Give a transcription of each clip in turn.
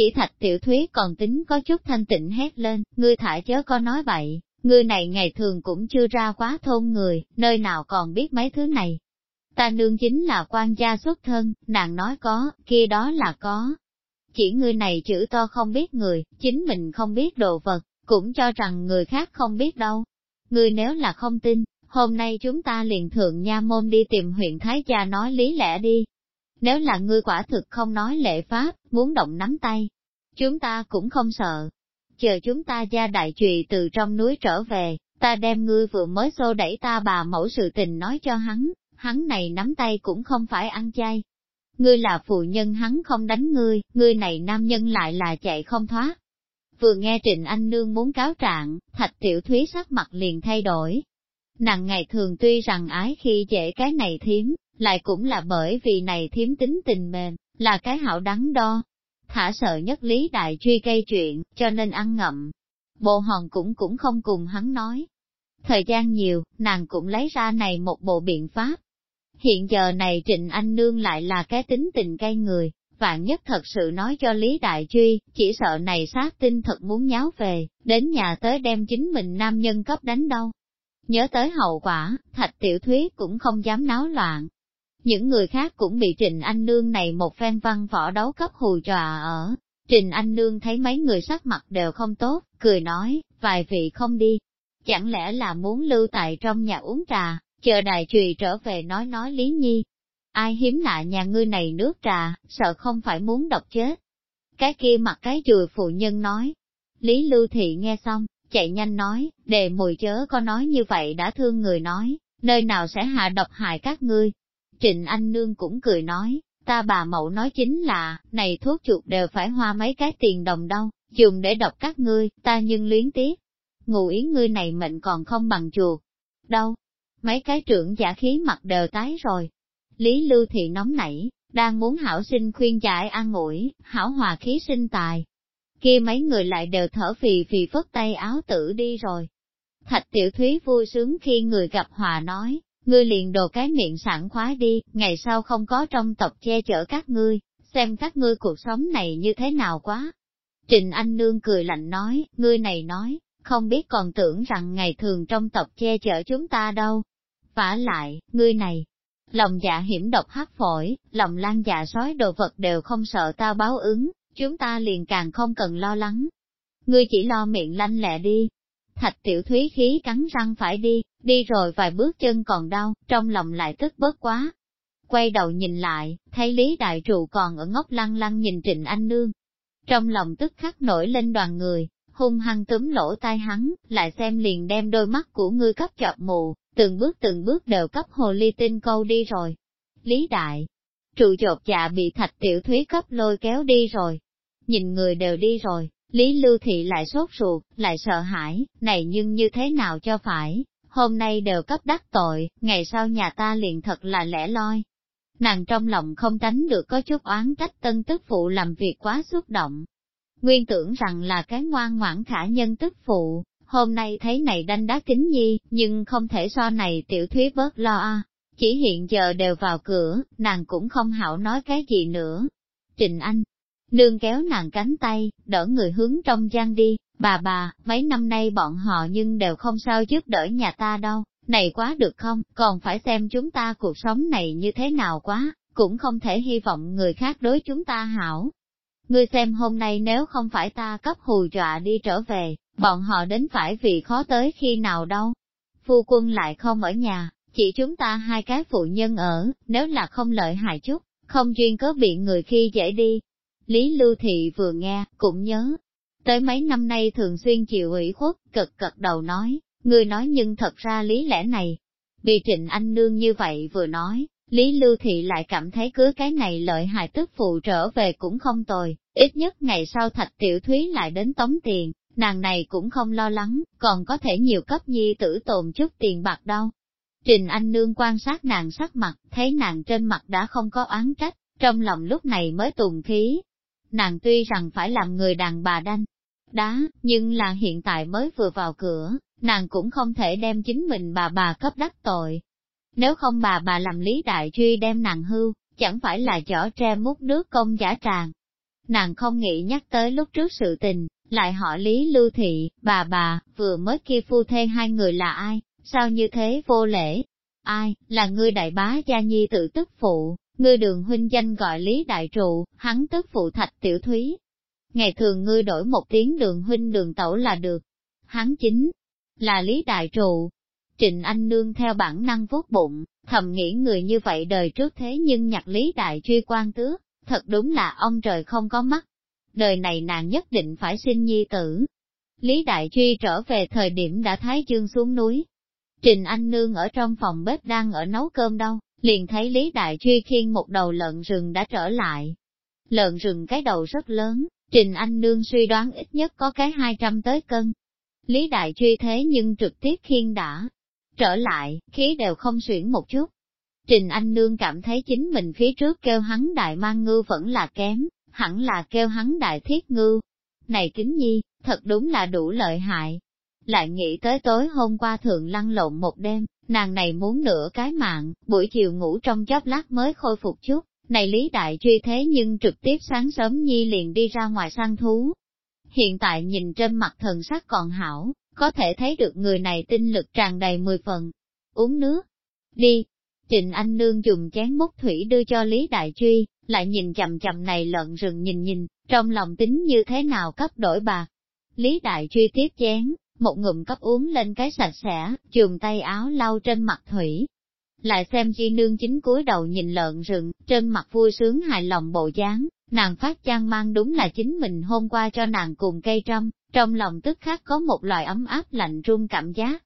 Chỉ thạch tiểu thúy còn tính có chút thanh tịnh hét lên, ngươi thả chớ có nói vậy, ngươi này ngày thường cũng chưa ra quá thôn người, nơi nào còn biết mấy thứ này. Ta nương chính là quan gia xuất thân, nàng nói có, kia đó là có. Chỉ ngươi này chữ to không biết người, chính mình không biết đồ vật, cũng cho rằng người khác không biết đâu. Ngươi nếu là không tin, hôm nay chúng ta liền thượng nha môn đi tìm huyện Thái Gia nói lý lẽ đi. Nếu là ngươi quả thực không nói lệ pháp, muốn động nắm tay, chúng ta cũng không sợ. Chờ chúng ta gia đại trùy từ trong núi trở về, ta đem ngươi vừa mới xô đẩy ta bà mẫu sự tình nói cho hắn, hắn này nắm tay cũng không phải ăn chay. Ngươi là phụ nhân hắn không đánh ngươi, ngươi này nam nhân lại là chạy không thoát. Vừa nghe Trịnh Anh Nương muốn cáo trạng, thạch tiểu thúy sắc mặt liền thay đổi, Nàng ngày thường tuy rằng ái khi dễ cái này thiếm, lại cũng là bởi vì này thiếm tính tình mềm, là cái hảo đắng đo. Thả sợ nhất lý đại truy gây chuyện, cho nên ăn ngậm. Bộ hòn cũng cũng không cùng hắn nói. Thời gian nhiều, nàng cũng lấy ra này một bộ biện pháp. Hiện giờ này Trịnh Anh Nương lại là cái tính tình cay người, vạn nhất thật sự nói cho Lý Đại Truy, chỉ sợ này sát tinh thật muốn nháo về, đến nhà tới đem chính mình nam nhân cấp đánh đâu. Nhớ tới hậu quả, thạch tiểu thuyết cũng không dám náo loạn. Những người khác cũng bị Trình Anh Nương này một phen văn võ đấu cấp hù tròa ở. Trình Anh Nương thấy mấy người sắc mặt đều không tốt, cười nói, vài vị không đi. Chẳng lẽ là muốn lưu tại trong nhà uống trà, chờ đại trùy trở về nói nói Lý Nhi. Ai hiếm lạ nhà ngươi này nước trà, sợ không phải muốn độc chết. Cái kia mặt cái chùi phụ nhân nói. Lý Lưu Thị nghe xong, chạy nhanh nói, đề mùi chớ có nói như vậy đã thương người nói, nơi nào sẽ hạ độc hại các ngươi. Trịnh Anh Nương cũng cười nói, ta bà mẫu nói chính là, này thuốc chuột đều phải hoa mấy cái tiền đồng đâu, dùng để đọc các ngươi, ta nhưng luyến tiếc. Ngụ ý ngươi này mệnh còn không bằng chuột. Đâu? Mấy cái trưởng giả khí mặt đều tái rồi. Lý Lưu Thị nóng nảy, đang muốn hảo sinh khuyên giải an ủi, hảo hòa khí sinh tài, kia mấy người lại đều thở phì phì phất tay áo tử đi rồi. Thạch tiểu thúy vui sướng khi người gặp hòa nói, ngươi liền đồ cái miệng sẵn khoái đi, ngày sau không có trong tộc che chở các ngươi, xem các ngươi cuộc sống này như thế nào quá. Trình Anh Nương cười lạnh nói, ngươi này nói, không biết còn tưởng rằng ngày thường trong tộc che chở chúng ta đâu. vả lại, ngươi này, lòng dạ hiểm độc hắc phổi, lòng lan dạ sói đồ vật đều không sợ ta báo ứng, chúng ta liền càng không cần lo lắng. Ngươi chỉ lo miệng lanh lẹ đi. Thạch tiểu thúy khí cắn răng phải đi, đi rồi vài bước chân còn đau, trong lòng lại tức bớt quá. Quay đầu nhìn lại, thấy Lý Đại Trụ còn ở ngốc lăng lăng nhìn Trịnh Anh Nương. Trong lòng tức khắc nổi lên đoàn người, hung hăng túm lỗ tai hắn, lại xem liền đem đôi mắt của ngươi cấp chọt mù, từng bước từng bước đều cấp hồ ly tinh câu đi rồi. Lý Đại, trụ chột dạ bị thạch tiểu thúy cấp lôi kéo đi rồi. Nhìn người đều đi rồi, Lý Lưu Thị lại sốt ruột, lại sợ hãi, này nhưng như thế nào cho phải, hôm nay đều cấp đắc tội, ngày sau nhà ta liền thật là lẻ loi. Nàng trong lòng không tránh được có chút oán trách tân tức phụ làm việc quá xúc động. Nguyên tưởng rằng là cái ngoan ngoãn khả nhân tức phụ, hôm nay thấy này đanh đá kính nhi, nhưng không thể so này tiểu thúy bớt lo a. Chỉ hiện giờ đều vào cửa, nàng cũng không hảo nói cái gì nữa. Trình Anh, nương kéo nàng cánh tay, đỡ người hướng trong gian đi, bà bà, mấy năm nay bọn họ nhưng đều không sao giúp đỡ nhà ta đâu, này quá được không, còn phải xem chúng ta cuộc sống này như thế nào quá, cũng không thể hy vọng người khác đối chúng ta hảo. Ngươi xem hôm nay nếu không phải ta cấp hù dọa đi trở về, bọn họ đến phải vì khó tới khi nào đâu. Phu quân lại không ở nhà, chỉ chúng ta hai cái phụ nhân ở, nếu là không lợi hại chút, không duyên có bị người khi dễ đi. Lý Lưu Thị vừa nghe, cũng nhớ. Tới mấy năm nay thường xuyên chịu ủy khuất, cực cật đầu nói, người nói nhưng thật ra lý lẽ này. Vì Trịnh Anh Nương như vậy vừa nói, Lý Lưu Thị lại cảm thấy cứ cái này lợi hại tức phụ trở về cũng không tồi, ít nhất ngày sau Thạch Tiểu Thúy lại đến tống tiền, nàng này cũng không lo lắng, còn có thể nhiều cấp nhi tử tồn chút tiền bạc đâu. Trình Anh Nương quan sát nàng sắc mặt, thấy nàng trên mặt đã không có oán trách, trong lòng lúc này mới tùng khí. Nàng tuy rằng phải làm người đàn bà đanh, đá, nhưng là hiện tại mới vừa vào cửa, nàng cũng không thể đem chính mình bà bà cấp đắc tội. Nếu không bà bà làm lý đại truy đem nàng hưu, chẳng phải là chỏ tre mút nước công giả tràng. nàng không nghĩ nhắc tới lúc trước sự tình, lại hỏi Lý Lưu Thị, bà bà, vừa mới kia phu thê hai người là ai, sao như thế vô lễ? Ai, là ngươi đại bá gia nhi tự tức phụ, ngươi đường huynh danh gọi Lý Đại Trụ, hắn tức phụ thạch tiểu thúy. Ngày thường ngươi đổi một tiếng đường huynh đường tẩu là được. Hắn chính là Lý Đại Trụ. Trịnh Anh Nương theo bản năng vuốt bụng, thầm nghĩ người như vậy đời trước thế nhưng nhặt Lý Đại truy quan tước, thật đúng là ông trời không có mắt. Đời này nàng nhất định phải sinh nhi tử. Lý Đại Truy trở về thời điểm đã thái dương xuống núi. Trình Anh Nương ở trong phòng bếp đang ở nấu cơm đâu, liền thấy Lý Đại Truy khiên một đầu lợn rừng đã trở lại. Lợn rừng cái đầu rất lớn, Trình Anh Nương suy đoán ít nhất có cái 200 tới cân. Lý Đại Truy thế nhưng trực tiếp khiên đã trở lại, khí đều không xuyển một chút. Trình Anh Nương cảm thấy chính mình phía trước kêu hắn đại mang ngư vẫn là kém, hẳn là kêu hắn đại thiết ngư. Này kính nhi, thật đúng là đủ lợi hại. Lại nghĩ tới tối hôm qua thường lăn lộn một đêm, nàng này muốn nửa cái mạng, buổi chiều ngủ trong chớp lát mới khôi phục chút, này lý đại truy thế nhưng trực tiếp sáng sớm nhi liền đi ra ngoài săn thú. Hiện tại nhìn trên mặt thần sắc còn hảo, có thể thấy được người này tinh lực tràn đầy mười phần. Uống nước, đi. Trịnh Anh Nương dùng chén múc thủy đưa cho Lý Đại Truy, lại nhìn chậm chậm này lợn rừng nhìn nhìn, trong lòng tính như thế nào cấp đổi bạc. Lý Đại Truy tiếp chén, một ngụm cấp uống lên cái sạch sẽ, chùm tay áo lau trên mặt thủy. Lại xem chi nương chính cúi đầu nhìn lợn rừng, trên mặt vui sướng hài lòng bộ dáng, nàng phát trang mang đúng là chính mình hôm qua cho nàng cùng cây trăm, trong lòng tức khắc có một loại ấm áp lạnh run cảm giác.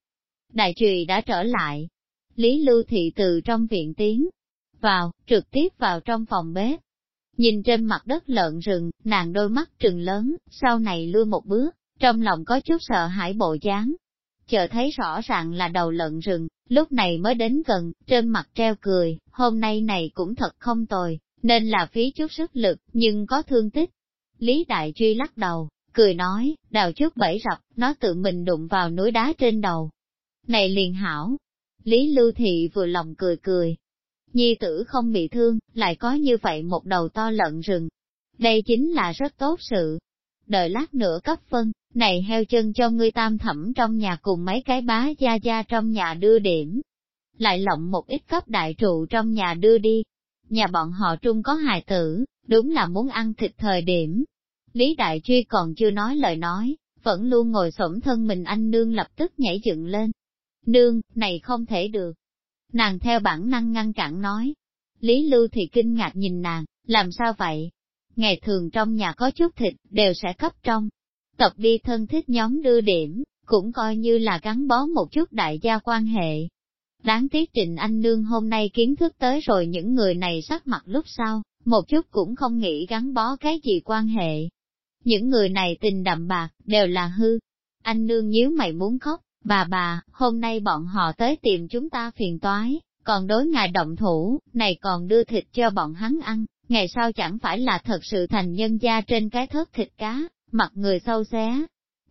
Đại trùy đã trở lại. Lý Lưu Thị từ trong viện tiến vào, trực tiếp vào trong phòng bếp. Nhìn trên mặt đất lợn rừng, nàng đôi mắt trừng lớn, sau này lưu một bước, trong lòng có chút sợ hãi bộ dáng. Chờ thấy rõ ràng là đầu lợn rừng, lúc này mới đến gần, trên mặt treo cười, hôm nay này cũng thật không tồi, nên là phí chút sức lực, nhưng có thương tích. Lý Đại Truy lắc đầu, cười nói, đào chút bẫy rập, nó tự mình đụng vào núi đá trên đầu. Này liền hảo. Lý Lưu Thị vừa lòng cười cười. Nhi tử không bị thương, lại có như vậy một đầu to lợn rừng. Đây chính là rất tốt sự. Đợi lát nữa cấp phân, này heo chân cho ngươi tam thẩm trong nhà cùng mấy cái bá gia gia trong nhà đưa điểm. Lại lộng một ít cấp đại trụ trong nhà đưa đi. Nhà bọn họ trung có hài tử, đúng là muốn ăn thịt thời điểm, Lý Đại Truy còn chưa nói lời nói, vẫn luôn ngồi xổm thân mình anh nương lập tức nhảy dựng lên. Nương, này không thể được. Nàng theo bản năng ngăn cản nói. Lý Lưu thì kinh ngạc nhìn nàng, làm sao vậy? Ngày thường trong nhà có chút thịt, đều sẽ cấp trong. Tập đi thân thích nhóm đưa điểm, cũng coi như là gắn bó một chút đại gia quan hệ. Đáng tiếc Trịnh Anh Nương hôm nay kiến thức tới rồi những người này sắc mặt lúc sau, một chút cũng không nghĩ gắn bó cái gì quan hệ, những người này tình đậm bạc, đều là hư. Anh nương nhíu mày muốn khóc, bà bà, hôm nay bọn họ tới tìm chúng ta phiền toái, còn đối ngài động thủ, này còn đưa thịt cho bọn hắn ăn, ngày sau chẳng phải là thật sự thành nhân gia trên cái thớt thịt cá, mặt người sâu xé.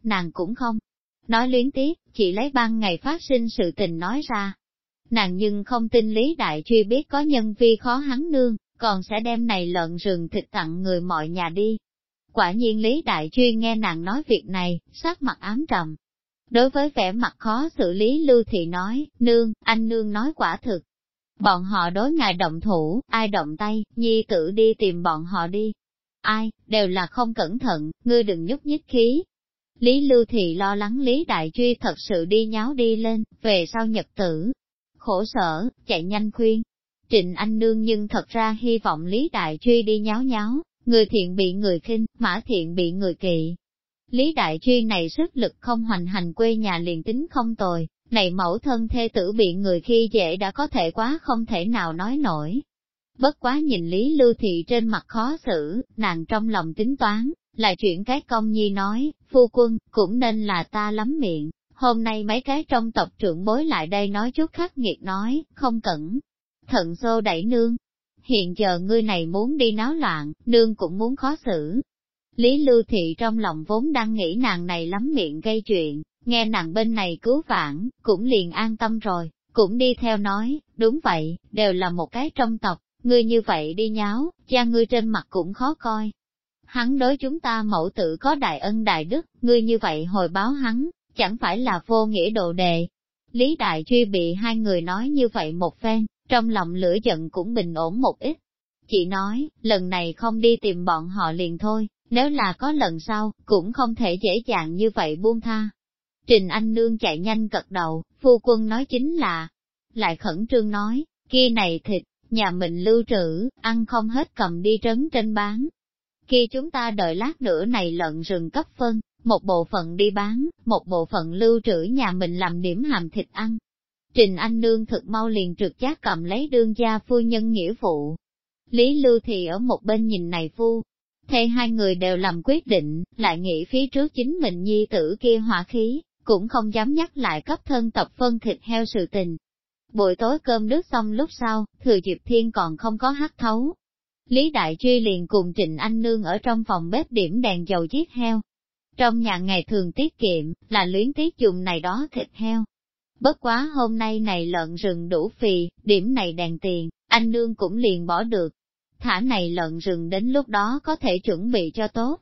Nàng cũng không nói luyến tiếc, chỉ lấy ban ngày phát sinh sự tình nói ra. Nàng nhưng không tin Lý Đại Truy biết có nhân vi khó hắn nương, còn sẽ đem này lợn rừng thịt tặng người mọi nhà đi, Quả nhiên Lý Đại Chuyên nghe nàng nói việc này, sắc mặt ám trầm. Đối với vẻ mặt khó xử lý Lưu Thị nói, nương, anh nương nói quả thực. Bọn họ đối ngài động thủ, ai động tay, nhi tử đi tìm bọn họ đi. Ai, đều là không cẩn thận, ngươi đừng nhúc nhích khí. Lý Lưu Thị lo lắng Lý Đại Truy thật sự đi nháo đi lên, về sau nhật tử. Khổ sở, chạy nhanh khuyên. Trịnh Anh Nương nhưng thật ra hy vọng Lý Đại Truy đi nháo nháo, Người thiện bị người khinh, mã thiện bị người kỵ. Lý Đại Truy này sức lực không hoành hành quê nhà liền tính không tồi, này mẫu thân thê tử bị người khi dễ đã có thể quá không thể nào nói nổi. Bất quá nhìn Lý Lưu Thị trên mặt khó xử, nàng trong lòng tính toán, lại chuyện cái công nhi nói, phu quân, cũng nên là ta lắm miệng, hôm nay mấy cái trong tộc trưởng bối lại đây nói chút khắc nghiệt nói, không cẩn. Thận xô đẩy nương, hiện giờ ngươi này muốn đi náo loạn, nương cũng muốn khó xử. Lý Lưu Thị trong lòng vốn đang nghĩ nàng này lắm miệng gây chuyện, nghe nàng bên này cứu vãn, cũng liền an tâm rồi, cũng đi theo nói, đúng vậy, đều là một cái trong tộc, ngươi như vậy đi nháo, cha ngươi trên mặt cũng khó coi. Hắn đối chúng ta mẫu tử có đại ân đại đức, ngươi như vậy hồi báo hắn, chẳng phải là vô nghĩa đồ đề. Lý Đại Truy bị hai người nói như vậy một phen, trong lòng lửa giận cũng bình ổn một ít. Chị nói, lần này không đi tìm bọn họ liền thôi, nếu là có lần sau, cũng không thể dễ dàng như vậy buông tha. Trình Anh Nương chạy nhanh cật đầu, phu quân nói chính là, lại khẩn trương nói, kia này thịt, nhà mình lưu trữ, ăn không hết cầm đi trấn trên bán. Khi chúng ta đợi lát nữa này lợn rừng cấp phân, một bộ phận đi bán, một bộ phận lưu trữ nhà mình làm điểm hàm thịt ăn. Trình Anh Nương thực mau liền trực giác cầm lấy đương gia phu nhân nghĩa vụ. Lý Lưu thì ở một bên nhìn này phu, thề hai người đều làm quyết định, lại nghĩ phía trước chính mình nhi tử kia hỏa khí, cũng không dám nhắc lại cấp thân tập phân thịt heo sự tình. Buổi tối cơm nước xong lúc sau, thừa dịp thiên còn không có hắt thấu. Lý Đại Truy liền cùng Trịnh Anh Nương ở trong phòng bếp điểm đèn dầu giết heo. Trong nhà ngày thường tiết kiệm, là luyến tiết dùng này đó thịt heo. Bất quá hôm nay này lợn rừng đủ phì, điểm này đèn tiền, anh Nương cũng liền bỏ được. Thả này lợn rừng đến lúc đó có thể chuẩn bị cho tốt.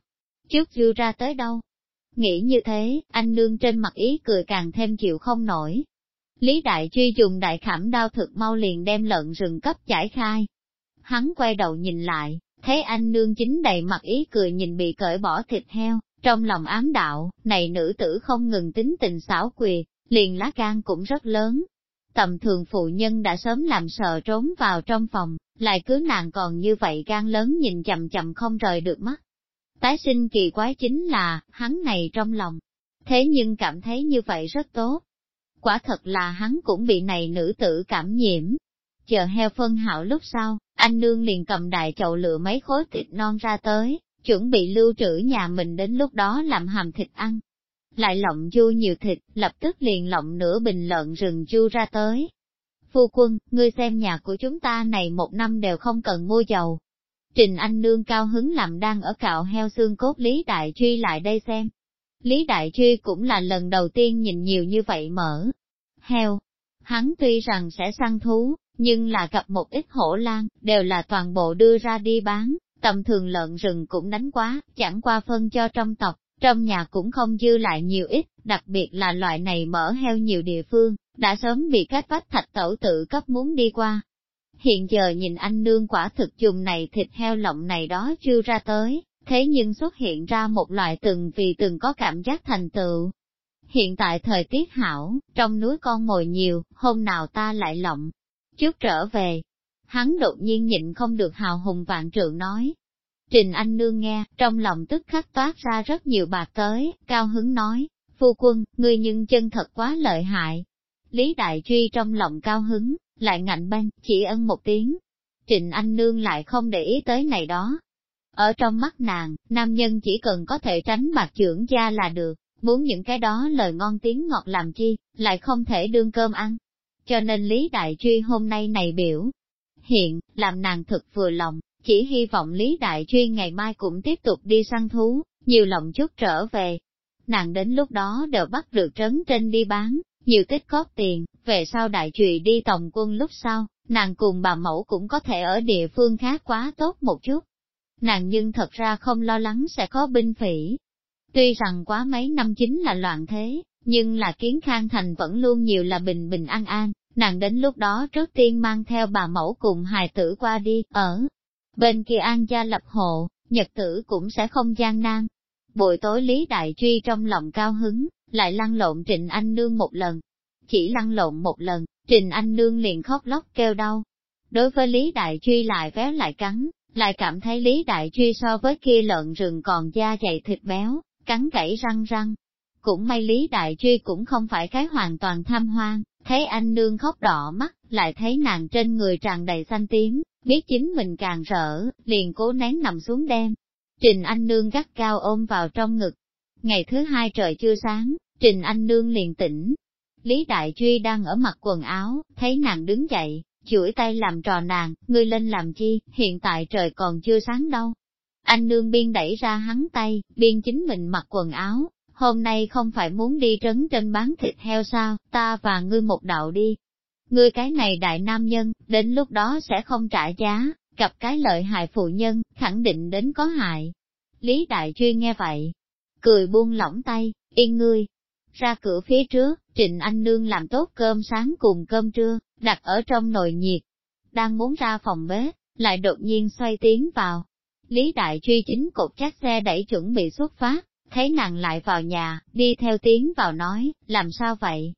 Trước dư ra tới đâu, Nghĩ như thế, anh nương trên mặt ý cười càng thêm chịu không nổi. Lý Đại Truy dùng đại khảm đao thực mau liền đem lợn rừng cấp giải khai. Hắn quay đầu nhìn lại, thấy anh nương chính đầy mặt ý cười nhìn bị cởi bỏ thịt heo, trong lòng ám đạo, này nữ tử không ngừng tính tình xảo quyệt, liền lá gan cũng rất lớn. Tầm thường phụ nhân đã sớm làm sợ trốn vào trong phòng, lại cứ nàng còn như vậy gan lớn nhìn chậm chậm không rời được mắt. Tái sinh kỳ quái chính là, hắn này trong lòng, thế nhưng cảm thấy như vậy rất tốt. Quả thật là hắn cũng bị này nữ tử cảm nhiễm. Chờ heo phân hảo lúc sau, anh nương liền cầm đại chậu lựa mấy khối thịt non ra tới, chuẩn bị lưu trữ nhà mình đến lúc đó làm hàm thịt ăn. Lại lộng du nhiều thịt, lập tức liền lộng nửa bình lợn rừng chu ra tới. Phu quân, ngươi xem nhà của chúng ta này một năm đều không cần mua dầu, Trình Anh Nương cao hứng làm đang ở cạo heo xương cốt Lý Đại Truy lại đây xem. Lý Đại Truy cũng là lần đầu tiên nhìn nhiều như vậy mở. Heo, hắn tuy rằng sẽ săn thú, nhưng là gặp một ít hổ lan, đều là toàn bộ đưa ra đi bán, tầm thường lợn rừng cũng đánh quá, chẳng qua phân cho trong tộc, trong nhà cũng không dư lại nhiều ít, đặc biệt là loại này mở heo nhiều địa phương, đã sớm bị các vách thạch tẩu tự cấp muốn đi qua, hiện giờ nhìn anh nương quả thực dùng này thịt heo lộng này đó chưa ra tới, thế nhưng xuất hiện ra một loại từng vì từng có cảm giác thành tựu. Hiện tại thời tiết hảo, trong núi con mồi nhiều, hôm nào ta lại lộng, trước trở về. Hắn đột nhiên nhịn không được hào hùng vạn trượng nói. Trình Anh Nương nghe, trong lòng tức khắc toát ra rất nhiều bạc tới, cao hứng nói, phu quân, ngươi nhưng chân thật quá lợi hại. Lý Đại Truy trong lòng cao hứng, lại ngạnh băng chỉ ân một tiếng. Trịnh Anh Nương lại không để ý tới này đó. Ở trong mắt nàng, nam nhân chỉ cần có thể tránh bạc trưởng gia là được, muốn những cái đó lời ngon tiếng ngọt làm chi, lại không thể đương cơm ăn. Cho nên Lý Đại Truy hôm nay này biểu, hiện, làm nàng thực vừa lòng, chỉ hy vọng Lý Đại Truy ngày mai cũng tiếp tục đi săn thú, nhiều lòng chút trở về. Nàng đến lúc đó đều bắt được trấn trên đi bán, nhiều tích góp tiền, về sau đại truy đi tổng quân lúc sau, nàng cùng bà mẫu cũng có thể ở địa phương khác quá tốt một chút. Nàng nhưng thật ra không lo lắng sẽ có binh phỉ. Tuy rằng quá mấy năm chính là loạn thế, nhưng là kiến khang thành vẫn luôn nhiều là bình bình an an, nàng đến lúc đó trước tiên mang theo bà mẫu cùng hài tử qua đi, ở bên kia an gia lập hộ, nhật tử cũng sẽ không gian nan. Buổi tối Lý Đại Truy trong lòng cao hứng, lại lăn lộn Trịnh Anh Nương một lần. Chỉ lăn lộn một lần, Trịnh Anh Nương liền khóc lóc kêu đau. Đối với Lý Đại Truy lại véo lại cắn, lại cảm thấy Lý Đại Truy so với kia lợn rừng còn da dày thịt béo, cắn gãy răng răng. Cũng may Lý Đại Truy cũng không phải cái hoàn toàn tham hoang, thấy anh nương khóc đỏ mắt, lại thấy nàng trên người tràn đầy xanh tím, biết chính mình càng rỡ, liền cố nén nằm xuống đêm. Trình anh nương gắt cao ôm vào trong ngực, Ngày thứ hai trời chưa sáng, Trình Anh Nương liền tỉnh. Lý Đại Truy đang ở mặt quần áo, thấy nàng đứng dậy, chửi tay làm trò nàng, ngươi lên làm chi, hiện tại trời còn chưa sáng đâu. Anh Nương biên đẩy ra hắn tay, biên chính mình mặc quần áo, hôm nay không phải muốn đi trấn trên bán thịt heo sao, ta và ngươi một đạo đi. Ngươi cái này đại nam nhân, đến lúc đó sẽ không trả giá, gặp cái lợi hại phụ nhân, khẳng định đến có hại. Lý Đại chuyên nghe vậy, cười buông lỏng tay, yên ngươi. Ra cửa phía trước, Trịnh Anh Nương làm tốt cơm sáng cùng cơm trưa, đặt ở trong nồi nhiệt. Đang muốn ra phòng bếp, lại đột nhiên xoay tiến vào. Lý Đại Truy chính cột chắc xe đẩy chuẩn bị xuất phát, thấy nàng lại vào nhà, đi theo tiếng vào nói, làm sao vậy?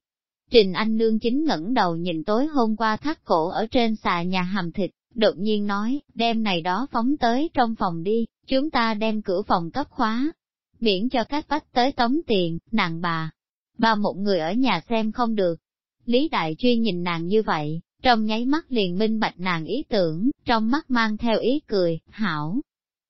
Trình Anh Nương chính ngẩng đầu nhìn tối hôm qua thắt cổ ở trên xà nhà hầm thịt, đột nhiên nói, đem này đó phóng tới trong phòng đi, chúng ta đem cửa phòng cấp khóa, miễn cho các bách tới tống tiền, nàng bà. Bà một người ở nhà xem không được. Lý Đại Truy nhìn nàng như vậy, trong nháy mắt liền minh bạch nàng ý tưởng, trong mắt mang theo ý cười, hảo.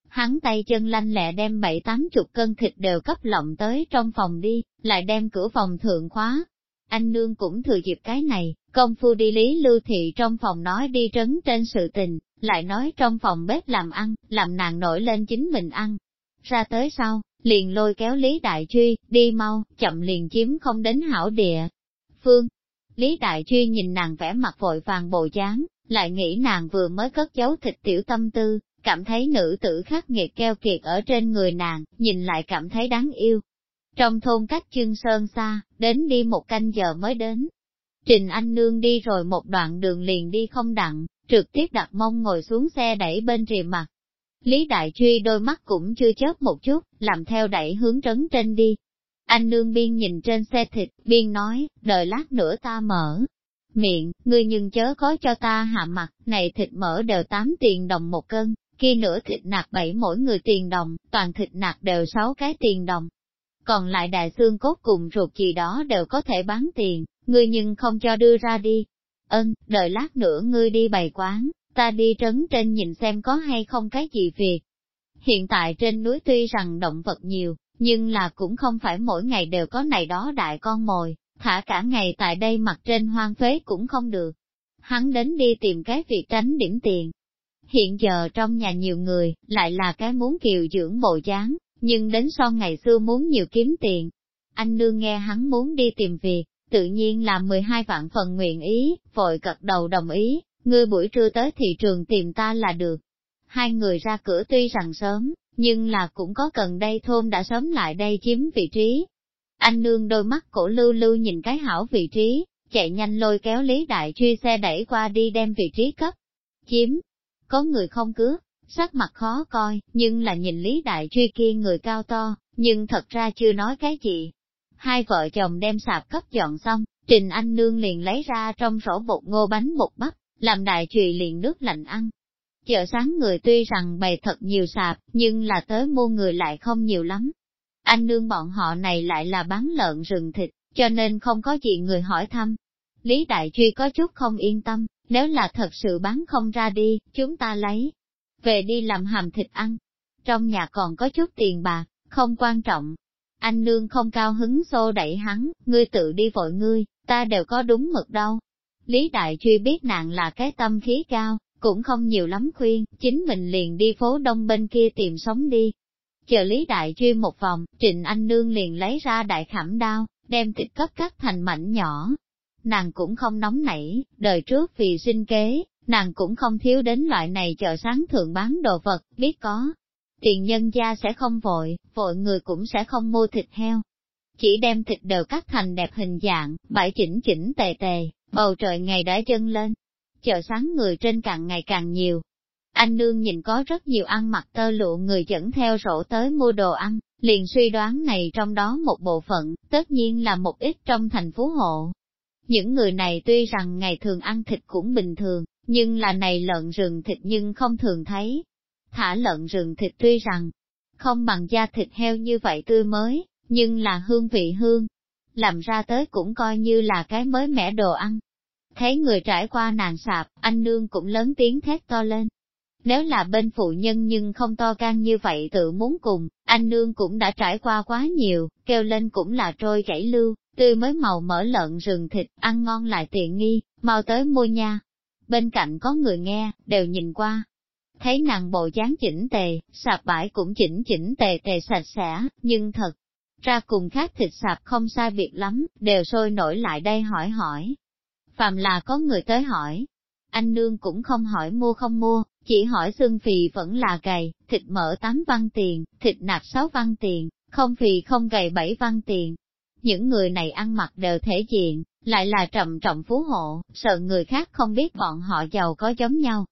Hắn tay chân lanh lẹ đem bảy tám chục cân thịt đều cấp lộng tới trong phòng đi, lại đem cửa phòng thượng khóa. Anh nương cũng thừa dịp cái này, công phu đi lý lưu thị trong phòng nói đi trấn trên sự tình, lại nói trong phòng bếp làm ăn, làm nàng nổi lên chính mình ăn. Ra tới sau, liền lôi kéo Lý Đại Truy, đi mau, chậm liền chiếm không đến hảo địa. Phương, Lý Đại Truy nhìn nàng vẻ mặt vội vàng bồ dáng, lại nghĩ nàng vừa mới cất giấu thịt tiểu tâm tư, cảm thấy nữ tử khắc nghiệt keo kiệt ở trên người nàng, nhìn lại cảm thấy đáng yêu. Trong thôn cách chương sơn xa, đến đi một canh giờ mới đến. Trình Anh Nương đi rồi một đoạn đường liền đi không đặng, trực tiếp đặt mông ngồi xuống xe đẩy bên rìa mặt. Lý Đại Truy đôi mắt cũng chưa chớp một chút, làm theo đẩy hướng trấn trên đi. Anh nương biên nhìn trên xe thịt, biên nói, đợi lát nữa ta mở. Miệng, ngươi nhưng chớ có cho ta hạ mặt, này thịt mỡ đều 8 tiền đồng một cân, kia nửa thịt nạc bảy mỗi người tiền đồng, toàn thịt nạc đều 6 cái tiền đồng. Còn lại đại xương cốt cùng ruột gì đó đều có thể bán tiền, ngươi nhưng không cho đưa ra đi. Ân, đợi lát nữa ngươi đi bày quán, ta đi trấn trên nhìn xem có hay không cái gì việc. Hiện tại trên núi tuy rằng động vật nhiều, nhưng là cũng không phải mỗi ngày đều có này đó đại con mồi, thả cả ngày tại đây mặt trên hoang phế cũng không được. Hắn đến đi tìm cái việc tránh điểm tiền. Hiện giờ trong nhà nhiều người, lại là cái muốn kiều dưỡng bộ dáng, nhưng đến sau ngày xưa muốn nhiều kiếm tiền. Anh nương nghe hắn muốn đi tìm việc, tự nhiên là 12 vạn phần nguyện ý, vội cật đầu đồng ý, ngươi buổi trưa tới thị trường tìm ta là được. Hai người ra cửa tuy rằng sớm, nhưng là cũng có cần đây thôn đã sớm lại đây chiếm vị trí. Anh nương đôi mắt cổ lưu lưu nhìn cái hảo vị trí, chạy nhanh lôi kéo Lý Đại Truy xe đẩy qua đi đem vị trí cấp. Chiếm, có người không cướp, sắc mặt khó coi, nhưng là nhìn Lý Đại Truy kia người cao to, nhưng thật ra chưa nói cái gì. Hai vợ chồng đem sạp cấp dọn xong, Trình Anh Nương liền lấy ra trong sổ bột ngô bánh bột bắp, làm đại trùy liền nước lạnh ăn. Chợ sáng người tuy rằng bày thật nhiều sạp, nhưng là tới mua người lại không nhiều lắm. Anh nương bọn họ này lại là bán lợn rừng thịt, cho nên không có gì người hỏi thăm. Lý Đại Truy có chút không yên tâm, nếu là thật sự bán không ra đi, chúng ta lấy. Về đi làm hàm thịt ăn. Trong nhà còn có chút tiền bạc, không quan trọng. Anh nương không cao hứng xô đẩy hắn, ngươi tự đi vội ngươi, ta đều có đúng mực đâu. Lý Đại Truy biết nàng là cái tâm khí cao, cũng không nhiều lắm khuyên, chính mình liền đi phố đông bên kia tìm sống đi. Chờ Lý Đại Truy một vòng, Trịnh Anh Nương liền lấy ra đại khảm đao, đem thịt cấp cắt thành mảnh nhỏ. Nàng cũng không nóng nảy, đời trước vì sinh kế, nàng cũng không thiếu đến loại này chợ sáng thượng bán đồ vật, biết có. Tiền nhân gia sẽ không vội, vội người cũng sẽ không mua thịt heo. Chỉ đem thịt đều cắt thành đẹp hình dạng, bãi chỉnh chỉnh tề tề, Bầu trời ngày đã chân lên, chợ sáng người trên càng ngày càng nhiều. Anh nương nhìn có rất nhiều ăn mặc tơ lụa người dẫn theo rổ tới mua đồ ăn, liền suy đoán này trong đó một bộ phận, tất nhiên là một ít trong thành phố hộ. Những người này tuy rằng ngày thường ăn thịt cũng bình thường, nhưng là này lợn rừng thịt nhưng không thường thấy. Thả lợn rừng thịt tuy rằng không bằng da thịt heo như vậy tươi mới, nhưng là hương vị hương, làm ra tới cũng coi như là cái mới mẻ đồ ăn. Thấy người trải qua nàng sạp, anh nương cũng lớn tiếng thét to lên. Nếu là bên phụ nhân nhưng không to gan như vậy tự muốn cùng, anh nương cũng đã trải qua quá nhiều, kêu lên cũng là trôi chảy lưu, tươi mới màu mỡ lợn rừng thịt, ăn ngon lại tiện nghi, mau tới mua nha. Bên cạnh có người nghe, đều nhìn qua. Thấy nàng bộ dáng chỉnh tề, sạp bãi cũng chỉnh chỉnh tề tề sạch sẽ, nhưng thật ra cùng khác thịt sạp không sai biệt lắm, đều sôi nổi lại đây hỏi hỏi. Phạm là có người tới hỏi, anh nương cũng không hỏi mua không mua, chỉ hỏi xương phì vẫn là gầy, thịt mỡ 8 văn tiền, thịt nạc 6 văn tiền, không phì không gầy 7 văn tiền. Những người này ăn mặc đều thể diện, lại là trầm trọng phú hộ, sợ người khác không biết bọn họ giàu có giống nhau.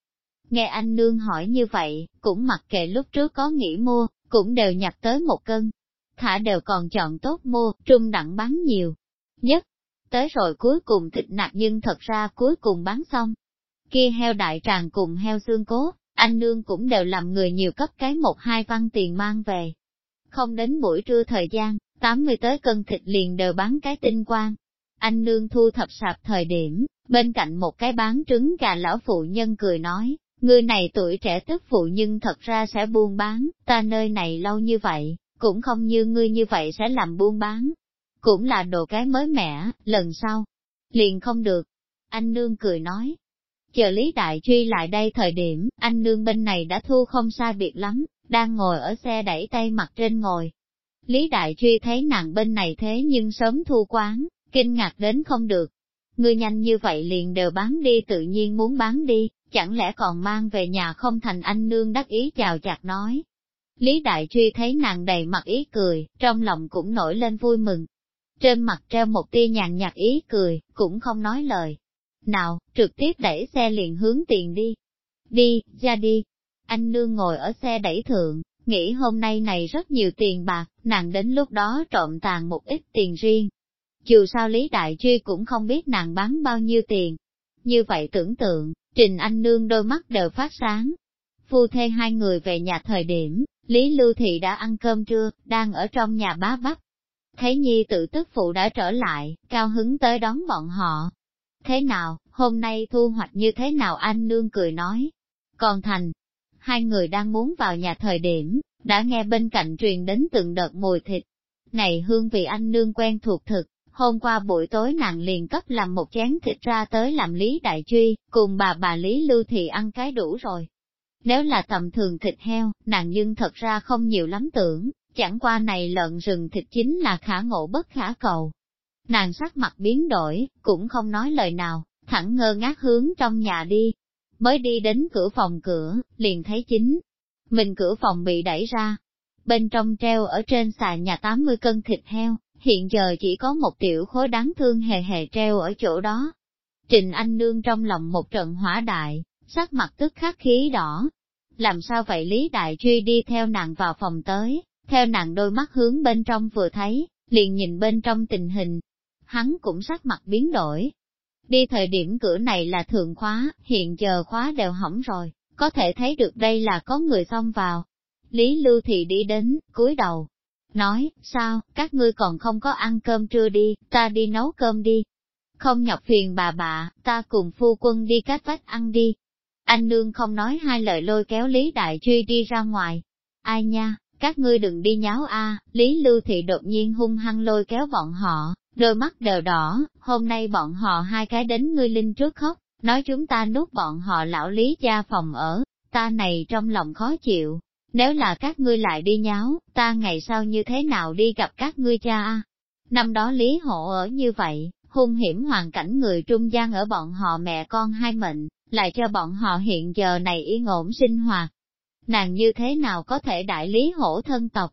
Nghe anh nương hỏi như vậy, cũng mặc kệ lúc trước có nghĩ mua, cũng đều nhặt tới một cân. Thả đều còn chọn tốt mua, trung đẳng bán nhiều. Nhất, tới rồi cuối cùng thịt nạc nhưng thật ra cuối cùng bán xong. Kia heo đại tràng cùng heo xương cố anh nương cũng đều làm người nhiều cấp cái một hai văn tiền mang về. Không đến buổi trưa thời gian, 80 tới cân thịt liền đều bán cái tinh quang. Anh nương thu thập sạp thời điểm, bên cạnh một cái bán trứng gà lão phụ nhân cười nói, người này tuổi trẻ tức phụ nhưng thật ra sẽ buôn bán, ta nơi này lâu như vậy, cũng không như ngươi như vậy sẽ làm buôn bán. Cũng là đồ cái mới mẻ, lần sau, liền không được. Anh nương cười nói, chờ Lý Đại Truy lại đây thời điểm, anh nương bên này đã thu không sai biệt lắm, đang ngồi ở xe đẩy tay mặt trên ngồi. Lý Đại Truy thấy nàng bên này thế nhưng sớm thu quán, kinh ngạc đến không được. Ngươi nhanh như vậy liền đều bán đi tự nhiên muốn bán đi, chẳng lẽ còn mang về nhà không thành anh nương đắc ý chào chặt nói. Lý Đại Truy thấy nàng đầy mặt ý cười, trong lòng cũng nổi lên vui mừng. Trên mặt treo một tia nhàn nhạt ý cười, cũng không nói lời. Nào, trực tiếp đẩy xe liền hướng tiền đi. Đi, ra đi. Anh nương ngồi ở xe đẩy thượng, nghĩ hôm nay này rất nhiều tiền bạc, nàng đến lúc đó trộm tàn một ít tiền riêng. Dù sao Lý Đại Truy cũng không biết nàng bán bao nhiêu tiền. Như vậy tưởng tượng, Trình Anh Nương đôi mắt đều phát sáng. Phu thê hai người về nhà thời điểm, Lý Lưu Thị đã ăn cơm trưa, đang ở trong nhà bá bắp. Thế Nhi tự tức phụ đã trở lại, cao hứng tới đón bọn họ. Thế nào, hôm nay thu hoạch như thế nào anh Nương cười nói. Còn Thành, hai người đang muốn vào nhà thời điểm, đã nghe bên cạnh truyền đến từng đợt mùi thịt. Này hương vị anh Nương quen thuộc thực, Hôm qua buổi tối nàng liền cấp làm một chén thịt ra tới làm Lý Đại Truy, cùng bà bà Lý Lưu Thị ăn cái đủ rồi. Nếu là tầm thường thịt heo, nàng nhưng thật ra không nhiều lắm tưởng, chẳng qua này lợn rừng thịt chính là khả ngộ bất khả cầu. Nàng sắc mặt biến đổi, cũng không nói lời nào, thẳng ngơ ngác hướng trong nhà đi. Mới đi đến cửa phòng cửa, liền thấy chính. Mình cửa phòng bị đẩy ra. Bên trong treo ở trên xà nhà 80 cân thịt heo, hiện giờ chỉ có một tiểu khối đáng thương hề hề treo ở chỗ đó. Trình Anh Nương trong lòng một trận hỏa đại, sắc mặt tức khắc khí đỏ. Làm sao vậy Lý Đại Truy đi theo nàng vào phòng tới, theo nàng đôi mắt hướng bên trong vừa thấy, liền nhìn bên trong tình hình. Hắn cũng sắc mặt biến đổi. Đi thời điểm cửa này là thường khóa, hiện giờ khóa đều hỏng rồi, có thể thấy được đây là có người xông vào. Lý Lưu Thị đi đến, cúi đầu, nói, sao, các ngươi còn không có ăn cơm trưa đi, ta đi nấu cơm đi. Không nhọc phiền bà bà, ta cùng phu quân đi cách vách ăn đi. Anh nương không nói hai lời lôi kéo Lý Đại Truy đi ra ngoài. Ai nha, các ngươi đừng đi nháo a. Lý Lưu Thị đột nhiên hung hăng lôi kéo bọn họ, đôi mắt đều đỏ, hôm nay bọn họ hai cái đến ngươi linh trước khóc, nói chúng ta nuốt bọn họ lão Lý gia phòng ở, ta này trong lòng khó chịu, nếu là các ngươi lại đi nháo, ta ngày sau như thế nào đi gặp các ngươi cha Năm đó Lý Hộ ở như vậy, hung hiểm hoàn cảnh người trung gian ở bọn họ mẹ con hai mệnh, lại cho bọn họ hiện giờ này yên ổn sinh hoạt. Nàng như thế nào có thể đại Lý Hổ thân tộc?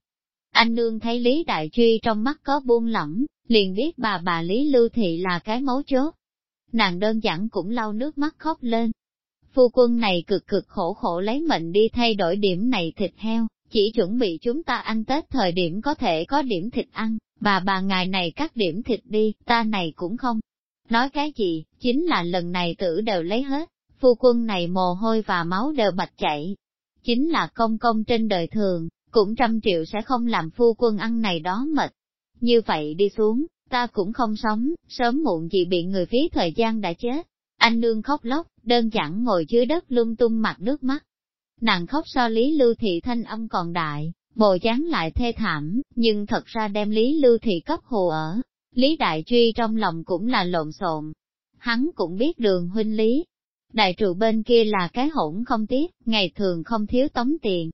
Anh nương thấy Lý Đại Truy trong mắt có buông lỏng, liền biết bà bà Lý Lưu Thị là cái mấu chốt. Nàng đơn giản cũng lau nước mắt khóc lên, phu quân này cực cực khổ khổ lấy mệnh đi thay đổi điểm này thịt heo, chỉ chuẩn bị chúng ta ăn Tết thời điểm có thể có điểm thịt ăn, bà bà ngài này cắt điểm thịt đi, ta này cũng không. Nói cái gì, chính là lần này tử đều lấy hết, phu quân này mồ hôi và máu đều bạch chảy. Chính là công công trên đời thường, cũng trăm triệu sẽ không làm phu quân ăn này đó mệt. Như vậy đi xuống, ta cũng không sống, sớm muộn gì bị người phí thời gian đã chết. Anh nương khóc lóc, đơn giản ngồi dưới đất lung tung mặt nước mắt. Nàng khóc so Lý Lưu Thị thanh âm còn đại, bồ dáng lại thê thảm, nhưng thật ra đem Lý Lưu Thị cấp hồ ở. Lý Đại Truy trong lòng cũng là lộn xộn. Hắn cũng biết đường huynh Lý. Đại trụ bên kia là cái hỗn không tiếc, ngày thường không thiếu tống tiền.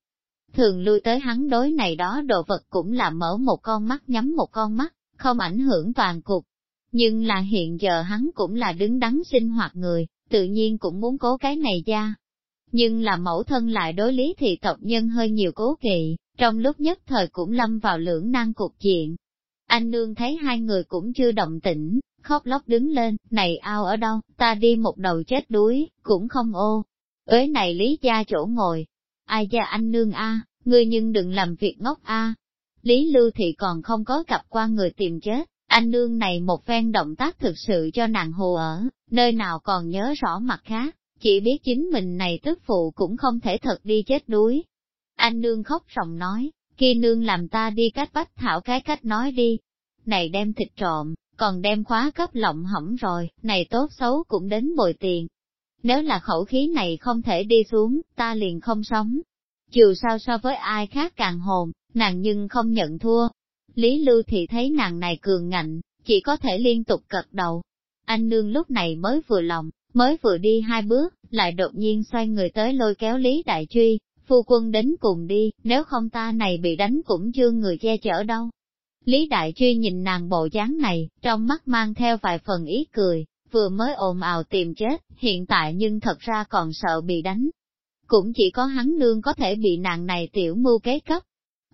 Thường lui tới hắn đối này đó đồ vật cũng là mở một con mắt nhắm một con mắt, không ảnh hưởng toàn cục. Nhưng là hiện giờ hắn cũng là đứng đắn sinh hoạt người, tự nhiên cũng muốn cố cái này ra. Nhưng là mẫu thân lại đối lý thì tộc nhân hơi nhiều cố kỵ, trong lúc nhất thời cũng lâm vào lưỡng nan cục diện. Anh nương thấy hai người cũng chưa động tĩnh, khóc lóc đứng lên, này ao ở đâu, ta đi một đầu chết đuối, cũng không ô. Ế này lý gia chỗ ngồi. Ai gia anh nương a, ngươi nhưng đừng làm việc ngốc a. Lý Lưu Thị còn không có gặp qua người tìm chết, anh nương này một phen động tác thực sự cho nàng hồ ở, nơi nào còn nhớ rõ mặt khác, chỉ biết chính mình này tức phụ cũng không thể thật đi chết đuối. Anh nương khóc ròng nói, kia nương làm ta đi cách bách thảo cái cách nói đi. Này đem thịt trộm, còn đem khóa cấp lộng hỏng rồi, này tốt xấu cũng đến bồi tiền. Nếu là khẩu khí này không thể đi xuống, ta liền không sống. Dù sao so với ai khác càng hồn, nàng nhưng không nhận thua. Lý Lưu thì thấy nàng này cường ngạnh, chỉ có thể liên tục cật đầu. Anh nương lúc này mới vừa lòng, mới vừa đi hai bước, lại đột nhiên xoay người tới lôi kéo Lý Đại Truy, phu quân đến cùng đi, nếu không ta này bị đánh cũng chưa người che chở đâu. Lý Đại Truy nhìn nàng bộ dáng này, trong mắt mang theo vài phần ý cười, vừa mới ồn ào tìm chết, hiện tại nhưng thật ra còn sợ bị đánh. Cũng chỉ có hắn nương có thể bị nàng này tiểu mưu kế cấp.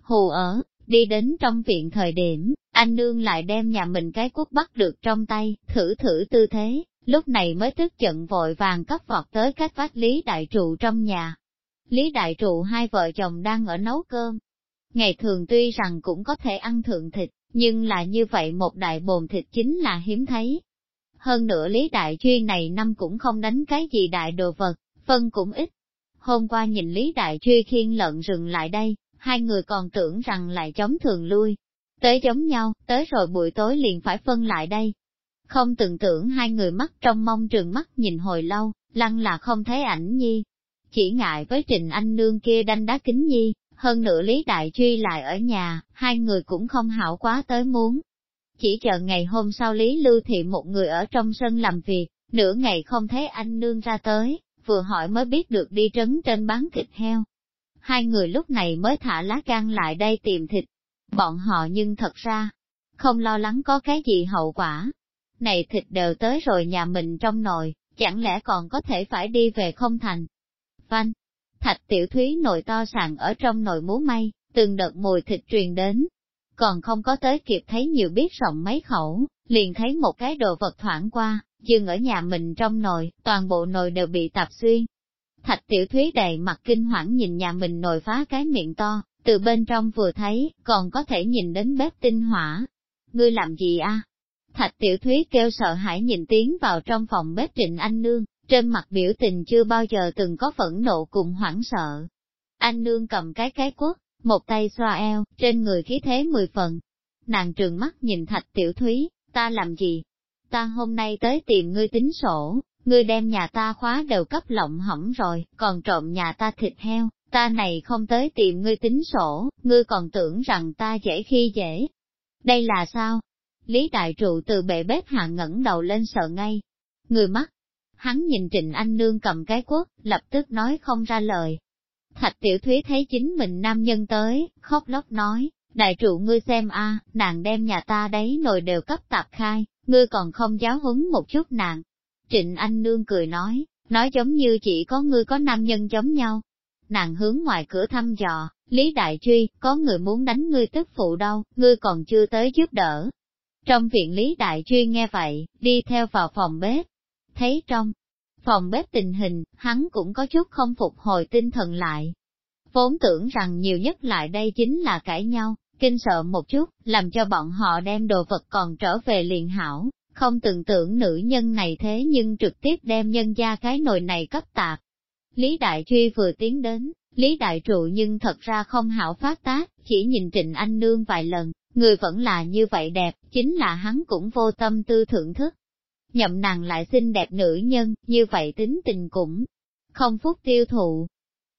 Hù ở, đi đến trong viện thời điểm, anh nương lại đem nhà mình cái quốc bắt được trong tay, thử thử tư thế, lúc này mới tức giận vội vàng cấp vọt tới cách vách Lý Đại Trụ trong nhà. Lý Đại Trụ hai vợ chồng đang ở nấu cơm, Ngày thường tuy rằng cũng có thể ăn thượng thịt, nhưng là như vậy một đại bồn thịt chính là hiếm thấy. Hơn nữa Lý Đại Chuyên này năm cũng không đánh cái gì đại đồ vật, phân cũng ít. Hôm qua nhìn Lý Đại Truy khiên lợn rừng lại đây, hai người còn tưởng rằng lại chống thường lui. Tới giống nhau, tới rồi buổi tối liền phải phân lại đây. Không tưởng tưởng hai người mắt trong mong trường mắt nhìn hồi lâu, lăng là không thấy ảnh nhi. Chỉ ngại với Trình Anh Nương kia đanh đá kính nhi, hơn nữa Lý Đại Truy lại ở nhà, hai người cũng không hảo quá tới muốn. Chỉ chờ ngày hôm sau Lý Lưu Thị một người ở trong sân làm việc, nửa ngày không thấy anh nương ra tới, vừa hỏi mới biết được đi trấn trên bán thịt heo. Hai người lúc này mới thả lá gan lại đây tìm thịt. Bọn họ nhưng thật ra, không lo lắng có cái gì hậu quả. Này thịt đều tới rồi nhà mình trong nồi, chẳng lẽ còn có thể phải đi về không thành. Phanh, Thạch tiểu thúy nồi to sàn ở trong nồi múa may, từng đợt mùi thịt truyền đến. Còn không có tới kịp thấy nhiều biết rộng mấy khẩu, liền thấy một cái đồ vật thoảng qua, dừng ở nhà mình trong nồi, toàn bộ nồi đều bị tạp xuyên. Thạch tiểu thúy đầy mặt kinh hoảng nhìn nhà mình nồi phá cái miệng to, từ bên trong vừa thấy, còn có thể nhìn đến bếp tinh hỏa. Ngươi làm gì a? Thạch tiểu thúy kêu sợ hãi nhìn tiếng vào trong phòng bếp trịnh anh nương, trên mặt biểu tình chưa bao giờ từng có phẫn nộ cùng hoảng sợ. Anh nương cầm cái cái quốc, một tay xoa eo, trên người khí thế mười phần. Nàng trường mắt nhìn thạch tiểu thúy, ta làm gì? Ta hôm nay tới tìm ngươi tính sổ, ngươi đem nhà ta khóa đều cấp lộng hỏng rồi, còn trộm nhà ta thịt heo, ta này không tới tìm ngươi tính sổ, ngươi còn tưởng rằng ta dễ khi dễ. Đây là sao? Lý đại trụ từ bệ bếp hạ ngẩng đầu lên sợ ngay. Người mắt, hắn nhìn Trịnh Anh Nương cầm cái quốc, lập tức nói không ra lời. Thạch tiểu thúy thấy chính mình nam nhân tới, khóc lóc nói, đại trụ ngươi xem a, nàng đem nhà ta đấy nồi đều cấp tạp khai, ngươi còn không giáo huấn một chút nàng. Trịnh Anh Nương cười nói, nói giống như chỉ có ngươi có nam nhân giống nhau. Nàng hướng ngoài cửa thăm dò, Lý Đại Truy, có người muốn đánh ngươi tức phụ đâu, ngươi còn chưa tới giúp đỡ. Trong viện Lý Đại Truy nghe vậy, đi theo vào phòng bếp, thấy trong phòng bếp tình hình, hắn cũng có chút không phục hồi tinh thần lại. Vốn tưởng rằng nhiều nhất lại đây chính là cãi nhau, kinh sợ một chút, làm cho bọn họ đem đồ vật còn trở về liền hảo, không từng tưởng nữ nhân này thế nhưng trực tiếp đem nhân gia cái nồi này cấp tạc. Lý Đại Truy vừa tiến đến, Lý Đại Trụ nhưng thật ra không hảo phát tác, chỉ nhìn Trịnh Anh Nương vài lần, người vẫn là như vậy đẹp, chính là hắn cũng vô tâm tư thưởng thức nhậm nàng lại xinh đẹp nữ nhân, như vậy tính tình cũng không phúc tiêu thụ.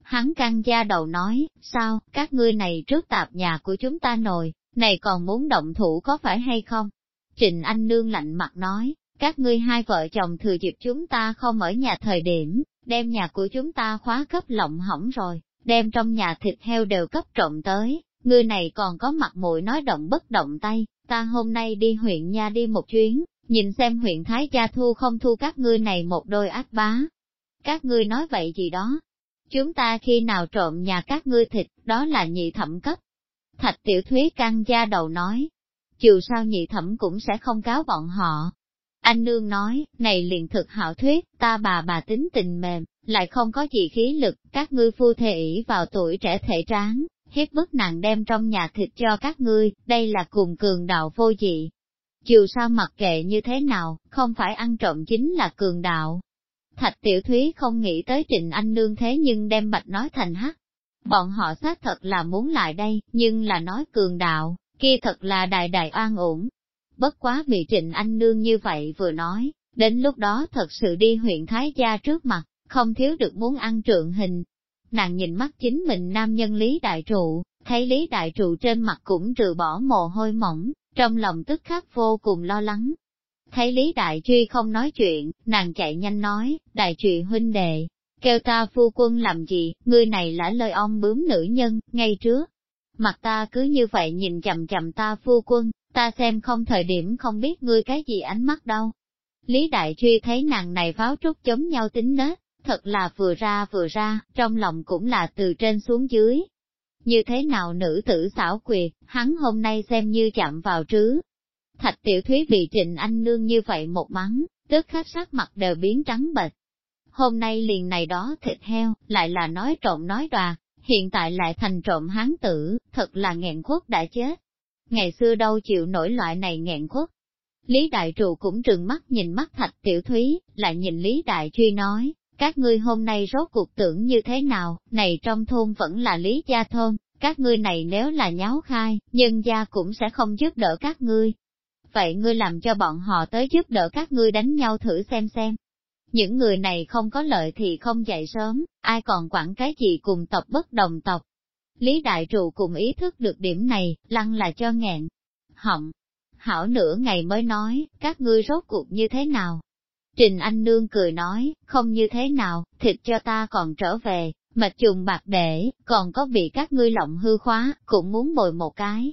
Hắn căng da đầu nói, sao, các ngươi này trước tạp nhà của chúng ta nồi, này còn muốn động thủ có phải hay không? Trịnh Anh Nương lạnh mặt nói, các ngươi hai vợ chồng thừa dịp chúng ta không ở nhà thời điểm, đem nhà của chúng ta khóa cấp lộng hỏng rồi, đem trong nhà thịt heo đều cấp trộm tới, ngươi này còn có mặt mũi nói động bất động tay, ta hôm nay đi huyện nha đi một chuyến, nhìn xem huyện Thái Gia thu không thu các ngươi này một đôi ác bá. Các ngươi nói vậy gì đó, chúng ta khi nào trộm nhà các ngươi thịt, đó là nhị thẩm cấp. Thạch tiểu thúy căng da đầu nói, dù sao nhị thẩm cũng sẽ không cáo bọn họ. Anh nương nói, này liền thực hảo thuyết, ta bà bà tính tình mềm, lại không có gì khí lực, các ngươi phu thể ỷ vào tuổi trẻ thể tráng, hiếp bức nàng đem trong nhà thịt cho các ngươi, đây là cùng cường đạo vô dị. Dù sao mặc kệ như thế nào, không phải ăn trộm chính là cường đạo. Thạch tiểu thúy không nghĩ tới trịnh anh nương thế nhưng đem bạch nói thành hắc. Bọn họ xác thật là muốn lại đây, nhưng là nói cường đạo, kia thật là đại đại oan uổng. Bất quá bị trịnh anh nương như vậy vừa nói, đến lúc đó thật sự đi huyện Thái Gia trước mặt, không thiếu được muốn ăn trượng hình. Nàng nhìn mắt chính mình nam nhân Lý Đại Trụ, thấy Lý Đại Trụ trên mặt cũng trừ bỏ mồ hôi mỏng, trong lòng tức khắc vô cùng lo lắng. Thấy Lý Đại Truy không nói chuyện, nàng chạy nhanh nói, Đại Truy huynh đệ, kêu ta phu quân làm gì, ngươi này là lời ông bướm nữ nhân, ngay trước. Mặt ta cứ như vậy nhìn chậm chậm ta phu quân, ta xem không thời điểm không biết ngươi cái gì ánh mắt đâu. Lý Đại Truy thấy nàng này pháo trúc chống nhau tính nết, thật là vừa ra vừa ra, trong lòng cũng là từ trên xuống dưới. Như thế nào nữ tử xảo quyệt, hắn hôm nay xem như chạm vào trứ. Thạch tiểu thúy bị trịnh anh nương như vậy một mắng, tức khắc sắc mặt đều biến trắng bệch. Hôm nay liền này đó thịt heo, lại là nói trộm nói đoạt, hiện tại lại thành trộm hán tử, thật là nghẹn khuất đã chết. Ngày xưa đâu chịu nổi loại này nghẹn khuất. Lý Đại Trụ cũng trừng mắt nhìn mắt Thạch Tiểu Thúy, lại nhìn Lý Đại Truy nói, các ngươi hôm nay rốt cuộc tưởng như thế nào, này trong thôn vẫn là lý gia thôn, các ngươi này nếu là nháo khai, nhân gia cũng sẽ không giúp đỡ các ngươi. Vậy ngươi làm cho bọn họ tới giúp đỡ các ngươi đánh nhau thử xem xem. Những người này không có lợi thì không dậy sớm, ai còn quản cái gì cùng tộc bất đồng tộc. Lý Đại Trụ cùng ý thức được điểm này, lăng là cho nghẹn. Họng, hảo nửa ngày mới nói, các ngươi rốt cuộc như thế nào, Trình Anh Nương cười nói, không như thế nào, thịt cho ta còn trở về, mệt trùng bạc để, còn có bị các ngươi lộng hư khóa, cũng muốn bồi một cái.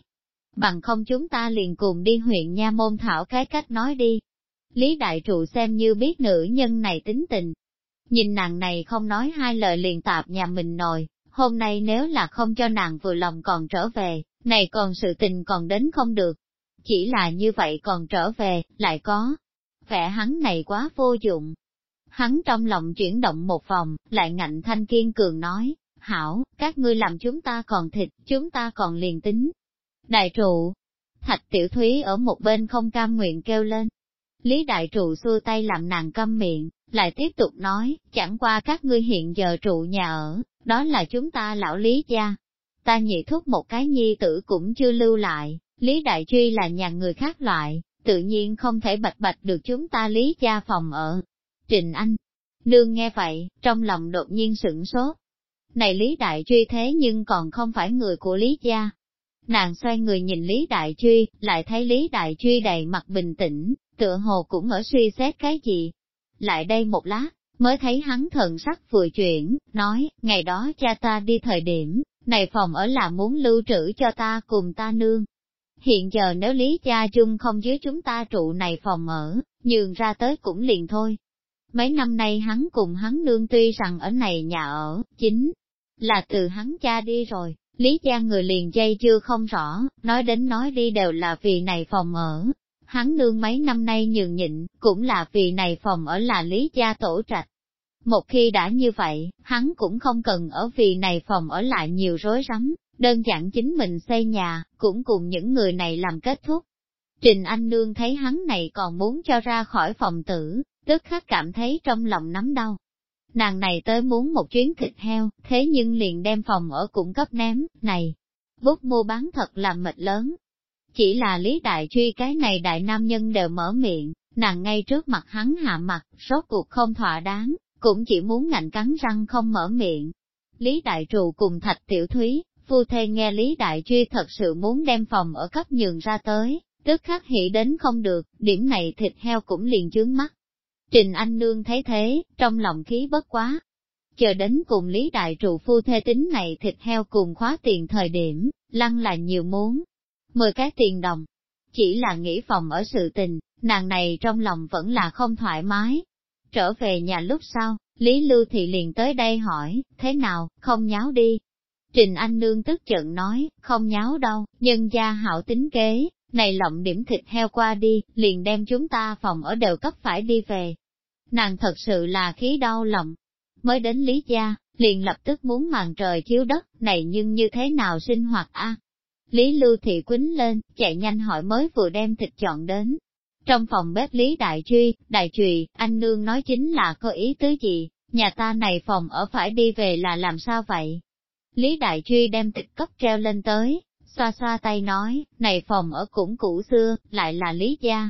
Bằng không chúng ta liền cùng đi huyện Nha Môn thảo cái cách nói đi. Lý Đại Trụ xem như biết nữ nhân này tính tình. Nhìn nàng này không nói hai lời liền tạp nhà mình nồi, hôm nay nếu là không cho nàng vừa lòng còn trở về, này còn sự tình còn đến không được. Chỉ là như vậy còn trở về, lại có, vẻ hắn này quá vô dụng. Hắn trong lòng chuyển động một vòng, lại ngạnh thanh kiên cường nói, hảo, các ngươi làm chúng ta còn thịt, chúng ta còn liền tính. Đại trụ, thạch tiểu thúy ở một bên không cam nguyện kêu lên. Lý đại trụ xua tay làm nàng câm miệng, lại tiếp tục nói, chẳng qua các ngươi hiện giờ trụ nhà ở, đó là chúng ta lão lý gia. Ta nhị thúc một cái nhi tử cũng chưa lưu lại, Lý Đại Truy là nhà người khác loại, tự nhiên không thể bạch bạch được chúng ta lý gia phòng ở. Trình Anh, nương nghe vậy, trong lòng đột nhiên sửng sốt. Này Lý Đại Truy thế nhưng còn không phải người của Lý gia. Nàng xoay người nhìn Lý Đại Truy, lại thấy Lý Đại Truy đầy mặt bình tĩnh, tựa hồ cũng ở suy xét cái gì. Lại đây một lát, mới thấy hắn thần sắc vừa chuyển, nói, ngày đó cha ta đi thời điểm, này phòng ở là muốn lưu trữ cho ta cùng ta nương, Hiện giờ nếu Lý Gia Trung không dưới chúng ta trụ này phòng ở, nhường ra tới cũng liền thôi. Mấy năm nay hắn cùng hắn nương tuy rằng ở này nhà ở, chính là từ hắn cha đi rồi, Lý Gia người liền dây chưa không rõ, nói đến nói đi đều là vì này phòng ở. Hắn nương mấy năm nay nhường nhịn, cũng là vì này phòng ở là Lý Gia tổ trạch. Một khi đã như vậy, hắn cũng không cần ở vì này phòng ở lại nhiều rối rắm, đơn giản chính mình xây nhà, cũng cùng những người này làm kết thúc. Trình Anh Nương thấy hắn này còn muốn cho ra khỏi phòng tử, tức khắc cảm thấy trong lòng nắm đau. Nàng này tới muốn một chuyến thịt heo, thế nhưng liền đem phòng ở cung cấp ném, này, bút mua bán thật là mệt lớn. Chỉ là lý đại truy cái này đại nam nhân đều mở miệng, nàng ngay trước mặt hắn hạ mặt, rốt cuộc không thỏa đáng, cũng chỉ muốn ngạnh cắn răng không mở miệng. Lý đại Trù cùng thạch tiểu thúy, phu thê nghe Lý Đại Truy thật sự muốn đem phòng ở cấp nhường ra tới, tức khắc hỉ đến không được, điểm này thịt heo cũng liền chướng mắt. Trình Anh Nương thấy thế, trong lòng khí bất quá. Chờ đến cùng Lý Đại Trụ phu thê tính này thịt heo cùng khóa tiền thời điểm, lăng là nhiều muốn. Mười cái tiền đồng. Chỉ là nghĩ phòng ở sự tình, nàng này trong lòng vẫn là không thoải mái. Trở về nhà lúc sau, Lý Lưu Thị liền tới đây hỏi, thế nào, không nháo đi. Trình Anh Nương tức giận nói, không nháo đâu, nhân gia hảo tính kế, này lộng điểm thịt heo qua đi, liền đem chúng ta phòng ở đều cấp phải đi về. Nàng thật sự là khí đau lòng. Mới đến Lý Gia, liền lập tức muốn màn trời chiếu đất, này nhưng như thế nào sinh hoạt a? Lý Lưu Thị quýnh lên, chạy nhanh hỏi mới vừa đem thịt chọn đến. Trong phòng bếp Lý Đại Truy, Đại Trùy, anh Nương nói chính là có ý tứ gì, nhà ta này phòng ở phải đi về là làm sao vậy? Lý Đại Truy đem tịch cấp treo lên tới, xoa xoa tay nói, này phòng ở cũng cũ xưa, lại là Lý Gia.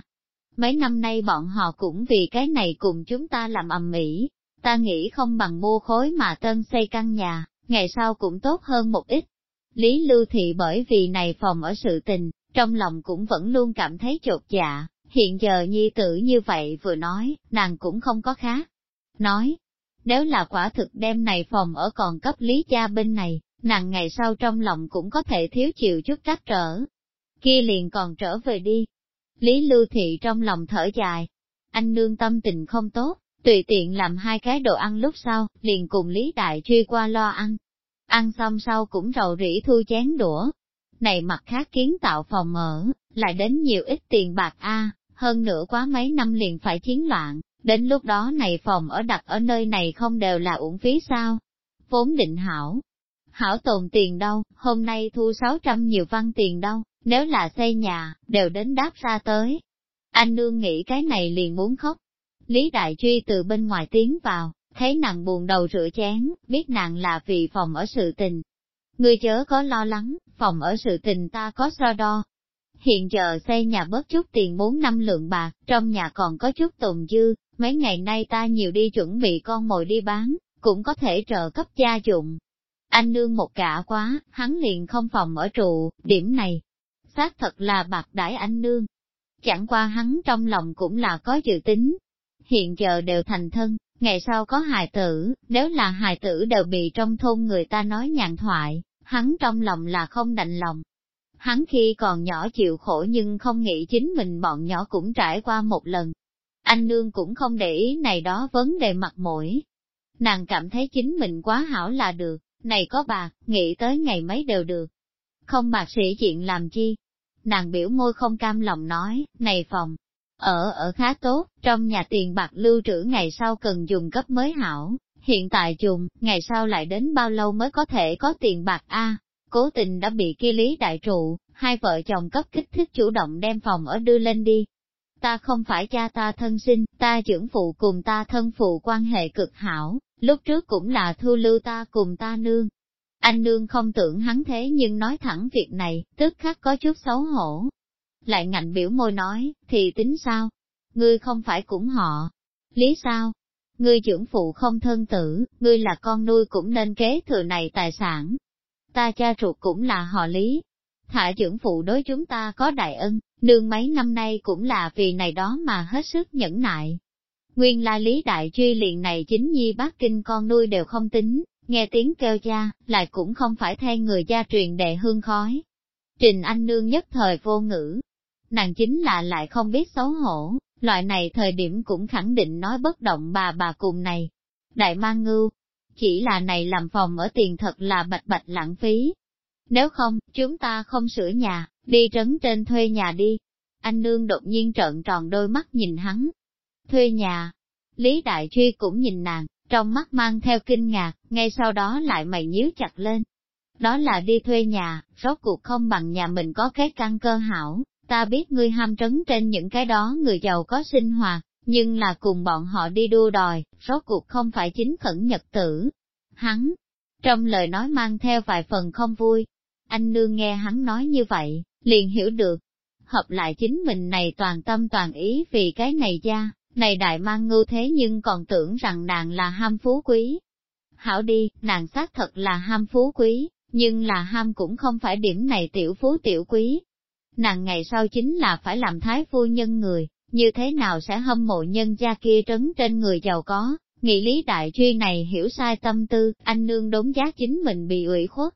Mấy năm nay bọn họ cũng vì cái này cùng chúng ta làm ầm ĩ, ta nghĩ không bằng mua khối mà tân xây căn nhà, ngày sau cũng tốt hơn một ít. Lý Lưu Thị bởi vì này phòng ở sự tình, trong lòng cũng vẫn luôn cảm thấy chột dạ, hiện giờ nhi tử như vậy vừa nói, nàng cũng không có khác. Nói, nếu là quả thực đem này phòng ở còn cấp lý cha bên này, nàng ngày sau trong lòng cũng có thể thiếu chịu chút trắc trở. Kia liền còn trở về đi. Lý Lưu Thị trong lòng thở dài. Anh nương tâm tình không tốt, tùy tiện làm hai cái đồ ăn lúc sau, liền cùng Lý Đại truy qua lo ăn. Ăn xong sau cũng rầu rĩ thu chén đũa. Này mặt khác kiến tạo phòng ở, lại đến nhiều ít tiền bạc a hơn nữa quá mấy năm liền phải chiến loạn, đến lúc đó này phòng ở đặt ở nơi này không đều là uổng phí sao? Vốn định hảo, hảo tồn tiền đâu, hôm nay thu 600 nhiều văn tiền đâu, nếu là xây nhà, đều đến đáp ra tới. Anh nương nghĩ cái này liền muốn khóc. Lý Đại Truy từ bên ngoài tiến vào, thấy nàng buồn đầu rửa chén, biết nàng là vì phòng ở sự tình. Ngươi chớ có lo lắng, phòng ở sự tình ta có so đo. Hiện giờ xây nhà bớt chút tiền 4 năm lượng bạc, trong nhà còn có chút tồn dư, mấy ngày nay ta nhiều đi chuẩn bị con mồi đi bán, cũng có thể trợ cấp gia dụng. Anh nương một cả quá, hắn liền không phòng ở trụ, điểm này, xác thật là bạc đãi anh nương. Chẳng qua hắn trong lòng cũng là có dự tính. Hiện giờ đều thành thân, ngày sau có hài tử, nếu là hài tử đều bị trong thôn người ta nói nhàn thoại, hắn trong lòng là không đành lòng. Hắn khi còn nhỏ chịu khổ nhưng không nghĩ chính mình bọn nhỏ cũng trải qua một lần. Anh nương cũng không để ý này đó vấn đề mặt mũi. Nàng cảm thấy chính mình quá hảo là được, này có bạc, nghĩ tới ngày mấy đều được. Không bạc sĩ chuyện làm chi? Nàng biểu môi không cam lòng nói, này phòng, ở ở khá tốt, trong nhà tiền bạc lưu trữ ngày sau cần dùng cấp mới hảo, hiện tại dùng, ngày sau lại đến bao lâu mới có thể có tiền bạc a Cố tình đã bị kia lý đại trụ, hai vợ chồng cấp kích thích chủ động đem phòng ở đưa lên đi. Ta không phải cha ta thân sinh, ta trưởng phụ cùng ta thân phụ quan hệ cực hảo, lúc trước cũng là thu lưu ta cùng ta nương. Anh nương không tưởng hắn thế nhưng nói thẳng việc này, tức khắc có chút xấu hổ. Lại ngạnh biểu môi nói, thì tính sao? Ngươi không phải cũng họ. Lý sao? Ngươi trưởng phụ không thân tử, ngươi là con nuôi cũng nên kế thừa này tài sản. Ta cha ruột cũng là họ lý. Thả trưởng phụ đối chúng ta có đại ân, nương mấy năm nay cũng là vì này đó mà hết sức nhẫn nại. Nguyên lai lý đại truy liền này chính nhi bác kinh con nuôi đều không tính, nghe tiếng kêu cha, lại cũng không phải thay người gia truyền đệ hương khói. Trình Anh Nương nhất thời vô ngữ, nàng chính là lại không biết xấu hổ, loại này thời điểm cũng khẳng định nói bất động bà bà cùng này. Đại mang ngưu, chỉ là này làm phòng ở tiền thật là bạch bạch lãng phí. Nếu không, chúng ta không sửa nhà, đi trấn trên thuê nhà đi. Anh nương đột nhiên trợn tròn đôi mắt nhìn hắn. Thuê nhà. Lý Đại Truy cũng nhìn nàng, trong mắt mang theo kinh ngạc, ngay sau đó lại mày nhíu chặt lên. Đó là đi thuê nhà, rốt cuộc không bằng nhà mình có cái căn cơ hảo, ta biết ngươi ham trấn trên những cái đó người giàu có sinh hoạt, nhưng là cùng bọn họ đi đua đòi, rốt cuộc không phải chính khẩn nhật tử. Hắn, trong lời nói mang theo vài phần không vui, anh nương nghe hắn nói như vậy, liền hiểu được, hợp lại chính mình này toàn tâm toàn ý vì cái này ra, này đại mang ngưu thế nhưng còn tưởng rằng nàng là ham phú quý. Hảo đi, nàng xác thật là ham phú quý, nhưng là ham cũng không phải điểm này tiểu phú tiểu quý. Nàng ngày sau chính là phải làm thái phu nhân người, như thế nào sẽ hâm mộ nhân gia kia trấn trên người giàu có, nghị lý đại truy này hiểu sai tâm tư, anh nương đốn giá chính mình bị ủy khuất.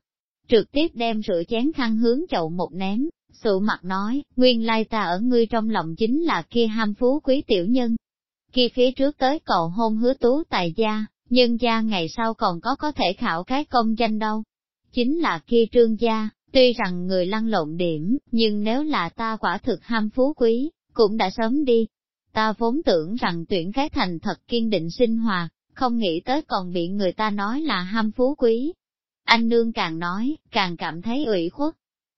Trực tiếp đem rửa chén khăn hướng chậu một ném, sự mặt nói, nguyên lai ta ở ngươi trong lòng chính là kia ham phú quý tiểu nhân. Kia phía trước tới cầu hôn hứa tú tài gia, nhân gia ngày sau còn có có thể khảo cái công danh đâu. Chính là kia trương gia, tuy rằng người lăn lộn điểm, nhưng nếu là ta quả thực ham phú quý, cũng đã sớm đi. Ta vốn tưởng rằng tuyển cái thành thật kiên định sinh hoạt, không nghĩ tới còn bị người ta nói là ham phú quý. Anh nương càng nói, càng cảm thấy ủy khuất.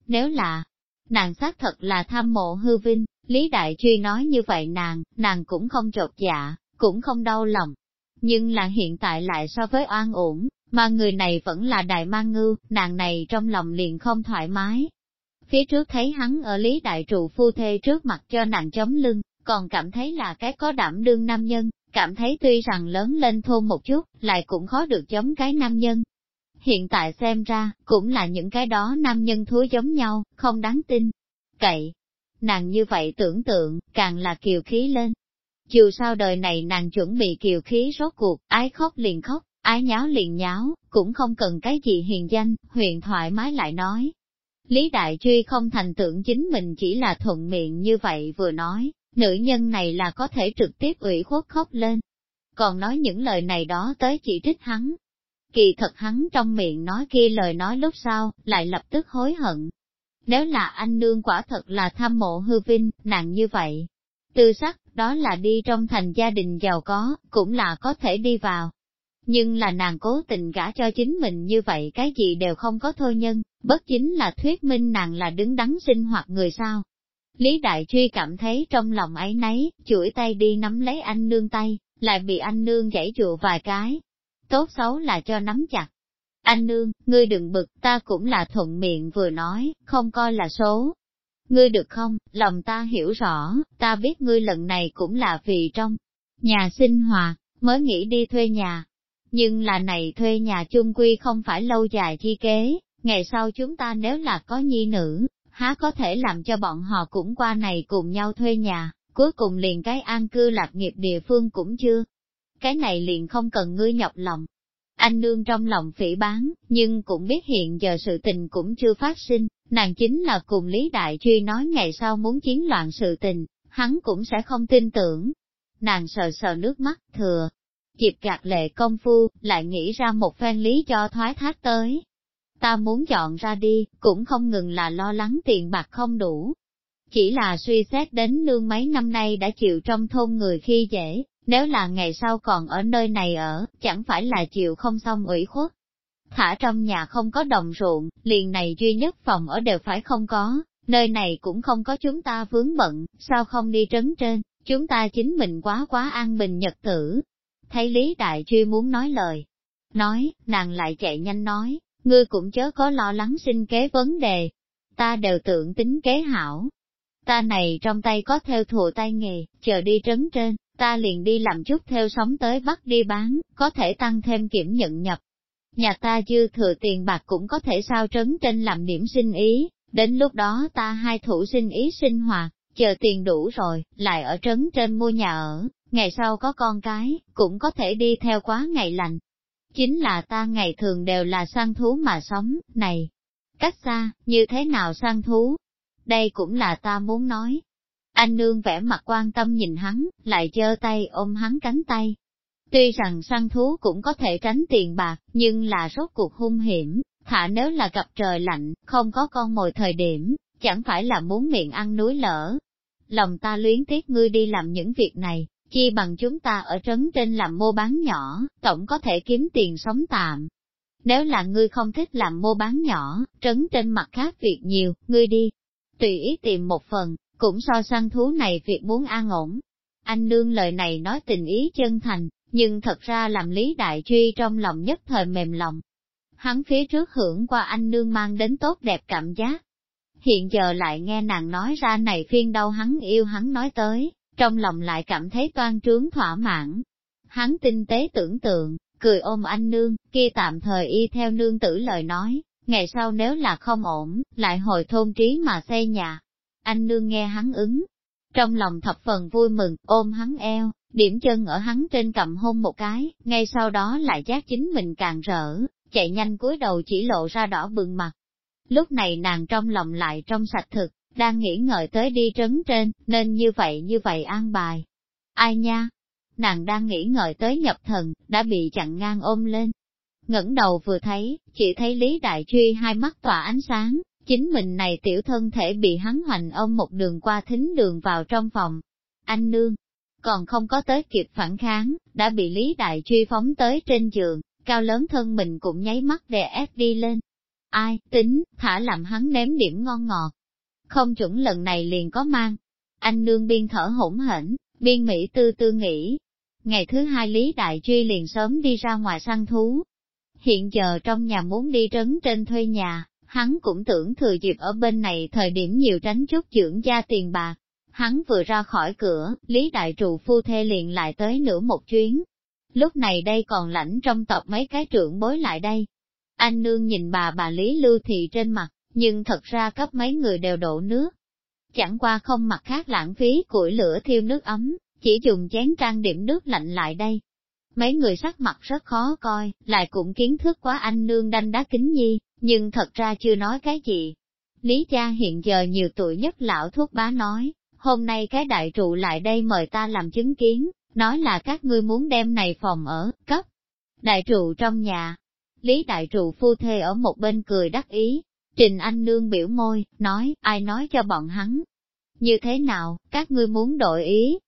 Nếu là, nàng xác thật là tham mộ hư vinh, Lý Đại Truy nói như vậy nàng, nàng cũng không chột dạ, cũng không đau lòng. Nhưng là hiện tại lại so với oan ổn, mà người này vẫn là đại mang ngư, nàng này trong lòng liền không thoải mái. Phía trước thấy hắn ở Lý Đại Trụ phu thê trước mặt cho nàng chống lưng, còn cảm thấy là cái có đảm đương nam nhân, cảm thấy tuy rằng lớn lên thôn một chút, lại cũng khó được chống cái nam nhân. Hiện tại xem ra, cũng là những cái đó nam nhân thúi giống nhau, không đáng tin. Cậy, nàng như vậy tưởng tượng, càng là kiều khí lên. Dù sao đời này nàng chuẩn bị kiều khí rốt cuộc, ái khóc liền khóc, ái nháo liền nháo, cũng không cần cái gì hiền danh, huyền thoại mái lại nói. Lý Đại Truy không thành tưởng chính mình chỉ là thuận miệng như vậy vừa nói, nữ nhân này là có thể trực tiếp ủy khuất khóc lên. Còn nói những lời này đó tới chỉ trích hắn. Kỳ thật hắn trong miệng nói kia lời nói lúc sau, lại lập tức hối hận. Nếu là anh nương quả thật là tham mộ hư vinh, nặng như vậy. Tư sắc, đó là đi trong thành gia đình giàu có, cũng là có thể đi vào. Nhưng là nàng cố tình gả cho chính mình như vậy cái gì đều không có thôi nhân, bất chính là thuyết minh nàng là đứng đắn sinh hoạt người sao, Lý Đại Truy cảm thấy trong lòng ấy nấy, chuỗi tay đi nắm lấy anh nương tay, lại bị anh nương giãy dụ vài cái. Tốt xấu là cho nắm chặt. Anh nương, ngươi đừng bực, ta cũng là thuận miệng vừa nói, không coi là số. Ngươi được không, lòng ta hiểu rõ, ta biết ngươi lần này cũng là vì trong nhà sinh hoạt, mới nghĩ đi thuê nhà. Nhưng là này thuê nhà chung quy không phải lâu dài chi kế, ngày sau chúng ta nếu là có nhi nữ, há có thể làm cho bọn họ cũng qua này cùng nhau thuê nhà, cuối cùng liền cái an cư lạc nghiệp địa phương cũng chưa. Cái này liền không cần ngươi nhọc lòng. Anh nương trong lòng phỉ bán, nhưng cũng biết hiện giờ sự tình cũng chưa phát sinh, nàng chính là cùng Lý Đại Truy nói ngày sau muốn chiến loạn sự tình, hắn cũng sẽ không tin tưởng. Nàng sờ sờ nước mắt, thừa, kịp gạt lệ công phu, lại nghĩ ra một phen lý cho thoái thác tới, ta muốn chọn ra đi, cũng không ngừng là lo lắng tiền bạc không đủ. Chỉ là suy xét đến nương mấy năm nay đã chịu trong thôn người khi dễ, nếu là ngày sau còn ở nơi này ở, chẳng phải là chịu không xong ủy khuất. Thả trong nhà không có đồng ruộng, liền này duy nhất phòng ở đều phải không có, nơi này cũng không có chúng ta vướng bận, sao không đi trấn trên, chúng ta chính mình quá quá an bình nhật tử. Thấy Lý Đại Truy muốn nói lời, nói, nàng lại chạy nhanh nói, ngươi cũng chớ có lo lắng sinh kế vấn đề. Ta đều tưởng tính kế hảo. Ta này trong tay có theo thùa tay nghề, chờ đi trấn trên, ta liền đi làm chút theo sống tới bắt đi bán, có thể tăng thêm kiểm nhận nhập. Nhà ta dư thừa tiền bạc cũng có thể sao trấn trên làm điểm sinh ý, đến lúc đó ta hai thủ sinh ý sinh hoạt, chờ tiền đủ rồi, lại ở trấn trên mua nhà ở, ngày sau có con cái, cũng có thể đi theo quá ngày lành chính là ta ngày thường đều là săn thú mà sống, này, cách xa, như thế nào săn thú? Đây cũng là ta muốn nói. Anh nương vẻ mặt quan tâm nhìn hắn, lại giơ tay ôm hắn cánh tay. Tuy rằng săn thú cũng có thể tránh tiền bạc, nhưng là rốt cuộc hung hiểm, thả nếu là gặp trời lạnh, không có con mồi thời điểm, chẳng phải là muốn miệng ăn núi lở. Lòng ta luyến tiếc ngươi đi làm những việc này, chi bằng chúng ta ở trấn trên làm mua bán nhỏ, tổng có thể kiếm tiền sống tạm. Nếu là ngươi không thích làm mua bán nhỏ, trấn trên mặt khác việc nhiều, ngươi đi, tùy ý tìm một phần, cũng so săn thú này việc muốn an ổn. Anh nương lời này nói tình ý chân thành, nhưng thật ra làm lý đại truy trong lòng nhất thời mềm lòng. Hắn phía trước hưởng qua anh nương mang đến tốt đẹp cảm giác. Hiện giờ lại nghe nàng nói ra này phiên đâu hắn yêu hắn nói tới, trong lòng lại cảm thấy toan trướng thỏa mãn. Hắn tinh tế tưởng tượng, cười ôm anh nương, kia tạm thời y theo nương tử lời nói, ngày sau nếu là không ổn, lại hồi thôn trí mà xây nhà. Anh nương nghe hắn ứng, trong lòng thập phần vui mừng, ôm hắn eo, điểm chân ở hắn trên cầm hôn một cái, ngay sau đó lại giác chính mình càng rỡ, chạy nhanh cúi đầu chỉ lộ ra đỏ bừng mặt. Lúc này nàng trong lòng lại trong sạch thực, đang nghĩ ngợi tới đi trấn trên, nên như vậy như vậy an bài. Ai nha? nàng đang nghĩ ngợi tới nhập thần, đã bị chặn ngang ôm lên. ngẩng đầu vừa thấy, chỉ thấy Lý Đại Truy hai mắt tỏa ánh sáng, chính mình này tiểu thân thể bị hắn hoành ôm một đường qua thính đường vào trong phòng. Anh nương, còn không có tới kịp phản kháng, đã bị Lý Đại Truy phóng tới trên giường, cao lớn thân mình cũng nháy mắt đè ép đi lên. Ai, tính, thả làm hắn nếm điểm ngon ngọt. Không chuẩn lần này liền có mang. Anh nương biên thở hỗn hển, biên Mỹ tư tư nghĩ. Ngày thứ hai Lý Đại Truy liền sớm đi ra ngoài săn thú. Hiện giờ trong nhà muốn đi trấn trên thuê nhà, hắn cũng tưởng thừa dịp ở bên này thời điểm nhiều tránh chút dưỡng gia tiền bạc. Hắn vừa ra khỏi cửa, Lý Đại Trụ phu thê liền lại tới nửa một chuyến. Lúc này đây còn lãnh trong tộc mấy cái trưởng bối lại đây. Anh nương nhìn bà bà Lý Lưu Thị trên mặt, nhưng thật ra cấp mấy người đều đổ nước. Chẳng qua không mặt khác lãng phí củi lửa thiêu nước ấm, chỉ dùng chén trang điểm nước lạnh lại đây. Mấy người sắc mặt rất khó coi, lại cũng kiến thức quá anh nương đanh đá kính nhi, nhưng thật ra chưa nói cái gì. Lý cha hiện giờ nhiều tuổi nhất lão thuốc bá nói, hôm nay cái đại trụ lại đây mời ta làm chứng kiến, nói là các ngươi muốn đem này phòng ở, cấp. Đại trụ trong nhà, Lý đại trụ phu thê ở một bên cười đắc ý, Trình Anh Nương biểu môi, nói, ai nói cho bọn hắn. Như thế nào, các ngươi muốn đổi ý?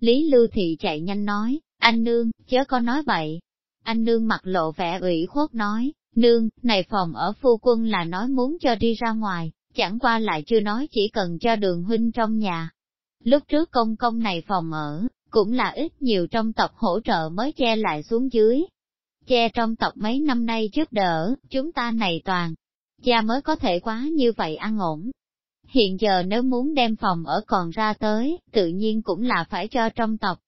Lý Lưu Thị chạy nhanh nói, anh Nương, chớ có nói vậy. Anh Nương mặt lộ vẻ ủy khuất nói, Nương, này phòng ở phu quân là nói muốn cho đi ra ngoài, chẳng qua lại chưa nói chỉ cần cho đường huynh trong nhà. Lúc trước công công này phòng ở, cũng là ít nhiều trong tộc hỗ trợ mới che lại xuống dưới. Che trong tộc mấy năm nay giúp đỡ, chúng ta này toàn, gia mới có thể quá như vậy ăn ổn. Hiện giờ nếu muốn đem phòng ở còn ra tới, tự nhiên cũng là phải cho trong tộc.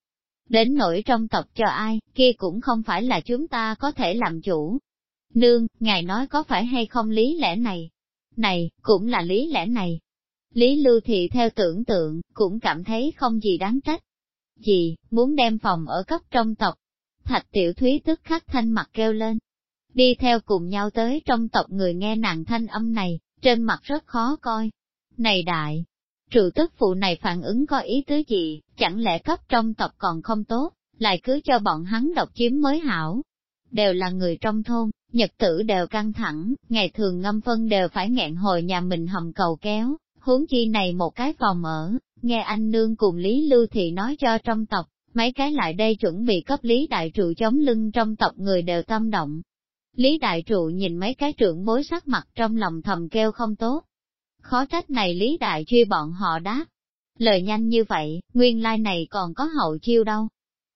Đến nỗi trong tộc cho ai, kia cũng không phải là chúng ta có thể làm chủ, Nương, ngài nói có phải hay không lý lẽ này? Này, cũng là lý lẽ này. Lý Lưu Thị theo tưởng tượng, cũng cảm thấy không gì đáng trách. Gì, muốn đem phòng ở cấp trong tộc. Thạch tiểu thúy tức khắc thanh mặt kêu lên. Đi theo cùng nhau tới trong tộc người nghe nàng thanh âm này, trên mặt rất khó coi. Này đại, trụ tức phụ này phản ứng có ý tứ gì, chẳng lẽ cấp trong tộc còn không tốt, lại cứ cho bọn hắn độc chiếm mới hảo. Đều là người trong thôn, Nhật tử đều căng thẳng, ngày thường ngâm phân đều phải nghẹn hồi nhà mình hầm cầu kéo, huống chi này một cái phòng ở, nghe anh nương cùng Lý Lưu Thị nói cho trong tộc, mấy cái lại đây chuẩn bị cấp Lý Đại Trụ chống lưng trong tộc người đều tâm động. Lý Đại Trụ nhìn mấy cái trưởng bối sắc mặt trong lòng thầm kêu không tốt. Khó trách này Lý Đại truy bọn họ đáp. Lời nhanh như vậy, nguyên lai này còn có hậu chiêu đâu,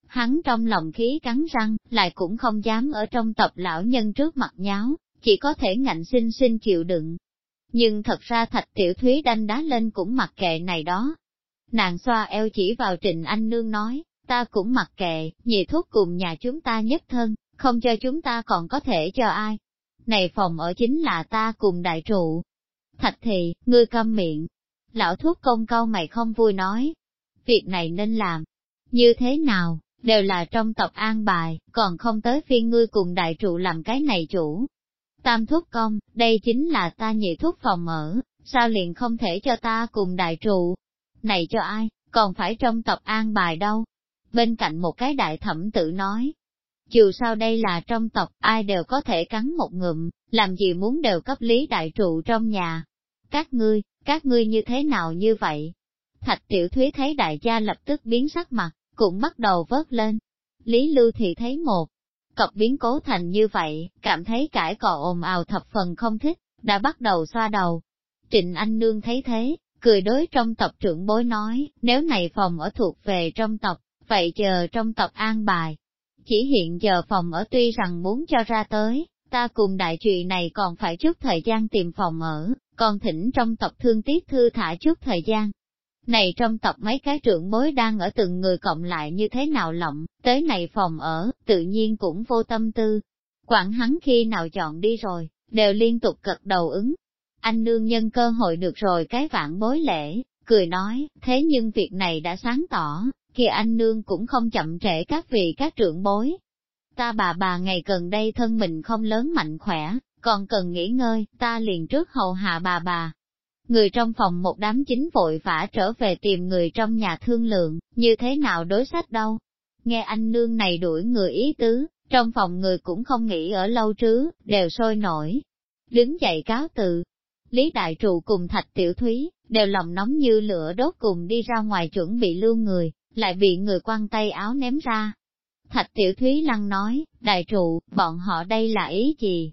Hắn trong lòng khí cắn răng, lại cũng không dám ở trong tập lão nhân trước mặt nháo, chỉ có thể ngạnh sinh sinh chịu đựng. Nhưng thật ra thạch tiểu thúy đanh đá lên cũng mặc kệ này đó. Nàng xoa eo chỉ vào Trình Anh Nương nói, ta cũng mặc kệ, nhị thuốc cùng nhà chúng ta nhất thân, không cho chúng ta còn có thể cho ai. Này phòng ở chính là ta cùng đại trụ. Thạch thì, ngươi câm miệng. Lão thuốc công câu mày không vui nói. Việc này nên làm. Như thế nào? đều là trong tộc an bài, còn không tới phiên ngươi cùng đại trụ làm cái này chủ. Tam thuốc công, đây chính là ta nhị thuốc phòng ở, sao liền không thể cho ta cùng đại trụ? Này cho ai, còn phải trong tộc an bài đâu? Bên cạnh một cái đại thẩm tự nói, dù sao đây là trong tộc, ai đều có thể cắn một ngụm, làm gì muốn đều cấp lý đại trụ trong nhà. Các ngươi, các ngươi như thế nào như vậy? Thạch tiểu thúy thấy đại gia lập tức biến sắc mặt, cũng bắt đầu vớt lên. Lý Lưu thì thấy một cọc biến cố thành như vậy, cảm thấy cãi cọ ồn ào thập phần không thích, đã bắt đầu xoa đầu. Trịnh Anh Nương thấy thế, cười đối trong tộc trưởng bối nói, nếu này phòng ở thuộc về trong tộc, vậy chờ trong tộc an bài. Chỉ hiện giờ phòng ở tuy rằng muốn cho ra tới, ta cùng đại trụy này còn phải chút thời gian tìm phòng ở, còn thỉnh trong tộc thương tiếc thư thả chút thời gian, này trong tộc mấy cái trưởng bối đang ở từng người cộng lại như thế nào lộng, tới này phòng ở, tự nhiên cũng vô tâm tư. Quản hắn khi nào chọn đi rồi, đều liên tục cật đầu ứng. Anh nương nhân cơ hội được rồi cái vạn bối lễ, cười nói, thế nhưng việc này đã sáng tỏ, kia anh nương cũng không chậm trễ các vị các trưởng bối. Ta bà bà ngày gần đây thân mình không lớn mạnh khỏe, còn cần nghỉ ngơi, ta liền trước hầu hạ bà bà, Người trong phòng một đám chính vội vã trở về tìm người trong nhà thương lượng, như thế nào đối sách đâu. Nghe anh nương này đuổi người ý tứ, trong phòng người cũng không nghĩ ở lâu trứ, đều sôi nổi. Đứng dậy cáo từ. Lý Đại Trụ cùng Thạch Tiểu Thúy, đều lòng nóng như lửa đốt cùng đi ra ngoài chuẩn bị lưu người, lại bị người quăng tay áo ném ra. Thạch Tiểu Thúy lăng nói, Đại Trụ, bọn họ đây là ý gì?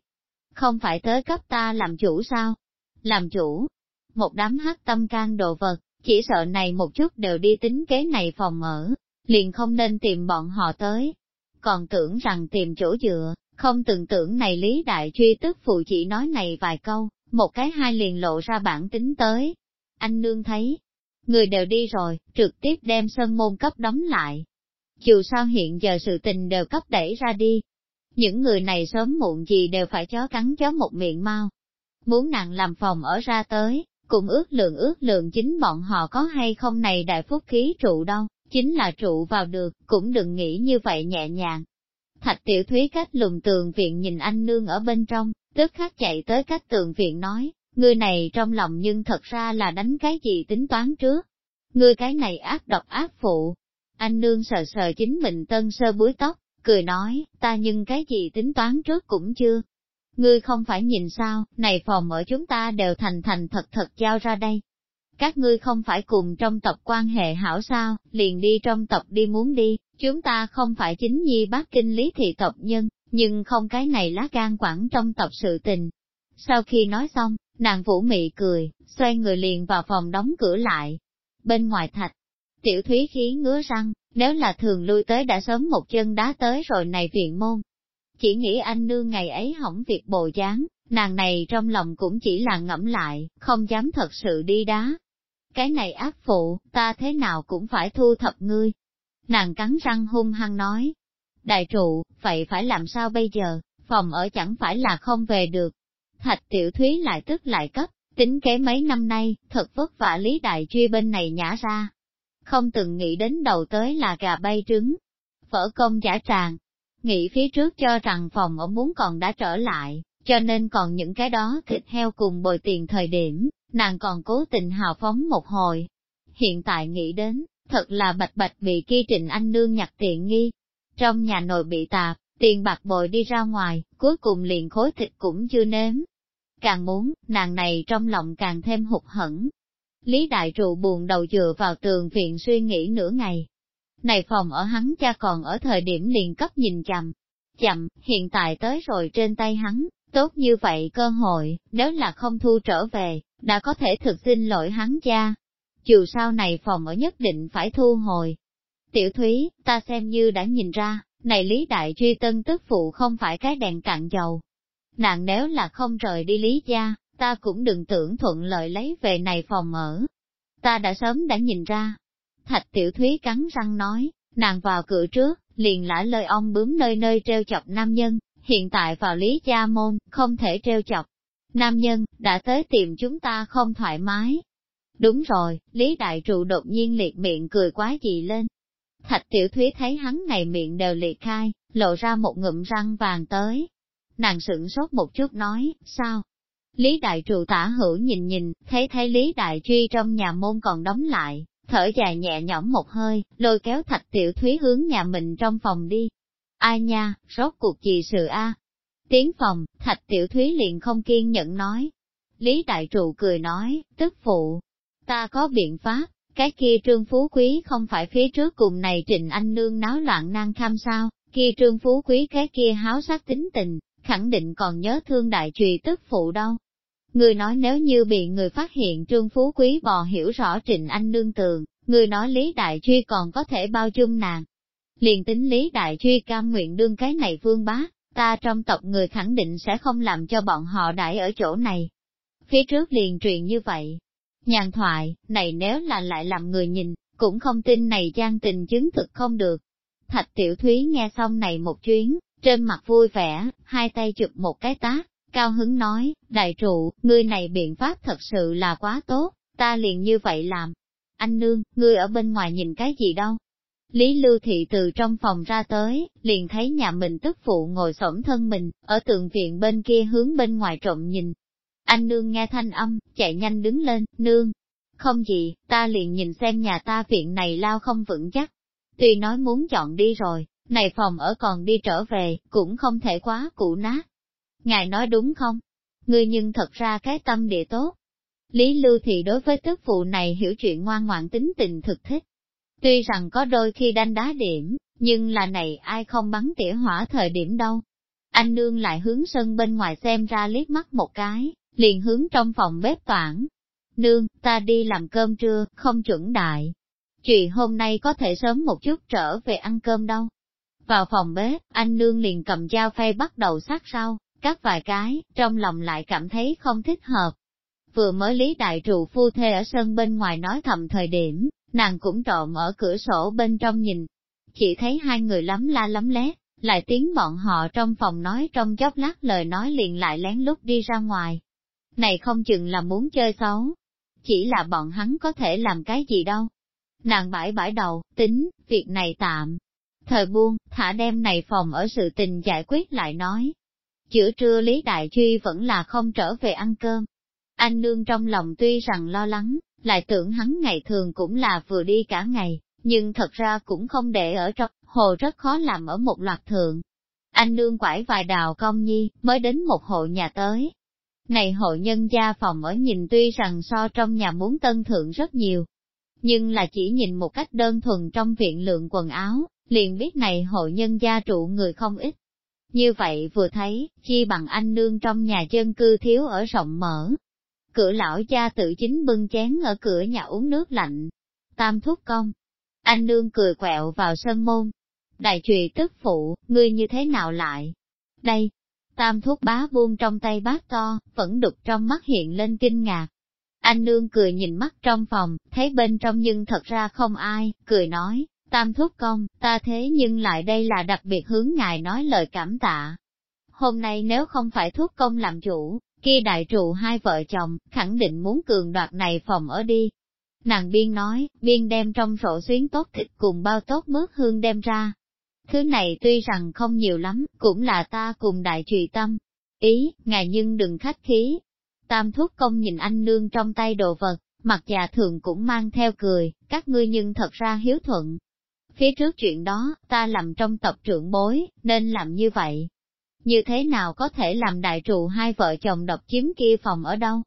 Không phải tới cấp ta làm chủ sao? Làm chủ? Một đám hát tâm can đồ vật, chỉ sợ này một chút đều đi tính kế này phòng ở, liền không nên tìm bọn họ tới. Còn tưởng rằng tìm chỗ dựa, không từng tưởng này Lý Đại Truy tức phụ chỉ nói này vài câu, một cái hai liền lộ ra bản tính tới. Anh nương thấy, người đều đi rồi, trực tiếp đem sân môn cấp đóng lại. Dù sao hiện giờ sự tình đều cấp đẩy ra đi. Những người này sớm muộn gì đều phải chó cắn chó một miệng mau. Muốn nàng làm phòng ở ra tới, cùng ước lượng ước lượng chính bọn họ có hay không này đại phúc khí trụ đâu, chính là trụ vào được, cũng đừng nghĩ như vậy nhẹ nhàng. Thạch tiểu thúy cách lùng tường viện nhìn anh nương ở bên trong, tức khắc chạy tới cách tường viện nói, người này trong lòng nhưng thật ra là đánh cái gì tính toán trước. Ngươi cái này ác độc ác phụ. Anh nương sờ sờ chính mình tân sơ búi tóc, cười nói, ta nhưng cái gì tính toán trước cũng chưa, Ngươi không phải nhìn sao, này phòng ở chúng ta đều thành thành thật thật giao ra đây. Các ngươi không phải cùng trong tộc quan hệ hảo sao, liền đi trong tộc đi muốn đi, chúng ta không phải chính nhi bác kinh lý thị tộc nhân, nhưng không cái này lá gan quản trong tộc sự tình. Sau khi nói xong, nàng vũ mị cười, xoay người liền vào phòng đóng cửa lại. Bên ngoài thạch, tiểu thúy khí ngứa răng, nếu là thường lui tới đã sớm một chân đá tới rồi này viện môn, chỉ nghĩ anh nương ngày ấy hỏng việc bồ dáng, nàng này trong lòng cũng chỉ là ngẫm lại, không dám thật sự đi đá. Cái này ác phụ, ta thế nào cũng phải thu thập ngươi. Nàng cắn răng hung hăng nói. Đại trụ, vậy phải làm sao bây giờ, phòng ở chẳng phải là không về được. Thạch tiểu thúy lại tức lại cấp, tính kế mấy năm nay, thật vất vả lý đại truy bên này nhả ra. Không từng nghĩ đến đầu tới là gà bay trứng, phở công giả tràng, Nghĩ phía trước cho rằng phòng ở muốn còn đã trở lại, cho nên còn những cái đó thịt heo cùng bồi tiền thời điểm, nàng còn cố tình hào phóng một hồi. Hiện tại nghĩ đến, thật là bạch bạch bị kia trịnh anh nương nhặt tiện nghi. Trong nhà nội bị tạp, tiền bạc bội đi ra ngoài, cuối cùng liền khối thịt cũng chưa nếm. Càng muốn, nàng này trong lòng càng thêm hụt hẫng. Lý đại trụ buồn đầu dựa vào tường viện suy nghĩ nửa ngày, này phòng ở hắn cha còn ở thời điểm liền cấp nhìn chậm, chậm, hiện tại tới rồi trên tay hắn, tốt như vậy cơ hội, nếu là không thu trở về, đã có thể thực xin lỗi hắn cha. Dù sao này phòng ở nhất định phải thu hồi. Tiểu Thúy, ta xem như đã nhìn ra, này Lý Đại Truy Tân tức phụ không phải cái đèn cạn dầu. Nàng nếu là không rời đi Lý gia, ta cũng đừng tưởng thuận lợi lấy về này phòng ở. Ta đã sớm đã nhìn ra, Thạch tiểu thúy cắn răng nói, nàng vào cửa trước, liền lã lời ong bướm nơi nơi treo chọc nam nhân, hiện tại vào lý gia môn, không thể treo chọc. Nam nhân, đã tới tìm chúng ta không thoải mái. Đúng rồi, Lý Đại Trụ đột nhiên liệt miệng cười quá dị lên. Thạch tiểu thúy thấy hắn này miệng đều liệt khai, lộ ra một ngụm răng vàng tới. Nàng sửng sốt một chút nói, sao? Lý Đại Trụ tả hữu nhìn nhìn, thấy thấy Lý Đại Truy trong nhà môn còn đóng lại, thở dài nhẹ nhõm một hơi, lôi kéo thạch tiểu thúy hướng nhà mình trong phòng đi. Ai nha, rốt cuộc gì sự a? Tiến phòng, thạch tiểu thúy liền không kiên nhẫn nói. Lý đại trụ cười nói, tức phụ, ta có biện pháp, cái kia trương phú quý không phải phía trước cùng này trịnh anh nương náo loạn nan kham sao, kia trương phú quý cái kia háo sắc tính tình, khẳng định còn nhớ thương đại trùy tức phụ đâu, Người nói nếu như bị người phát hiện trương phú quý bò hiểu rõ trình Anh nương tường, người nói Lý Đại Truy còn có thể bao chung nàng. Liền tính Lý Đại Truy cam nguyện đương cái này vương bá, ta trong tộc người khẳng định sẽ không làm cho bọn họ đãi ở chỗ này. Phía trước liền truyền như vậy. Nhàn thoại, này nếu là lại làm người nhìn, cũng không tin này gian tình chứng thực không được. Thạch Tiểu Thúy nghe xong này một chuyến, trên mặt vui vẻ, hai tay chụp một cái tác, Cao hứng nói, đại trụ, ngươi này biện pháp thật sự là quá tốt, ta liền như vậy làm. Anh nương, ngươi ở bên ngoài nhìn cái gì đâu? Lý Lưu Thị từ trong phòng ra tới, liền thấy nhà mình tức phụ ngồi xổm thân mình, ở tượng viện bên kia hướng bên ngoài trộm nhìn. Anh nương nghe thanh âm, chạy nhanh đứng lên, nương. Không gì, ta liền nhìn xem nhà ta viện này lao không vững chắc. Tuy nói muốn chọn đi rồi, này phòng ở còn đi trở về, cũng không thể quá cụ nát. Ngài nói đúng không? Ngươi nhưng thật ra cái tâm địa tốt. Lý Lưu thì đối với tức phụ này hiểu chuyện ngoan ngoãn tính tình thực thích. Tuy rằng có đôi khi đanh đá điểm, nhưng là này ai không bắn tỉa hỏa thời điểm đâu. Anh nương lại hướng sân bên ngoài xem ra liếc mắt một cái, liền hướng trong phòng bếp toảng. Nương, ta đi làm cơm trưa, không chuẩn đại. Chị hôm nay có thể sớm một chút trở về ăn cơm đâu. Vào phòng bếp, anh nương liền cầm dao phay bắt đầu sát rau, cắt vài cái, trong lòng lại cảm thấy không thích hợp. Vừa mới lý đại trụ phu thê ở sân bên ngoài nói thầm thời điểm, nàng cũng trộm ở cửa sổ bên trong nhìn. Chỉ thấy hai người lắm la lắm lét, lại tiếng bọn họ trong phòng nói trong chốc lát lời nói liền lại lén lút đi ra ngoài. Này không chừng là muốn chơi xấu, chỉ là bọn hắn có thể làm cái gì đâu. Nàng bãi bãi đầu, tính, việc này tạm. Thời buông, thả đem này phòng ở sự tình giải quyết lại nói. Chữa trưa Lý Đại Truy vẫn là không trở về ăn cơm. Anh nương trong lòng tuy rằng lo lắng, lại tưởng hắn ngày thường cũng là vừa đi cả ngày, nhưng thật ra cũng không để ở trong, hồ rất khó làm ở một loạt thượng. Anh nương quải vài đào công nhi, mới đến một hộ nhà tới. Này hộ nhân gia phòng ở nhìn tuy rằng so trong nhà muốn tân thượng rất nhiều, nhưng là chỉ nhìn một cách đơn thuần trong viện lượng quần áo, liền biết này hộ nhân gia trụ người không ít. Như vậy vừa thấy, chi bằng anh nương trong nhà dân cư thiếu ở rộng mở. Cửa lão gia tự chính bưng chén ở cửa nhà uống nước lạnh. Tam thúc công. Anh nương cười quẹo vào sân môn. Đại trùy tức phụ, ngươi như thế nào lại? Đây, tam thuốc bá buông trong tay bát to, vẫn đục trong mắt hiện lên kinh ngạc. Anh nương cười nhìn mắt trong phòng, thấy bên trong nhưng thật ra không ai, cười nói, tam thúc công, ta thế nhưng lại đây là đặc biệt hướng ngài nói lời cảm tạ. Hôm nay nếu không phải thúc công làm chủ, kia đại trụ hai vợ chồng, khẳng định muốn cường đoạt này phòng ở đi. Nàng biên nói, biên đem trong sổ xuyến tốt thịt cùng bao tốt mướt hương đem ra, Thứ này tuy rằng không nhiều lắm, cũng là ta cùng đại trùy tâm. Ý, ngài nhưng đừng khách khí. Tam thúc công nhìn anh nương trong tay đồ vật, mặt già thường cũng mang theo cười, các ngươi nhưng thật ra hiếu thuận. Phía trước chuyện đó, ta làm trong tập trưởng bối, nên làm như vậy. Như thế nào có thể làm đại trụ hai vợ chồng độc chiếm kia phòng ở đâu?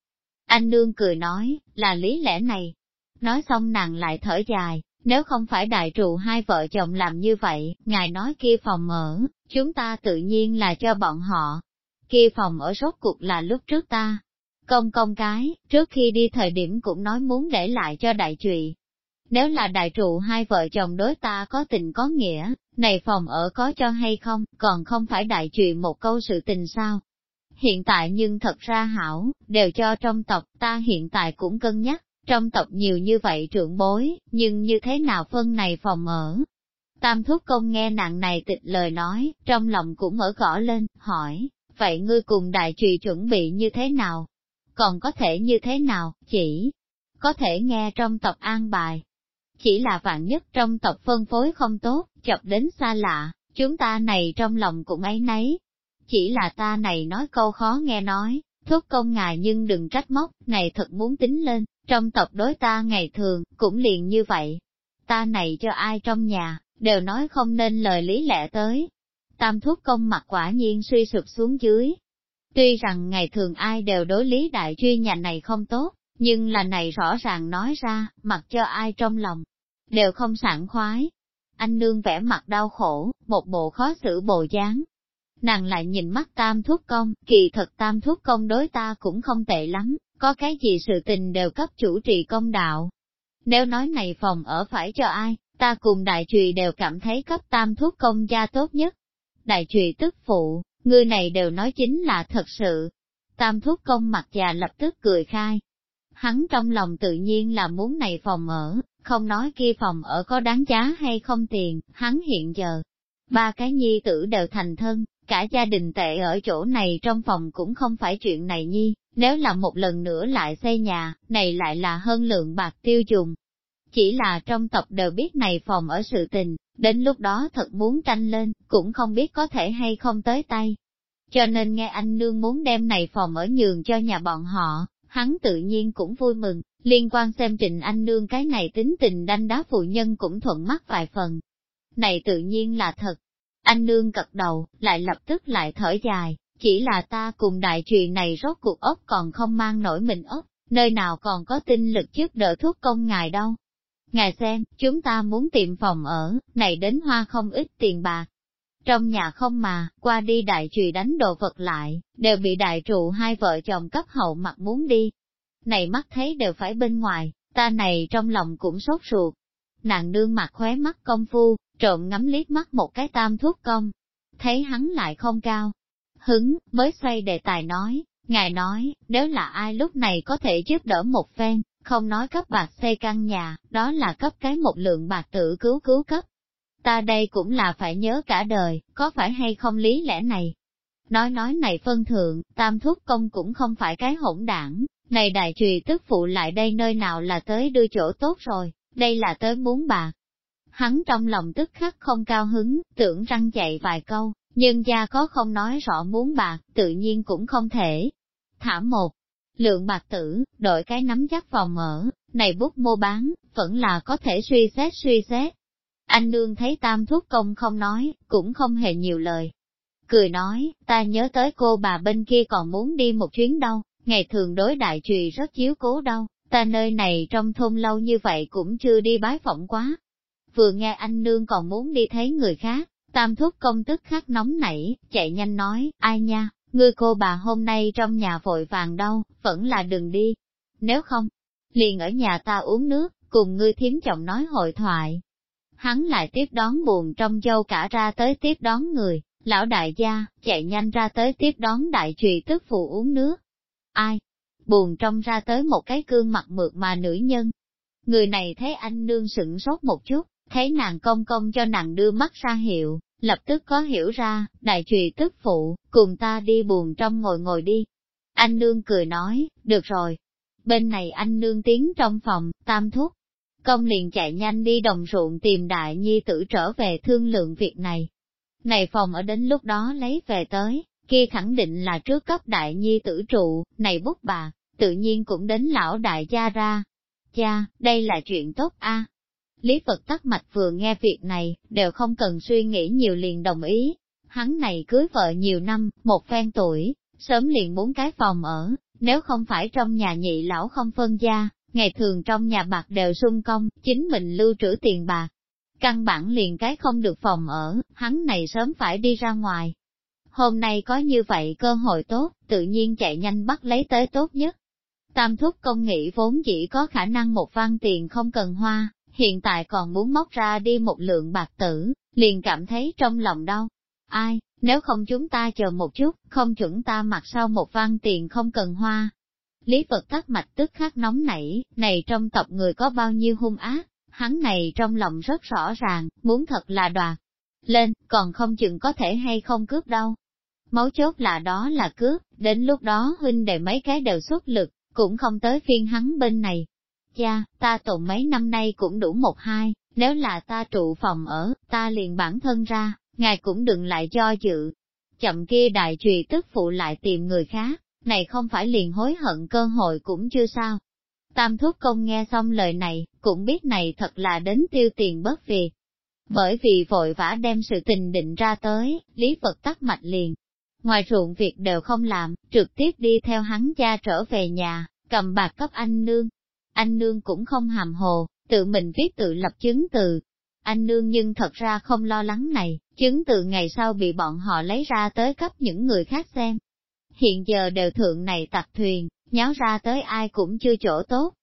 Anh nương cười nói, là lý lẽ này. Nói xong nàng lại thở dài, nếu không phải đại trụ hai vợ chồng làm như vậy, ngài nói kia phòng ở, chúng ta tự nhiên là cho bọn họ. Kia phòng ở rốt cuộc là lúc trước ta. Công công cái, trước khi đi thời điểm cũng nói muốn để lại cho đại trụy. Nếu là đại trụ hai vợ chồng đối ta có tình có nghĩa, này phòng ở có cho hay không, còn không phải đại chuyện một câu sự tình sao? Hiện tại nhưng thật ra hảo, đều cho trong tộc ta hiện tại cũng cân nhắc, trong tộc nhiều như vậy trưởng bối, nhưng như thế nào phân này phòng ở? Tam thúc công nghe nặng này tịch lời nói, trong lòng cũng mở gõ lên, hỏi, vậy ngươi cùng đại trùy chuẩn bị như thế nào? Còn có thể như thế nào, chỉ có thể nghe trong tộc an bài. Chỉ là vạn nhất trong tộc phân phối không tốt, chọc đến xa lạ, chúng ta này trong lòng cũng ấy nấy. Chỉ là ta này nói câu khó nghe nói, thúc công ngài nhưng đừng trách móc, này thật muốn tính lên, trong tộc đối ta ngày thường, cũng liền như vậy. Ta này cho ai trong nhà, đều nói không nên lời lý lẽ tới. Tam thuốc công mặt quả nhiên suy sụp xuống dưới. Tuy rằng ngày thường ai đều đối lý đại truy nhà này không tốt, nhưng là này rõ ràng nói ra, mặc cho ai trong lòng, đều không sảng khoái. Anh nương vẽ mặt đau khổ, một bộ khó xử bồ dáng. Nàng lại nhìn mắt tam thuốc công, kỳ thật tam thuốc công đối ta cũng không tệ lắm, có cái gì sự tình đều cấp chủ trì công đạo. Nếu nói này phòng ở phải cho ai, ta cùng đại trùy đều cảm thấy cấp tam thuốc công gia tốt nhất. Đại trùy tức phụ, người này đều nói chính là thật sự. Tam thuốc công mặt già lập tức cười khai. Hắn trong lòng tự nhiên là muốn này phòng ở, không nói kia phòng ở có đáng giá hay không tiền, hắn hiện giờ. Ba cái nhi tử đều thành thân, cả gia đình tệ ở chỗ này trong phòng cũng không phải chuyện này nhi, nếu là một lần nữa lại xây nhà, này lại là hơn lượng bạc tiêu dùng. Chỉ là trong tộc đều biết này phòng ở sự tình, đến lúc đó thật muốn tranh lên, cũng không biết có thể hay không tới tay. Cho nên nghe anh nương muốn đem này phòng ở nhường cho nhà bọn họ, hắn tự nhiên cũng vui mừng, liên quan xem trịnh anh nương cái này tính tình đanh đá phụ nhân cũng thuận mắt vài phần. Này tự nhiên là thật. Anh nương cật đầu, lại lập tức lại thở dài, chỉ là ta cùng đại chuyện này rốt cuộc ốc còn không mang nổi mình ốc, nơi nào còn có tinh lực trước đỡ thuốc công ngài đâu. Ngài xem, chúng ta muốn tìm phòng ở, này đến hoa không ít tiền bạc. Trong nhà không mà, qua đi đại trùy đánh đồ vật lại, đều bị đại trụ hai vợ chồng cấp hậu mặt muốn đi. Này mắt thấy đều phải bên ngoài, ta này trong lòng cũng sốt ruột. Nàng đương mặt khóe mắt công phu, trộm ngắm liếc mắt một cái tam thuốc công. Thấy hắn lại không cao. Hứng, mới xoay đề tài nói, ngài nói, nếu là ai lúc này có thể giúp đỡ một phen, không nói cấp bạc xây căn nhà, đó là cấp cái một lượng bạc tự cứu cứu cấp. Ta đây cũng là phải nhớ cả đời, có phải hay không lý lẽ này? Nói nói này phân thượng, tam thúc công cũng không phải cái hỗn đảng, này đại trùy tức phụ lại đây nơi nào là tới đưa chỗ tốt rồi, đây là tới muốn bạc. Hắn trong lòng tức khắc không cao hứng, tưởng răng chạy vài câu, nhưng gia có không nói rõ muốn bạc, tự nhiên cũng không thể. Thảm một, lượng bạc tử, đổi cái nắm chắc phòng ở, này bút mua bán, vẫn là có thể suy xét suy xét. Anh nương thấy tam thuốc công không nói, cũng không hề nhiều lời. Cười nói, ta nhớ tới cô bà bên kia còn muốn đi một chuyến đâu, ngày thường đối đại trùy rất chiếu cố đâu, ta nơi này trong thôn lâu như vậy cũng chưa đi bái phỏng quá. Vừa nghe anh nương còn muốn đi thấy người khác, tam thuốc công tức khắc nóng nảy, chạy nhanh nói, ai nha, ngươi cô bà hôm nay trong nhà vội vàng đâu, vẫn là đừng đi. Nếu không, liền ở nhà ta uống nước, cùng ngươi thiếm chồng nói hội thoại. Hắn lại tiếp đón buồn trong dâu cả ra tới tiếp đón người, lão đại gia, chạy nhanh ra tới tiếp đón đại trùy tức phụ uống nước. Ai? Buồn trong ra tới một cái cương mặt mượt mà nữ nhân. Người này thấy anh nương sửng sốt một chút, thấy nàng công công cho nàng đưa mắt ra hiệu, lập tức có hiểu ra, đại trùy tức phụ, cùng ta đi buồn trong ngồi ngồi đi. Anh nương cười nói, được rồi. Bên này anh nương tiến trong phòng, tam thuốc. Công liền chạy nhanh đi đồng ruộng tìm đại nhi tử trở về thương lượng việc này. Này phòng ở đến lúc đó lấy về tới, kia khẳng định là trước cấp đại nhi tử trụ, này bút bà, tự nhiên cũng đến lão đại gia ra. Cha, đây là chuyện tốt a. Lý Phật tắc mạch vừa nghe việc này, đều không cần suy nghĩ nhiều liền đồng ý. Hắn này cưới vợ nhiều năm, một phen tuổi, sớm liền muốn cái phòng ở, nếu không phải trong nhà nhị lão không phân gia, ngày thường trong nhà bạc đều sung công, chính mình lưu trữ tiền bạc. Căn bản liền cái không được phòng ở, hắn này sớm phải đi ra ngoài. Hôm nay có như vậy cơ hội tốt, tự nhiên chạy nhanh bắt lấy tới tốt nhất. Tam thúc công nghĩ vốn chỉ có khả năng một văn tiền không cần hoa, hiện tại còn muốn móc ra đi một lượng bạc tử, liền cảm thấy trong lòng đau. Ai, nếu không chúng ta chờ một chút, không chuẩn ta mặc sau một văn tiền không cần hoa. Lý Phật tắc mạch tức khắc nóng nảy, này trong tộc người có bao nhiêu hung ác, hắn này trong lòng rất rõ ràng, muốn thật là đoạt. Lên, còn không chừng có thể hay không cướp đâu. Mấu chốt là đó là cướp, đến lúc đó huynh đệ mấy cái đều xuất lực, cũng không tới phiên hắn bên này, cha, ta tồn mấy năm nay cũng đủ một hai, nếu là ta trụ phòng ở, ta liền bản thân ra, ngài cũng đừng lại do dự. Chậm kia đại trùy tức phụ lại tìm người khác, này không phải liền hối hận cơ hội cũng chưa sao. Tam Thúc công nghe xong lời này, cũng biết này thật là đến tiêu tiền bớt việc. Bởi vì vội vã đem sự tình định ra tới, Lý Phật tắt mạch liền. Ngoài ruộng việc đều không làm, trực tiếp đi theo hắn cha trở về nhà, cầm bạc cấp anh nương, anh nương cũng không hàm hồ, tự mình viết tự lập chứng từ. Anh nương nhưng thật ra không lo lắng này, chứng từ ngày sau bị bọn họ lấy ra tới cấp những người khác xem. Hiện giờ đều thượng này tặc thuyền, nháo ra tới ai cũng chưa chỗ tốt.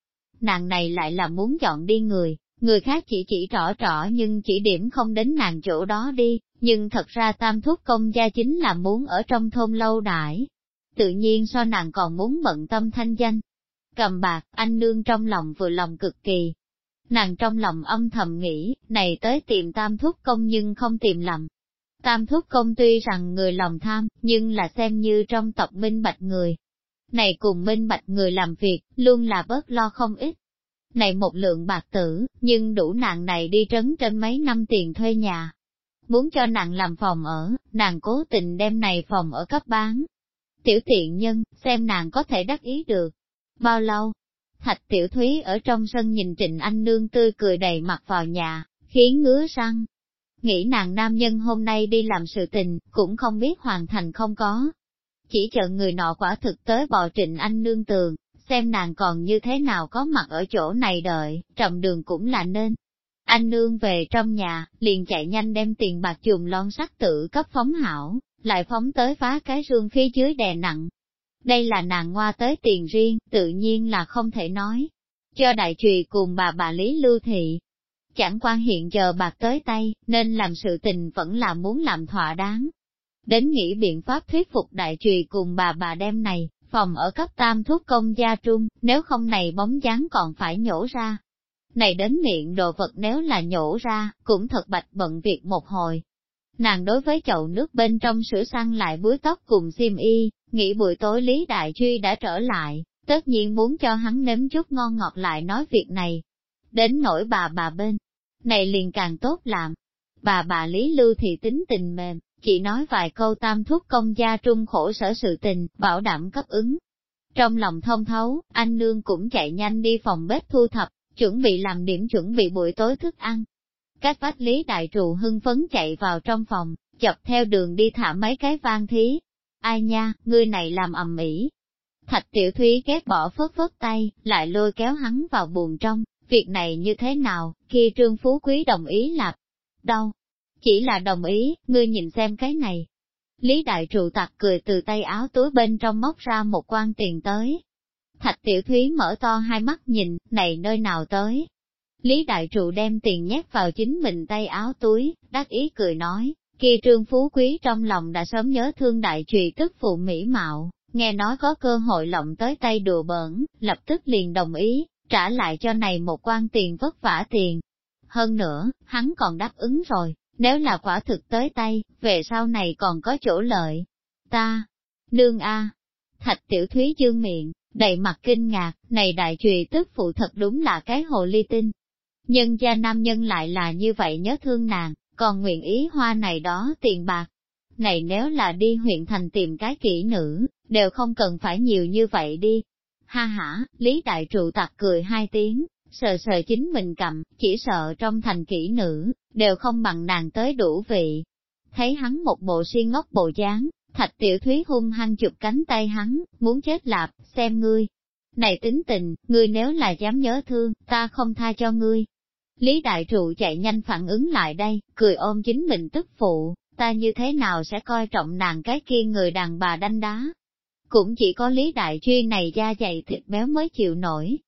Nàng này lại là muốn chọn đi người, người khác chỉ chỉ rõ rõ nhưng chỉ điểm không đến nàng chỗ đó đi, nhưng thật ra tam thúc công gia chính là muốn ở trong thôn lâu đãi. Tự nhiên so nàng còn muốn bận tâm thanh danh, Cầm bạc, anh nương trong lòng vừa lòng cực kỳ. Nàng trong lòng âm thầm nghĩ, này tới tìm tam thúc công nhưng không tìm lầm. Tam thúc công tuy rằng người lòng tham, nhưng là xem như trong tộc minh bạch người. Này cùng minh bạch người làm việc, luôn là bớt lo không ít. Này một lượng bạc tử, nhưng đủ nàng này đi trấn trên mấy năm tiền thuê nhà. Muốn cho nàng làm phòng ở, nàng cố tình đem này phòng ở cấp bán. Tiểu tiện nhân, xem nàng có thể đắc ý được. Bao lâu? Thạch tiểu thúy ở trong sân nhìn Trịnh Anh Nương tươi cười đầy mặt vào nhà, khiến ngứa răng nghĩ nàng nam nhân hôm nay đi làm sự tình, cũng không biết hoàn thành không có. Chỉ chờ người nọ quả thực tới bò trịnh anh nương tường, xem nàng còn như thế nào có mặt ở chỗ này đợi, trầm đường cũng là nên. Anh nương về trong nhà, liền chạy nhanh đem tiền bạc chùm lon sắt tự cấp phóng hảo, lại phóng tới phá cái rương phía dưới đè nặng. Đây là nàng ngoa tới tiền riêng, tự nhiên là không thể nói. Cho đại trùy cùng bà bà Lý Lưu Thị. Chẳng quan hiện giờ bạc tới tay, nên làm sự tình vẫn là muốn làm thỏa đáng. Đến nghĩ biện pháp thuyết phục đại trùy cùng bà bà đem này, phòng ở cấp tam thuốc công gia trung, nếu không này bóng dáng còn phải nhổ ra. Này đến miệng đồ vật nếu là nhổ ra, cũng thật bạch bận việc một hồi. Nàng đối với chậu nước bên trong sữa xăng lại búi tóc cùng xiêm y, nghĩ buổi tối Lý Đại Truy đã trở lại, tất nhiên muốn cho hắn nếm chút ngon ngọt lại nói việc này. Đến nỗi bà bà bên, này liền càng tốt làm. Bà bà Lý Lưu thì tính tình mềm, chỉ nói vài câu tam thuốc công gia trung khổ sở sự tình, bảo đảm cấp ứng. Trong lòng thông thấu, anh nương cũng chạy nhanh đi phòng bếp thu thập, chuẩn bị làm điểm chuẩn bị buổi tối thức ăn. Các bách lý đại trụ hưng phấn chạy vào trong phòng, chập theo đường đi thả mấy cái vang thí. Ai nha, ngươi này làm ầm ĩ. Thạch tiểu thúy ghét bỏ phớt phớt tay, lại lôi kéo hắn vào buồn trong, việc này như thế nào, khi trương phú quý đồng ý là Đâu, chỉ là đồng ý, ngươi nhìn xem cái này. Lý đại trụ tặc cười từ tay áo túi bên trong móc ra một quan tiền tới. Thạch tiểu thúy mở to hai mắt nhìn, này nơi nào tới. Lý đại trụ đem tiền nhét vào chính mình tay áo túi, đắc ý cười nói, kia trương phú quý trong lòng đã sớm nhớ thương đại trùy tức phụ mỹ mạo, nghe nói có cơ hội lộng tới tay đùa bỡn, lập tức liền đồng ý, trả lại cho này một quan tiền vất vả tiền. Hơn nữa, hắn còn đáp ứng rồi, nếu là quả thực tới tay, về sau này còn có chỗ lợi. Ta, nương a, thạch tiểu thúy dương miệng, đầy mặt kinh ngạc, này đại trùy tức phụ thật đúng là cái hồ ly tinh. Nhân gia nam nhân lại là như vậy nhớ thương nàng, còn nguyện ý hoa này đó tiền bạc. Này nếu là đi huyện thành tìm cái kỹ nữ, đều không cần phải nhiều như vậy đi. Ha ha, Lý Đại Trụ tặc cười hai tiếng, sờ sờ chính mình cầm, chỉ sợ trong thành kỹ nữ, đều không bằng nàng tới đủ vị. Thấy hắn một bộ si ngốc bộ dáng, thạch tiểu thúy hung hăng chụp cánh tay hắn, muốn chết lạp, xem ngươi. Này tính tình, ngươi nếu là dám nhớ thương, ta không tha cho ngươi. Lý đại trụ chạy nhanh phản ứng lại đây, cười ôm chính mình tức phụ, ta như thế nào sẽ coi trọng nàng cái kia người đàn bà đanh đá. Cũng chỉ có lý đại truy này da dày thịt béo mới chịu nổi.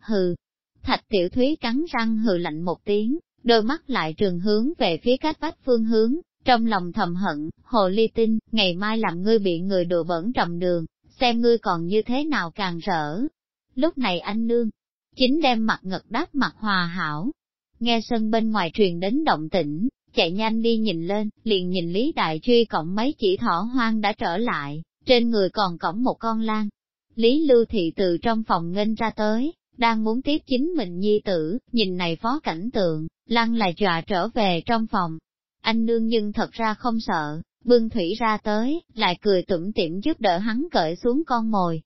Hừ, Thạch tiểu thúy cắn răng hừ lạnh một tiếng, đôi mắt lại trường hướng về phía cách vách phương hướng, trong lòng thầm hận, hồ ly tinh, ngày mai làm ngươi bị người đùa bẩn trầm đường, xem ngươi còn như thế nào càng rỡ. Lúc này anh nương, chính đem mặt ngật đáp mặt hòa hảo. Nghe sân bên ngoài truyền đến động tĩnh, chạy nhanh đi nhìn lên, liền nhìn Lý Đại Truy cộng mấy chỉ thỏ hoang đã trở lại, trên người còn cõng một con lan. Lý Lưu Thị từ trong phòng nghênh ra tới, đang muốn tiếp chính mình nhi tử, nhìn này phó cảnh tượng, lăng lại dọa trở về trong phòng. Anh nương nhưng thật ra không sợ, bưng thủy ra tới, lại cười tủm tỉm giúp đỡ hắn cởi xuống con mồi.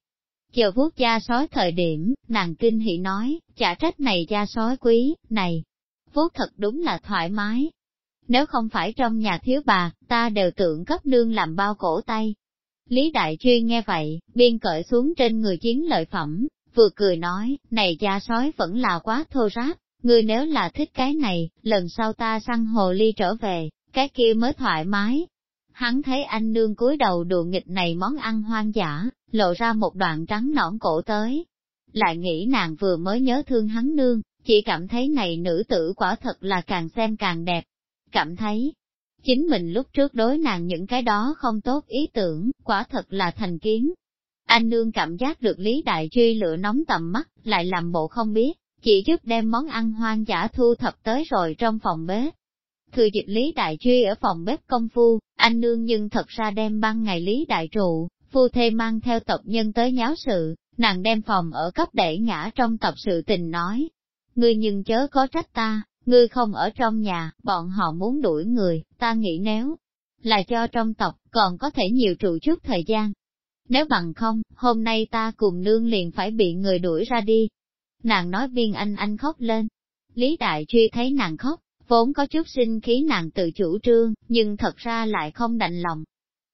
Chờ vuốt da sói thời điểm, nàng kinh hỉ nói, chả trách này da sói quý, này, vuốt thật đúng là thoải mái. Nếu không phải trong nhà thiếu bà, ta đều tưởng cấp nương làm bao cổ tay. Lý Đại Chuyên nghe vậy, biên cởi xuống trên người chiến lợi phẩm, vừa cười nói, này da sói vẫn là quá thô ráp, ngươi nếu là thích cái này, lần sau ta săn hồ ly trở về, cái kia mới thoải mái. Hắn thấy anh nương cúi đầu đùa nghịch này món ăn hoang dã, lộ ra một đoạn trắng nõn cổ tới. Lại nghĩ nàng vừa mới nhớ thương hắn nương, chỉ cảm thấy này nữ tử quả thật là càng xem càng đẹp. Cảm thấy, chính mình lúc trước đối nàng những cái đó không tốt ý tưởng, quả thật là thành kiến, anh nương cảm giác được Lý Đại Truy lựa nóng tầm mắt, lại làm bộ không biết, chỉ giúp đem món ăn hoang dã thu thập tới rồi trong phòng bếp. Thừa dịch Lý Đại Truy ở phòng bếp công phu, anh nương nhưng thật ra đem ban ngày Lý Đại Trụ, phu thê mang theo tộc nhân tới nháo sự, nàng đem phòng ở cấp để ngã trong tập sự tình nói. Ngươi nhưng chớ có trách ta, ngươi không ở trong nhà, bọn họ muốn đuổi người, ta nghĩ nếu là cho trong tộc còn có thể nhiều trụ chút thời gian, nếu bằng không, hôm nay ta cùng nương liền phải bị người đuổi ra đi. Nàng nói viên anh anh khóc lên. Lý Đại Truy thấy nàng khóc, vốn có chút sinh khí nàng tự chủ trương, nhưng thật ra lại không đành lòng.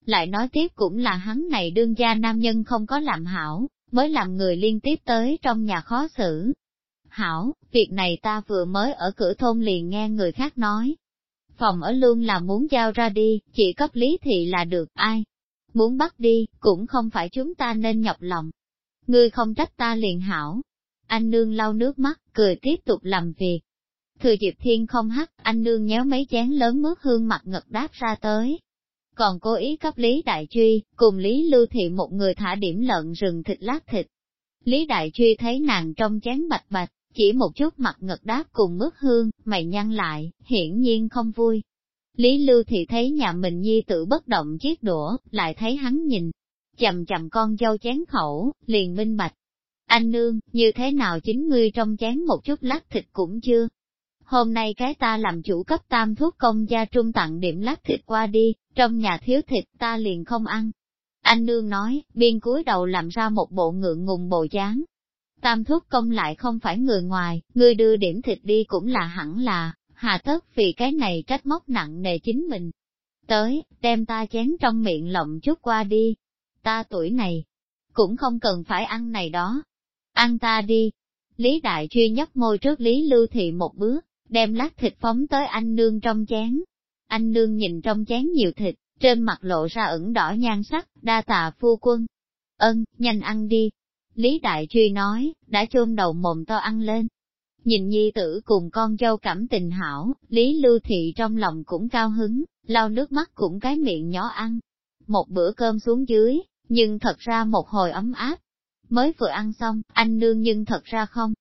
Lại nói tiếp cũng là hắn này đương gia nam nhân không có làm hảo, mới làm người liên tiếp tới trong nhà khó xử. Hảo, việc này ta vừa mới ở cửa thôn liền nghe người khác nói. Phòng ở luôn là muốn giao ra đi, chỉ cấp lý thị là được ai. Muốn bắt đi, cũng không phải chúng ta nên nhọc lòng. Ngươi không trách ta liền hảo. Anh nương lau nước mắt, cười tiếp tục làm việc. Thừa dịp thiên không hắt, anh nương nhéo mấy chén lớn mướt hương mặt ngật đáp ra tới. Còn cố ý cấp Lý Đại Truy, cùng Lý Lưu Thị một người thả điểm lợn rừng thịt lát thịt. Lý Đại Truy thấy nàng trong chén bạch bạch, chỉ một chút mặt ngật đáp cùng mức hương, mày nhăn lại, hiển nhiên không vui. Lý Lưu Thị thấy nhà mình nhi tự bất động chiếc đũa, lại thấy hắn nhìn, chầm chầm con dâu chén khẩu, liền minh bạch. Anh nương, như thế nào chính ngươi trong chén một chút lát thịt cũng chưa, hôm nay cái ta làm chủ cấp tam thuốc công gia trung tặng điểm lát thịt qua đi, trong nhà thiếu thịt ta liền không ăn. Anh nương nói, biên cúi đầu làm ra một bộ ngượng ngùng bộ dáng. Tam thuốc công lại không phải người ngoài, người đưa điểm thịt đi cũng là hẳn là, hà tất vì cái này trách móc nặng nề chính mình. Tới, đem ta chén trong miệng lộng chút qua đi. Ta tuổi này, cũng không cần phải ăn này đó. Ăn ta đi. Lý Đại Truy nhấp môi trước Lý Lưu Thị một bước, đem lát thịt phóng tới anh nương trong chén. Anh nương nhìn trong chén nhiều thịt, trên mặt lộ ra ửng đỏ nhan sắc, đa tạ phu quân. Ân, nhanh ăn đi. Lý Đại Truy nói, đã chôn đầu mồm to ăn lên. Nhìn nhi tử cùng con dâu cảm tình hảo, Lý Lưu Thị trong lòng cũng cao hứng, lau nước mắt cũng cái miệng nhỏ ăn. Một bữa cơm xuống dưới, nhưng thật ra một hồi ấm áp. Mới vừa ăn xong, anh nương nhưng thật ra không.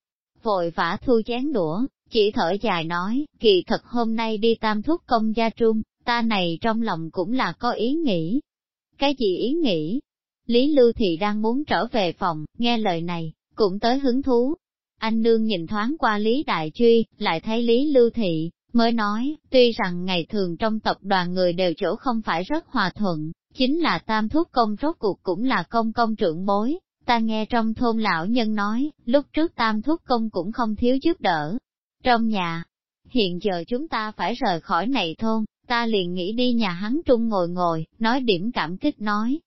Vội vã thu chén đũa, chỉ thở dài nói, kỳ thật hôm nay đi tam thúc công gia trung, ta này trong lòng cũng là có ý nghĩ. Cái gì ý nghĩ? Lý Lưu Thị đang muốn trở về phòng, nghe lời này, cũng tới hứng thú. Anh nương nhìn thoáng qua Lý Đại Truy, lại thấy Lý Lưu Thị, mới nói, tuy rằng ngày thường trong tập đoàn người đều chỗ không phải rất hòa thuận, chính là tam thúc công rốt cuộc cũng là công công trưởng bối. Ta nghe trong thôn lão nhân nói, lúc trước tam thúc công cũng không thiếu giúp đỡ, trong nhà, hiện giờ chúng ta phải rời khỏi này thôn, ta liền nghĩ đi nhà hắn trung ngồi ngồi, nói điểm cảm kích nói.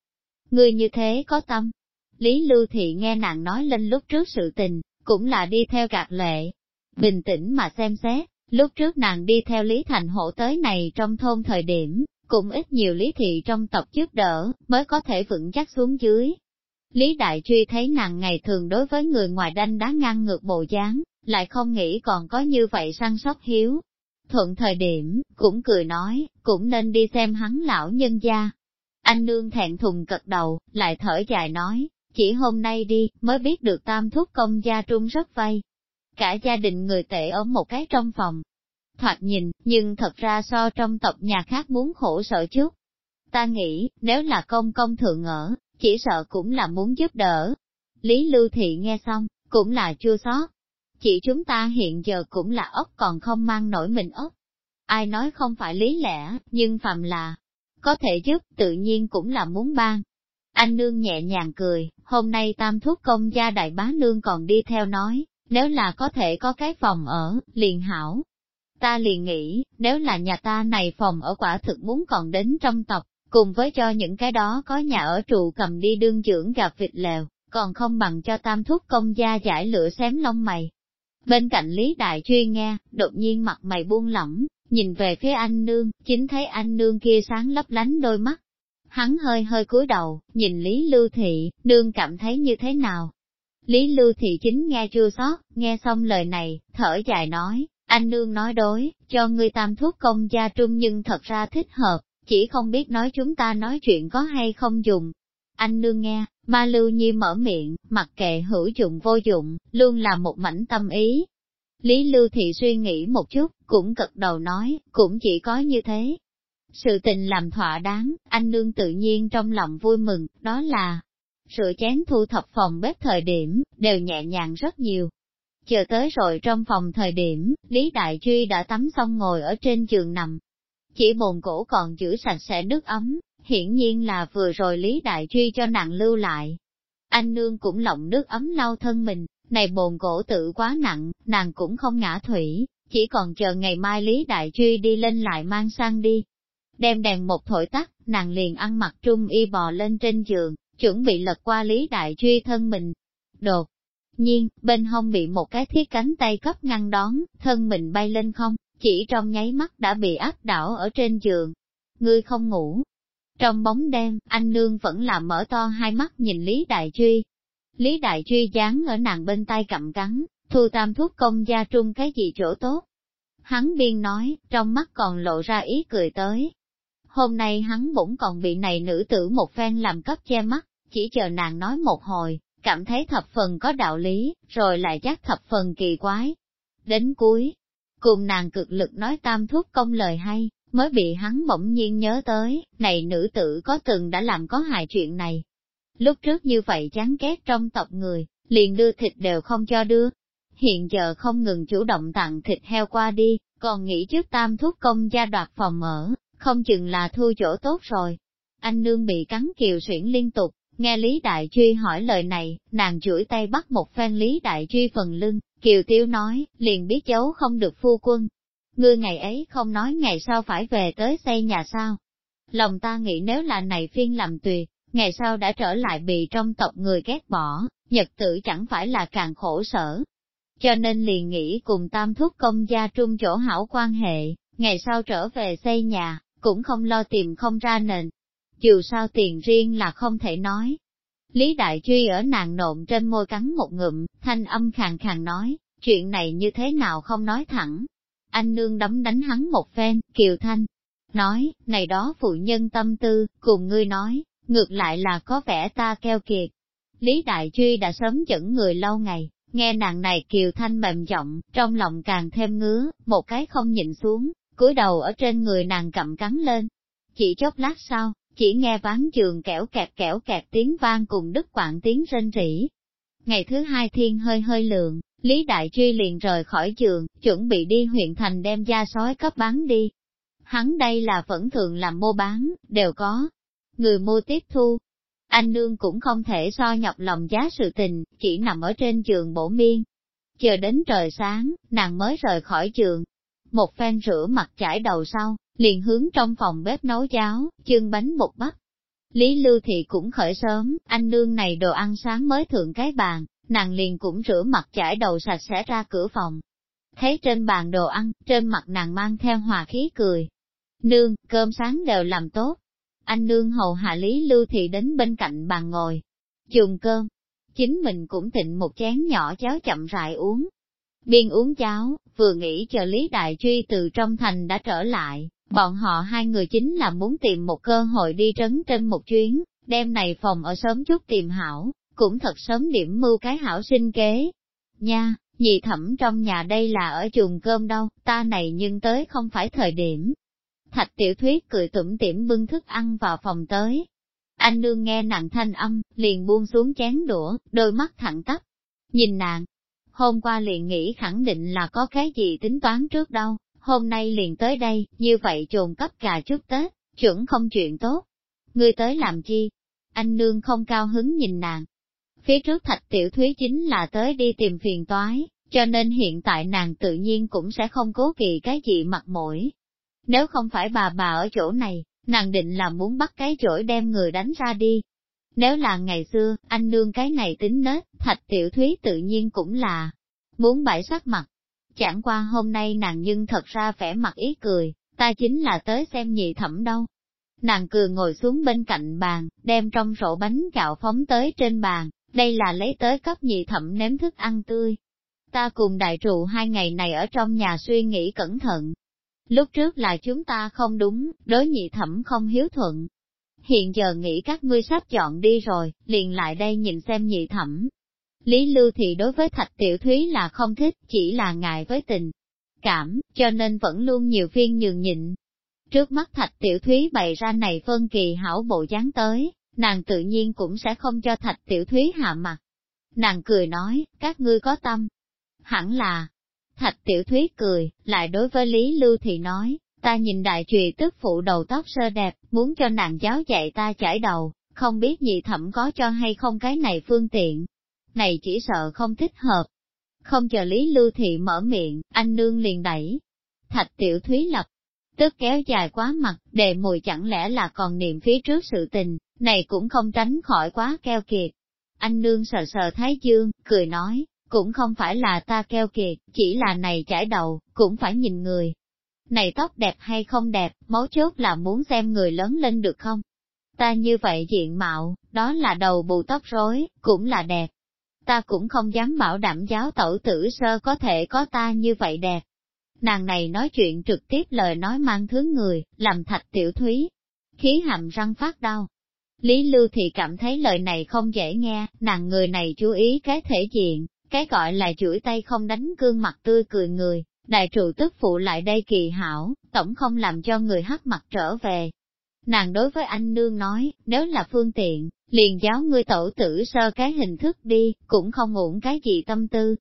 Ngươi như thế có tâm. Lý Lưu Thị nghe nàng nói lên lúc trước sự tình, cũng là đi theo gạt lệ. Bình tĩnh mà xem xét, lúc trước nàng đi theo Lý Thành Hộ tới này trong thôn thời điểm, cũng ít nhiều Lý Thị trong tộc giúp đỡ, mới có thể vững chắc xuống dưới. Lý Đại Truy thấy nàng ngày thường đối với người ngoài đanh đá ngang ngược bộ dáng, lại không nghĩ còn có như vậy săn sóc hiếu. Thuận thời điểm, cũng cười nói, cũng nên đi xem hắn lão nhân gia. Anh nương thẹn thùng cật đầu, lại thở dài nói, chỉ hôm nay đi, mới biết được tam thúc công gia trung rất vay. Cả gia đình người tệ ở một cái trong phòng. Thoạt nhìn, nhưng thật ra so trong tộc nhà khác muốn khổ sở chút. Ta nghĩ, nếu là công công thượng ở, chỉ sợ cũng là muốn giúp đỡ. Lý Lưu Thị nghe xong, cũng là chua xót, chỉ chúng ta hiện giờ cũng là ốc còn không mang nổi mình ốc. Ai nói không phải lý lẽ, nhưng phàm là, có thể giúp tự nhiên cũng là muốn ban. Anh nương nhẹ nhàng cười, hôm nay tam thuốc công gia đại bá nương còn đi theo nói, nếu là có thể có cái phòng ở, liền hảo. Ta liền nghĩ, nếu là nhà ta này phòng ở quả thực muốn còn đến trong tộc, cùng với cho những cái đó có nhà ở trụ cầm đi đương dưỡng gặp vịt lèo, còn không bằng cho tam thuốc công gia giải lửa xém lông mày. Bên cạnh Lý Đại Chuyên nghe, đột nhiên mặt mày buông lỏng, nhìn về phía anh nương, chính thấy anh nương kia sáng lấp lánh đôi mắt. Hắn hơi hơi cúi đầu, nhìn Lý Lưu Thị, nương cảm thấy như thế nào? Lý Lưu Thị chính nghe chưa sót nghe xong lời này, thở dài nói, anh nương nói đối, cho ngươi tam thuốc công gia trung nhưng thật ra thích hợp, chỉ không biết nói chúng ta nói chuyện có hay không dùng. Anh nương nghe, Ma Lưu Nhi mở miệng, mặc kệ hữu dụng vô dụng, luôn là một mảnh tâm ý. Lý Lưu Thị suy nghĩ một chút, cũng cật đầu nói, cũng chỉ có như thế. Sự tình làm thỏa đáng, anh nương tự nhiên trong lòng vui mừng, đó là rửa chén thu thập phòng bếp thời điểm, đều nhẹ nhàng rất nhiều. Chờ tới rồi trong phòng thời điểm, Lý Đại Truy đã tắm xong ngồi ở trên giường nằm. Chỉ bồn cổ còn giữ sạch sẽ nước ấm, hiển nhiên là vừa rồi Lý Đại Truy cho nàng lưu lại. Anh nương cũng lộng nước ấm lau thân mình, này bồn gỗ tự quá nặng, nàng cũng không ngã thủy, chỉ còn chờ ngày mai Lý Đại Truy đi lên lại mang sang đi. Đem đèn một thổi tắt, nàng liền ăn mặc trung y bò lên trên giường, chuẩn bị lật qua Lý Đại Truy thân mình. Đột nhiên, bên hông bị một cái thiết cánh tay cấp ngăn đón, thân mình bay lên không, chỉ trong nháy mắt đã bị áp đảo ở trên giường. Ngươi không ngủ. Trong bóng đêm, anh nương vẫn là mở to hai mắt nhìn Lý Đại Truy. Lý Đại Truy dán ở nàng bên tay cầm cắn, thu tam thuốc công gia trung cái gì chỗ tốt. Hắn biên nói, trong mắt còn lộ ra ý cười tới. Hôm nay hắn bỗng còn bị này nữ tử một phen làm cấp che mắt, chỉ chờ nàng nói một hồi, cảm thấy thập phần có đạo lý, rồi lại giác thập phần kỳ quái. Đến cuối, cùng nàng cực lực nói tam thuốc công lời hay, mới bị hắn bỗng nhiên nhớ tới, này nữ tử có từng đã làm có hại chuyện này. Lúc trước như vậy chán ghét trong tộc người, liền đưa thịt đều không cho đưa. Hiện giờ không ngừng chủ động tặng thịt heo qua đi, còn nghĩ trước tam thuốc công gia đoạt phòng ở, không chừng là thu chỗ tốt rồi. Anh nương bị cắn kiều xuyển liên tục, nghe Lý Đại Truy hỏi lời này, nàng chuỗi tay bắt một phen Lý Đại Truy phần lưng, kiều tiêu nói, liền biết cháu không được phu quân. Ngươi ngày ấy không nói ngày sau phải về tới xây nhà sao. Lòng ta nghĩ nếu là này phiên làm tùy ngày sau đã trở lại bị trong tộc người ghét bỏ, nhật tử chẳng phải là càng khổ sở. Cho nên liền nghĩ cùng tam thúc công gia trung chỗ hảo quan hệ, ngày sau trở về xây nhà, cũng không lo tìm không ra nền. Dù sao tiền riêng là không thể nói. Lý Đại Truy ở nàng nộm trên môi cắn một ngụm, thanh âm khàn khàn nói, chuyện này như thế nào không nói thẳng. Anh nương đấm đánh hắn một phen, kiều thanh, nói, này đó phụ nhân tâm tư, cùng ngươi nói, ngược lại là có vẻ ta keo kiệt. Lý Đại Truy đã sớm dẫn người lâu ngày, nghe nàng này kiều thanh mềm giọng, trong lòng càng thêm ngứa, một cái không nhìn xuống, cúi đầu ở trên người nàng cầm cắn lên. Chỉ chốc lát sau, chỉ nghe ván trường kẻo kẹt kẻo kẹt tiếng vang cùng đứt quạng tiếng rên rỉ. Ngày thứ hai thiên hơi hơi lượng, Lý Đại Truy liền rời khỏi trường, chuẩn bị đi huyện thành đem gia sói cấp bán đi. Hắn đây là vẫn thường làm mua bán, đều có. Người mua tiếp thu. Anh nương cũng không thể so nhọc lòng giá sự tình, chỉ nằm ở trên giường bổ miên. Chờ đến trời sáng, nàng mới rời khỏi trường, một phen rửa mặt chải đầu sau, liền hướng trong phòng bếp nấu cháo, chương bánh bột bắp. Lý Lưu Thị cũng khởi sớm, anh nương này đồ ăn sáng mới thượng cái bàn, nàng liền cũng rửa mặt chải đầu sạch sẽ ra cửa phòng. Thấy trên bàn đồ ăn, trên mặt nàng mang theo hòa khí cười. Nương, cơm sáng đều làm tốt. Anh nương hầu hạ Lý Lưu Thị đến bên cạnh bàn ngồi. Dùng cơm. Chính mình cũng thịnh một chén nhỏ cháo chậm rãi uống, Biên uống cháo, vừa nghĩ chờ Lý Đại Truy từ trong thành đã trở lại, bọn họ hai người chính là muốn tìm một cơ hội đi trấn trên một chuyến, đêm này phòng ở sớm chút tìm hảo, cũng thật sớm điểm mưu cái hảo sinh kế. Nha, nhị thẩm trong nhà đây là ở chuồng cơm đâu, ta này nhưng tới không phải thời điểm. Thạch tiểu thuyết cười tủm tỉm bưng thức ăn vào phòng tới. Anh nương nghe nặng thanh âm, liền buông xuống chén đũa, đôi mắt thẳng tắp. Nhìn nàng, hôm qua liền nghĩ khẳng định là có cái gì tính toán trước đâu, hôm nay liền tới đây, như vậy trồn cấp gà trước Tết, chuẩn không chuyện tốt. Ngươi tới làm chi? Anh nương không cao hứng nhìn nàng. Phía trước thạch tiểu thúy chính là tới đi tìm phiền toái, cho nên hiện tại nàng tự nhiên cũng sẽ không cố kỳ cái gì mặt mũi. Nếu không phải bà bà ở chỗ này, nàng định là muốn bắt cái chổi đem người đánh ra đi, nếu là ngày xưa, anh nương cái này tính nết, thạch tiểu thúy tự nhiên cũng là muốn bãi sắc mặt. Chẳng qua hôm nay nàng nhưng thật ra vẻ mặt ý cười, ta chính là tới xem nhị thẩm đâu. Nàng cười ngồi xuống bên cạnh bàn, đem trong rổ bánh gạo phóng tới trên bàn, đây là lấy tới cấp nhị thẩm nếm thức ăn tươi. Ta cùng đại trụ hai ngày này ở trong nhà suy nghĩ cẩn thận. Lúc trước là chúng ta không đúng, đối nhị thẩm không hiếu thuận, hiện giờ nghĩ các ngươi sắp chọn đi rồi, liền lại đây nhìn xem nhị thẩm. Lý Lưu thì đối với Thạch Tiểu Thúy là không thích, chỉ là ngại với tình. Cảm, cho nên vẫn luôn nhiều phiên nhường nhịn. Trước mắt Thạch Tiểu Thúy bày ra này phân kỳ hảo bộ dáng tới, nàng tự nhiên cũng sẽ không cho Thạch Tiểu Thúy hạ mặt. Nàng cười nói, các ngươi có tâm. Hẳn là, Thạch Tiểu Thúy cười, lại đối với Lý Lưu thì nói, Ta nhìn đại trùy tức phụ đầu tóc sơ đẹp, muốn cho nàng giáo dạy ta chải đầu, không biết nhị thẩm có cho hay không cái này phương tiện. Này chỉ sợ không thích hợp. Không chờ Lý Lưu Thị mở miệng, anh nương liền đẩy. Thạch Tiểu Thúy lập, tức kéo dài quá mặt, đề mùi chẳng lẽ là còn niệm phía trước sự tình, này cũng không tránh khỏi quá keo kiệt. Anh nương sờ sờ Thái Dương, cười nói, cũng không phải là ta keo kiệt, chỉ là này chải đầu, cũng phải nhìn người. Này tóc đẹp hay không đẹp, mấu chốt là muốn xem người lớn lên được không? Ta như vậy diện mạo, đó là đầu bù tóc rối, cũng là đẹp. Ta cũng không dám bảo đảm giáo tẩu tử sơ có thể có ta như vậy đẹp. Nàng này nói chuyện trực tiếp lời nói mang thứ người, làm thạch tiểu thúy. Khí hàm răng phát đau. Lý Lưu thì cảm thấy lời này không dễ nghe, nàng người này chú ý cái thể diện, cái gọi là chuỗi tay không đánh gương mặt tươi cười người, đại trụ tức phụ lại đây kỳ hảo, tổng không làm cho người hắc mặt trở về. Nàng đối với anh nương nói, nếu là phương tiện, liền giáo ngươi tổ tử sơ cái hình thức đi, cũng không ổn cái gì tâm tư.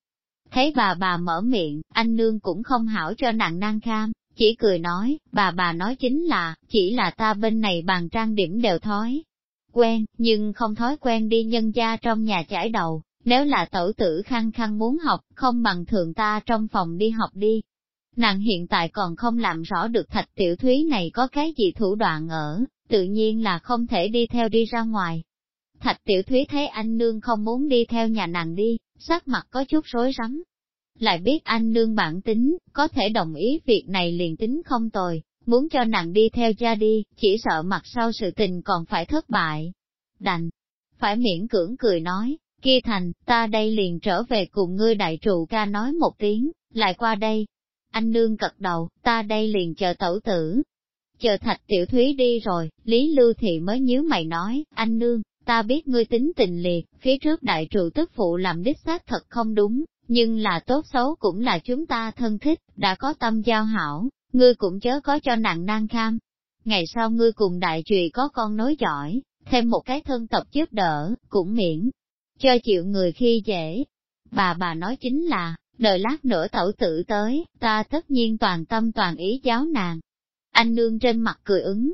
Thấy bà bà mở miệng, anh nương cũng không hảo cho nàng nan kham, chỉ cười nói, bà bà nói chính là, chỉ là ta bên này bàn trang điểm đều thói. Quen, nhưng không thói quen đi nhân gia trong nhà chải đầu, nếu là tẩu tử khăng khăng muốn học, không bằng thường ta trong phòng đi học đi. Nàng hiện tại còn không làm rõ được thạch tiểu thúy này có cái gì thủ đoạn ở, tự nhiên là không thể đi theo đi ra ngoài. Thạch tiểu thúy thấy anh nương không muốn đi theo nhà nàng đi, sắc mặt có chút rối rắm. Lại biết anh nương bản tính, có thể đồng ý việc này liền tính không tồi, muốn cho nàng đi theo cha đi, chỉ sợ mặt sau sự tình còn phải thất bại. Đành, phải miễn cưỡng cười nói, Kia thành, ta đây liền trở về cùng ngươi đại trụ ca nói một tiếng, lại qua đây. Anh nương cật đầu, ta đây liền chờ tẩu tử. Chờ thạch tiểu thúy đi rồi, Lý Lưu Thị mới nhíu mày nói, anh nương, ta biết ngươi tính tình liệt, phía trước đại trụ tức phụ làm đích xác thật không đúng, nhưng là tốt xấu cũng là chúng ta thân thích, đã có tâm giao hảo, ngươi cũng chớ có cho nặng nan kham. Ngày sau ngươi cùng đại trùy có con nối giỏi, thêm một cái thân tộc giúp đỡ, cũng miễn cho chịu người khi dễ. Bà bà nói chính là, đợi lát nữa tẩu tử tới, ta tất nhiên toàn tâm toàn ý giáo nàng. Anh nương trên mặt cười ứng.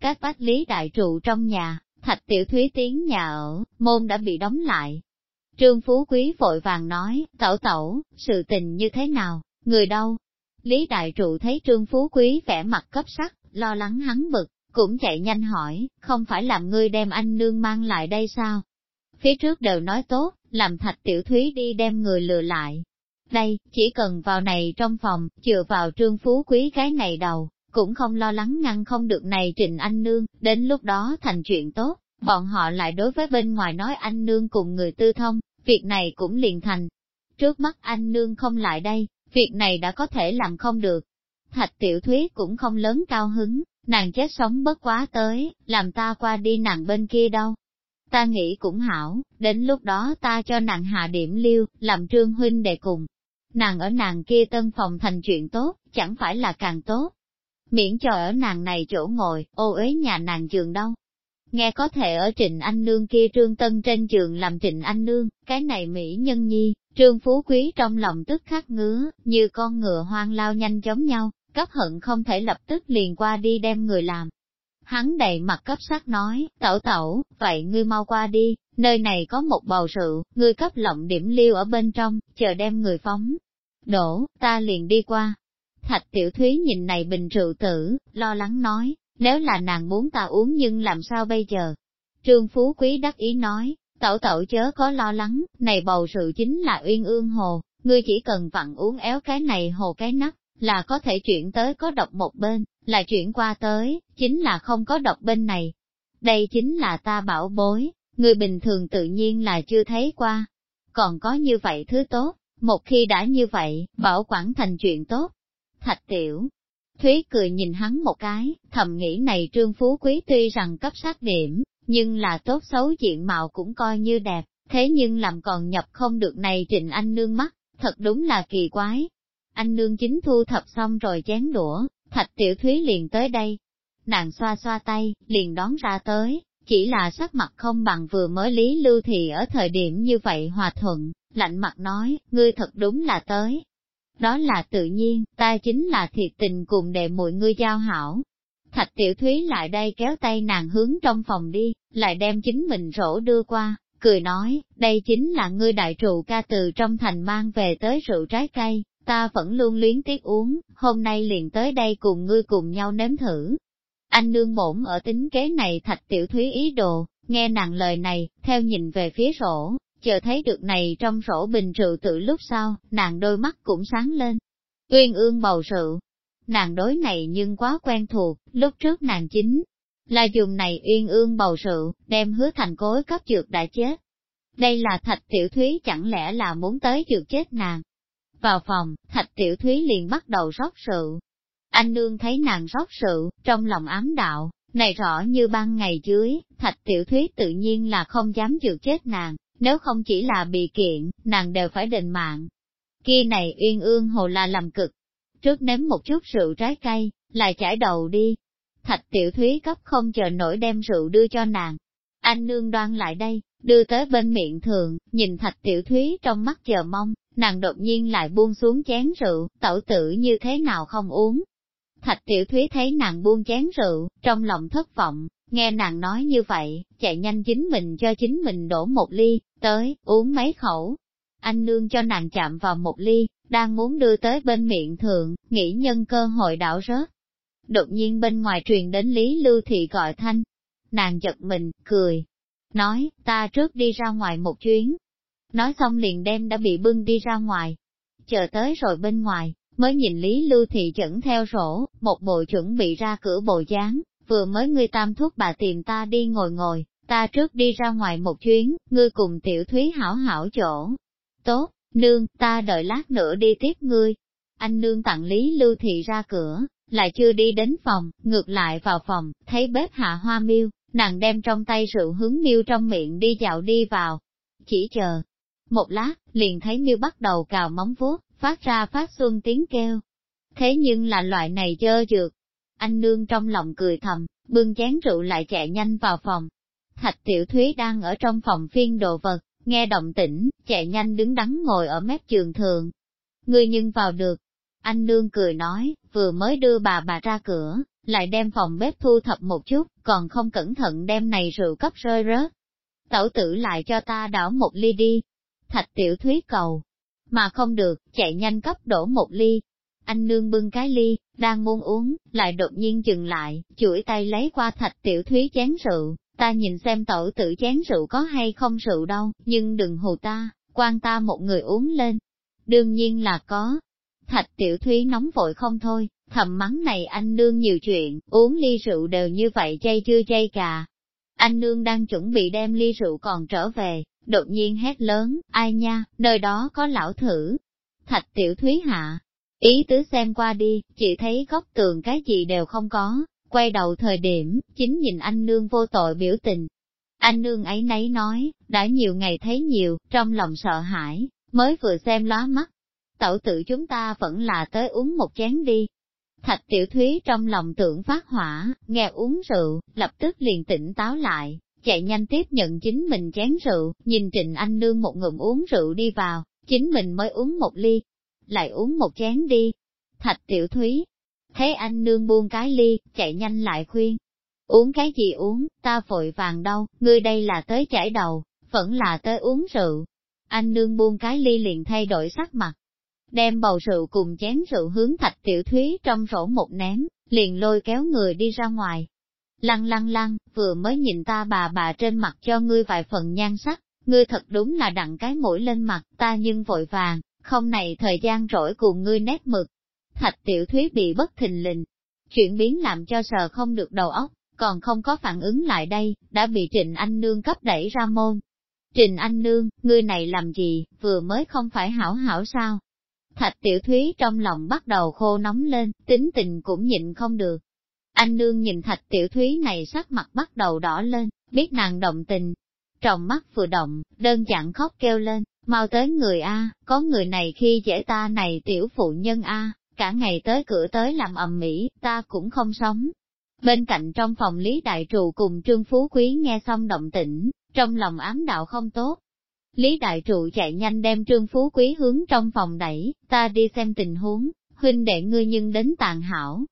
Các bác lý đại trụ trong nhà, thạch tiểu thúy tiếng nhà ở, môn đã bị đóng lại. Trương Phú Quý vội vàng nói, tẩu tẩu, sự tình như thế nào, người đâu? Lý đại trụ thấy Trương Phú Quý vẻ mặt cấp sắc, lo lắng hắn bực, cũng chạy nhanh hỏi, không phải làm ngươi đem anh nương mang lại đây sao? Phía trước đều nói tốt, làm thạch tiểu thúy đi đem người lừa lại. Đây, chỉ cần vào này trong phòng, chừa vào trương phú quý cái này đầu, cũng không lo lắng ngăn không được này trình anh nương, đến lúc đó thành chuyện tốt, bọn họ lại đối với bên ngoài nói anh nương cùng người tư thông, việc này cũng liền thành. Trước mắt anh nương không lại đây, việc này đã có thể làm không được. Thạch tiểu thúy cũng không lớn cao hứng, nàng chết sống bất quá tới, làm ta qua đi nàng bên kia đâu, Ta nghĩ cũng hảo, đến lúc đó ta cho nàng hạ điểm liêu, làm trương huynh đệ cùng. Nàng ở nàng kia tân phòng thành chuyện tốt, chẳng phải là càng tốt. Miễn cho ở nàng này chỗ ngồi, ô uế nhà nàng giường đâu. Nghe có thể ở Trịnh Anh Nương kia trương tân trên giường làm Trịnh Anh Nương, cái này Mỹ nhân nhi, trương phú quý trong lòng tức khắc ngứa, như con ngựa hoang lao nhanh giống nhau, cấp hận không thể lập tức liền qua đi đem người làm. Hắn đầy mặt cấp sắc nói, tẩu tẩu, vậy ngươi mau qua đi, nơi này có một bầu rượu, ngươi cấp lộng điểm liêu ở bên trong, chờ đem người phóng. Đổ, ta liền đi qua. Thạch tiểu thúy nhìn này bình rượu tử, lo lắng nói, nếu là nàng muốn ta uống nhưng làm sao bây giờ? Trương Phú Quý đắc ý nói, tẩu tẩu chớ có lo lắng, này bầu rượu chính là uyên ương hồ, ngươi chỉ cần vặn uống éo cái này hồ cái nắp, là có thể chuyển tới có độc một bên, là chuyển qua tới, chính là không có độc bên này. Đây chính là ta bảo bối, người bình thường tự nhiên là chưa thấy qua. Còn có như vậy thứ tốt, một khi đã như vậy, bảo quản thành chuyện tốt. Thạch tiểu, Thúy cười nhìn hắn một cái, thầm nghĩ này trương phú quý tuy rằng cấp sát điểm, nhưng là tốt xấu diện mạo cũng coi như đẹp, thế nhưng làm còn nhập không được này trịnh anh nương mắt, thật đúng là kỳ quái. Anh nương chính thu thập xong rồi chén đũa, thạch tiểu thúy liền tới đây. Nàng xoa xoa tay, liền đón ra tới, chỉ là sắc mặt không bằng vừa mới lý lưu thì ở thời điểm như vậy hòa thuận, lạnh mặt nói, ngươi thật đúng là tới. Đó là tự nhiên, ta chính là thiệt tình cùng đệ muội ngươi giao hảo. Thạch tiểu thúy lại đây kéo tay nàng hướng trong phòng đi, lại đem chính mình rổ đưa qua, cười nói, đây chính là ngươi đại trụ ca từ trong thành mang về tới rượu trái cây, ta vẫn luôn luyến tiếc uống, hôm nay liền tới đây cùng ngươi cùng nhau nếm thử. Anh nương bổn ở tính kế này thạch tiểu thúy ý đồ, nghe nàng lời này, theo nhìn về phía sổ, chờ thấy được này trong sổ bình rượu tự lúc sau, nàng đôi mắt cũng sáng lên. Uyên ương bầu rượu, nàng đối này nhưng quá quen thuộc, lúc trước nàng chính là dùng này uyên ương bầu rượu, đem hứa thành cối cấp dược đã chết. Đây là thạch tiểu thúy chẳng lẽ là muốn tới dược chết nàng. Vào phòng, thạch tiểu thúy liền bắt đầu rót rượu. Anh nương thấy nàng rót rượu, trong lòng ám đạo, này rõ như ban ngày dưới, thạch tiểu thúy tự nhiên là không dám chịu chết nàng, nếu không chỉ là bị kiện, nàng đều phải định mạng. Kia này uyên ương hồ là làm cực, trước nếm một chút rượu trái cây, lại chải đầu đi. Thạch tiểu thúy cấp không chờ nổi đem rượu đưa cho nàng. Anh nương đoan lại đây, đưa tới bên miệng thường, nhìn thạch tiểu thúy trong mắt chờ mong, nàng đột nhiên lại buông xuống chén rượu, tẩu tử như thế nào không uống. Thạch tiểu thúy thấy nàng buông chén rượu, trong lòng thất vọng, nghe nàng nói như vậy, chạy nhanh chính mình cho chính mình đổ một ly, tới, uống mấy khẩu. Anh nương cho nàng chạm vào một ly, đang muốn đưa tới bên miệng thượng, nghĩ nhân cơ hội đảo rớt. Đột nhiên bên ngoài truyền đến Lý Lưu Thị gọi thanh. Nàng giật mình, cười. Nói, ta trước đi ra ngoài một chuyến. Nói xong liền đem đã bị bưng đi ra ngoài. Chờ tới rồi bên ngoài, mới nhìn Lý Lưu Thị dẫn theo rổ một bộ chuẩn bị ra cửa bộ dáng, vừa mới ngươi tam thuốc bà tìm ta đi ngồi ngồi, ta trước đi ra ngoài một chuyến, ngươi cùng tiểu thúy hảo hảo chỗ. Tốt, Nương, ta đợi lát nữa đi tiếp ngươi. Anh nương tặng Lý Lưu Thị ra cửa, lại chưa đi đến phòng, ngược lại vào phòng, thấy bếp hạ hoa miêu, nàng đem trong tay rượu hướng miêu trong miệng đi dạo đi vào. Chỉ chờ. Một lát, liền thấy miêu bắt đầu cào móng vuốt, phát ra phát xuân tiếng kêu. Thế nhưng là loại này dơ dược. Anh nương trong lòng cười thầm, bưng chén rượu lại chạy nhanh vào phòng. Thạch tiểu thúy đang ở trong phòng phiên đồ vật, Nghe động tĩnh, chạy nhanh đứng đắn ngồi ở mép trường thường. Ngươi nhưng vào được. Anh nương cười nói, vừa mới đưa bà bà ra cửa, lại đem phòng bếp thu thập một chút, còn không cẩn thận đem này rượu cấp rơi rớt. Tẩu tử lại cho ta đảo một ly đi. Thạch tiểu thúy cầu. Mà không được, chạy nhanh cấp đổ một ly. Anh nương bưng cái ly, đang muốn uống, lại đột nhiên dừng lại, chuỗi tay lấy qua thạch tiểu thúy chén rượu, ta nhìn xem Tẩu tử chén rượu có hay không rượu đâu, nhưng đừng hù ta, quan ta một người uống lên. Đương nhiên là có. Thạch tiểu thúy nóng vội không thôi, thầm mắng này anh nương nhiều chuyện, uống ly rượu đều như vậy chay chưa chay cả. Anh nương đang chuẩn bị đem ly rượu còn trở về, đột nhiên hét lớn, ai nha, nơi đó có lão thử. Thạch tiểu thúy hạ, ý tứ xem qua đi, chỉ thấy góc tường cái gì đều không có, Quay đầu thời điểm, chính nhìn anh nương vô tội biểu tình. Anh nương ấy nấy nói, đã nhiều ngày thấy nhiều, trong lòng sợ hãi, mới vừa xem lóa mắt. Tẩu tự chúng ta vẫn là tới uống một chén đi. Thạch tiểu thúy trong lòng tưởng phát hỏa, nghe uống rượu, lập tức liền tỉnh táo lại, chạy nhanh tiếp nhận chính mình chén rượu, nhìn Trịnh Anh Nương một ngụm uống rượu đi vào, chính mình mới uống một ly, lại uống một chén đi. Thạch tiểu thúy, Thấy anh nương buông cái ly, chạy nhanh lại khuyên. Uống cái gì uống, ta vội vàng đâu, ngươi đây là tới chảy đầu, vẫn là tới uống rượu. Anh nương buông cái ly liền thay đổi sắc mặt. Đem bầu rượu cùng chén rượu hướng thạch tiểu thúy trong rổ một ném, liền lôi kéo người đi ra ngoài. Lăng lăng lăng, vừa mới nhìn ta bà bà trên mặt cho ngươi vài phần nhan sắc, ngươi thật đúng là đặng cái mũi lên mặt ta nhưng vội vàng, không này thời gian rỗi cùng ngươi nét mực, Thạch tiểu thúy bị bất thình lình, chuyển biến làm cho sờ không được đầu óc, còn không có phản ứng lại đây, đã bị Trịnh Anh Nương cấp đẩy ra môn. Trịnh Anh Nương, ngươi này làm gì, vừa mới không phải hảo hảo sao? Thạch tiểu thúy trong lòng bắt đầu khô nóng lên, tính tình cũng nhịn không được. Anh Nương nhìn thạch tiểu thúy này sắc mặt bắt đầu đỏ lên, biết nàng động tình. Trọng mắt vừa động, đơn giản khóc kêu lên, mau tới người A, có người này khi dễ ta này tiểu phụ nhân A, cả ngày tới cửa tới làm ầm mỹ, ta cũng không sống. Bên cạnh trong phòng Lý Đại Trù cùng Trương Phú Quý nghe xong động tĩnh, trong lòng ám đạo không tốt. Lý Đại Trụ chạy nhanh đem Trương Phú Quý hướng trong phòng đẩy, ta đi xem tình huống, huynh đệ ngươi nhưng đến tàn hảo.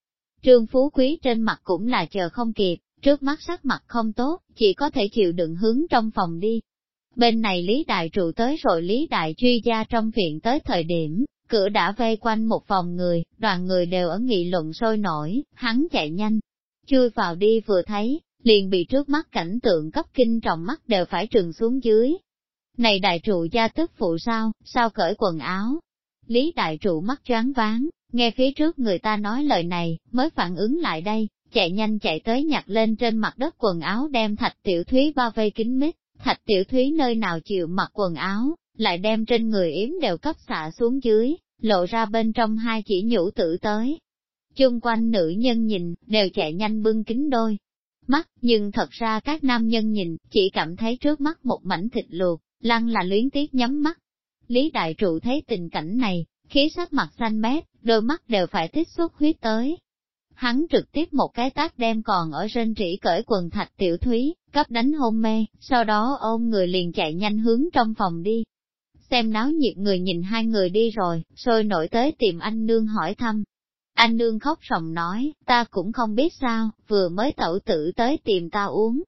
Trương Phú Quý trên mặt cũng là chờ không kịp, trước mắt sắc mặt không tốt, chỉ có thể chịu đựng hướng trong phòng đi. Bên này Lý Đại Trụ tới rồi Lý Đại Truy gia trong viện tới thời điểm, cửa đã vây quanh một vòng người, đoàn người đều ở nghị luận sôi nổi, hắn chạy nhanh, chui vào đi vừa thấy, liền bị trước mắt cảnh tượng cấp kinh trọng mắt đều phải trừng xuống dưới. Này đại trụ gia tức phụ sao, sao cởi quần áo? Lý đại trụ mắt choáng váng, nghe phía trước người ta nói lời này, mới phản ứng lại đây, chạy nhanh chạy tới nhặt lên trên mặt đất quần áo đem thạch tiểu thúy bao vây kín mít, thạch tiểu thúy nơi nào chịu mặc quần áo, lại đem trên người yếm đều cấp xạ xuống dưới, lộ ra bên trong hai chỉ nhũ tử tới. Chung quanh nữ nhân nhìn, đều chạy nhanh bưng kính đôi. Mắt, nhưng thật ra các nam nhân nhìn, chỉ cảm thấy trước mắt một mảnh thịt luộc, lăng là luyến tiếc nhắm mắt. Lý đại trụ thấy tình cảnh này, khí sắc mặt xanh mét, đôi mắt đều phải tích xuất huyết tới. Hắn trực tiếp một cái tác đem còn ở rên rỉ cởi quần thạch tiểu thúy, cấp đánh hôn mê, sau đó ôm người liền chạy nhanh hướng trong phòng đi. Xem náo nhiệt người nhìn hai người đi rồi, sôi nổi tới tìm anh nương hỏi thăm. Anh nương khóc sòng nói, ta cũng không biết sao, vừa mới tẩu tử tới tìm ta uống.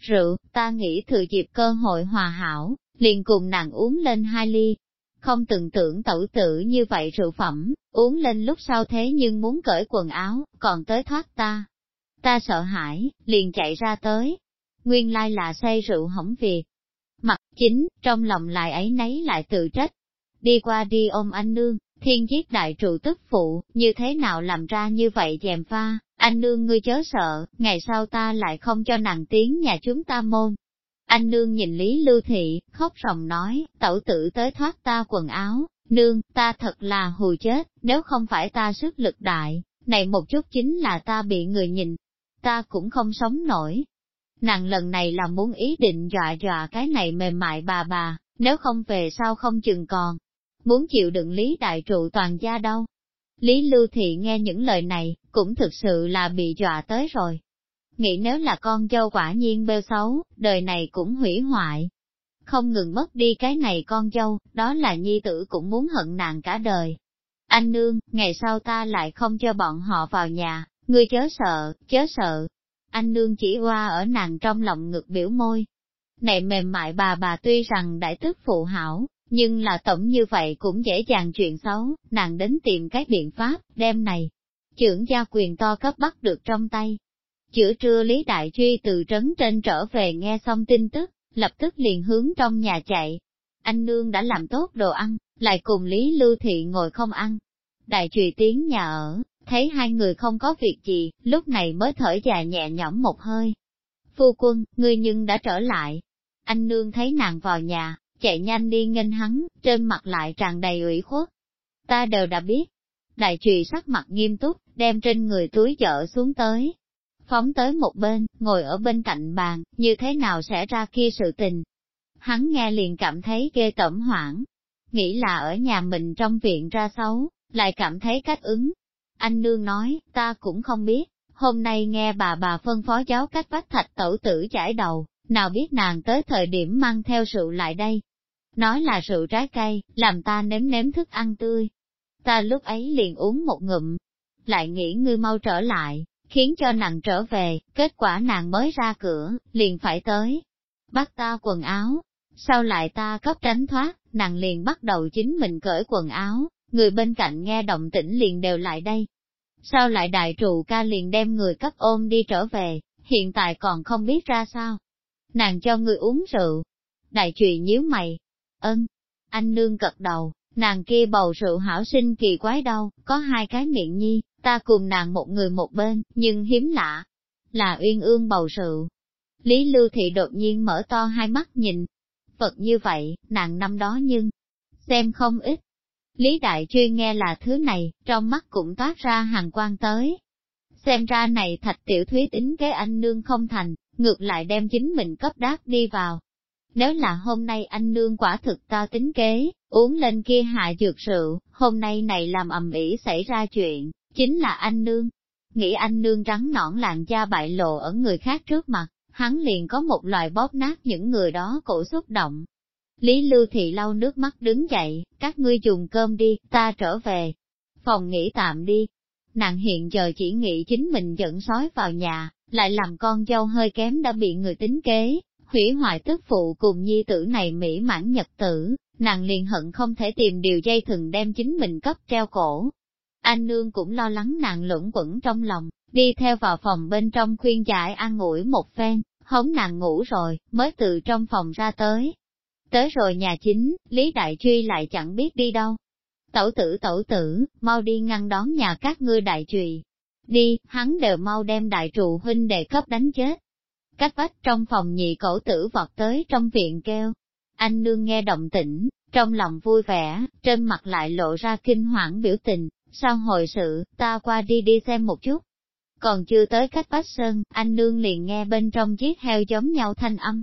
Rượu, ta nghĩ thừa dịp cơ hội hòa hảo, liền cùng nàng uống lên hai ly, không từng tưởng tẩu tử như vậy rượu phẩm, uống lên lúc sau thế nhưng muốn cởi quần áo, còn tới thoát ta. Ta sợ hãi, liền chạy ra tới. Nguyên lai là say rượu hỏng việc. Mặt chính, trong lòng lại ấy nấy lại tự trách. Đi qua đi ôm anh nương, thiên giết đại trụ tức phụ, như thế nào làm ra như vậy dèm pha, anh nương ngươi chớ sợ, ngày sau ta lại không cho nàng tiếng nhà chúng ta môn, anh nương nhìn Lý Lưu Thị, khóc ròng nói, tẩu tử tới thoát ta quần áo, nương, ta thật là hù chết, nếu không phải ta sức lực đại, này một chút chính là ta bị người nhìn, ta cũng không sống nổi. Nàng lần này là muốn ý định dọa dọa cái này mềm mại bà bà, nếu không về sao không chừng còn, muốn chịu đựng Lý Đại Trụ toàn gia đâu. Lý Lưu Thị nghe những lời này, cũng thực sự là bị dọa tới rồi nghĩ nếu là con dâu quả nhiên bêu xấu, đời này cũng hủy hoại. Không ngừng mất đi cái này con dâu, đó là nhi tử cũng muốn hận nàng cả đời. Anh nương, ngày sau ta lại không cho bọn họ vào nhà, ngươi chớ sợ, chớ sợ. Anh nương chỉ qua ở nàng trong lòng ngực biểu môi. Này mềm mại bà bà tuy rằng đại tức phụ hảo, nhưng là tổng như vậy cũng dễ dàng chuyện xấu, nàng đến tìm cái biện pháp, đem này. Trưởng gia quyền to cấp bắt được trong tay, Chữa trưa Lý Đại Truy từ trấn trên trở về nghe xong tin tức, lập tức liền hướng trong nhà chạy. Anh Nương đã làm tốt đồ ăn, lại cùng Lý Lưu Thị ngồi không ăn. Đại Truy tiến nhà ở, thấy hai người không có việc gì, lúc này mới thở dài nhẹ nhõm một hơi. Phu quân, ngươi nhưng đã trở lại. Anh Nương thấy nàng vào nhà, chạy nhanh đi nghênh hắn, trên mặt lại tràn đầy ủy khuất. Ta đều đã biết. Đại trùy sắc mặt nghiêm túc, đem trên người túi chợ xuống tới, phóng tới một bên, ngồi ở bên cạnh bàn, như thế nào sẽ ra kia sự tình. Hắn nghe liền cảm thấy ghê tẩm hoảng, nghĩ là ở nhà mình trong viện ra xấu, lại cảm thấy cách ứng. Anh nương nói, ta cũng không biết, hôm nay nghe bà bà phân phó cháu cách vách thạch tẩu tử chải đầu, nào biết nàng tới thời điểm mang theo rượu lại đây. Nói là rượu trái cây, làm ta nếm nếm thức ăn tươi. Ta lúc ấy liền uống một ngụm, lại nghĩ ngươi mau trở lại, khiến cho nàng trở về, kết quả nàng mới ra cửa, liền phải tới. Bắt ta quần áo, sau lại ta cấp tránh thoát, nàng liền bắt đầu chính mình cởi quần áo, người bên cạnh nghe động tĩnh liền đều lại đây. Sau lại đại trụ ca liền đem người cấp ôm đi trở về, hiện tại còn không biết ra sao. Nàng cho người uống rượu. Đại trụy nhíu mày. Ân, anh nương cật đầu, nàng kia bầu rượu hảo sinh kỳ quái đâu, có hai cái miệng nhi, ta cùng nàng một người một bên, nhưng hiếm lạ, là uyên ương bầu rượu. Lý Lưu Thị đột nhiên mở to hai mắt nhìn, vật như vậy, nàng năm đó nhưng, xem không ít. Lý Đại Chuyên nghe là thứ này, trong mắt cũng toát ra hàng quan tới. Xem ra này thạch tiểu thúy tính kế anh nương không thành, ngược lại đem chính mình cấp đáp đi vào. Nếu là hôm nay anh nương quả thực ta tính kế, uống lên kia hạ dược rượu, hôm nay này làm ầm ĩ xảy ra chuyện, chính là anh nương. Nghĩ anh nương trắng nõn làn da bại lộ ở người khác trước mặt, hắn liền có một loại bóp nát những người đó cổ xúc động. Lý Lưu Thị lau nước mắt đứng dậy, các ngươi dùng cơm đi, ta trở về. Phòng nghỉ tạm đi. Nàng hiện giờ chỉ nghĩ chính mình dẫn sói vào nhà, lại làm con dâu hơi kém đã bị người tính kế, hủy hoại tức phụ cùng nhi tử này mỹ mãn nhật tử, nàng liền hận không thể tìm điều dây thừng đem chính mình cấp treo cổ. Anh nương cũng lo lắng nàng lưỡng quẩn trong lòng, đi theo vào phòng bên trong khuyên giải an ủi một phen, hống nàng ngủ rồi, mới từ trong phòng ra tới. Tới rồi nhà chính, Lý Đại Truy lại chẳng biết đi đâu. Tẩu tử tẩu tử, mau đi ngăn đón nhà các ngươi đại trùy. Đi, hắn đều mau đem đại trụ huynh đệ cấp đánh chết. Cách vách trong phòng nhị cổ tử vọt tới trong viện kêu. Anh nương nghe động tĩnh, trong lòng vui vẻ, trên mặt lại lộ ra kinh hoảng biểu tình, sao hồi sự, ta qua đi đi xem một chút. Còn chưa tới cách Bách sơn, anh nương liền nghe bên trong chiếc heo giống nhau thanh âm.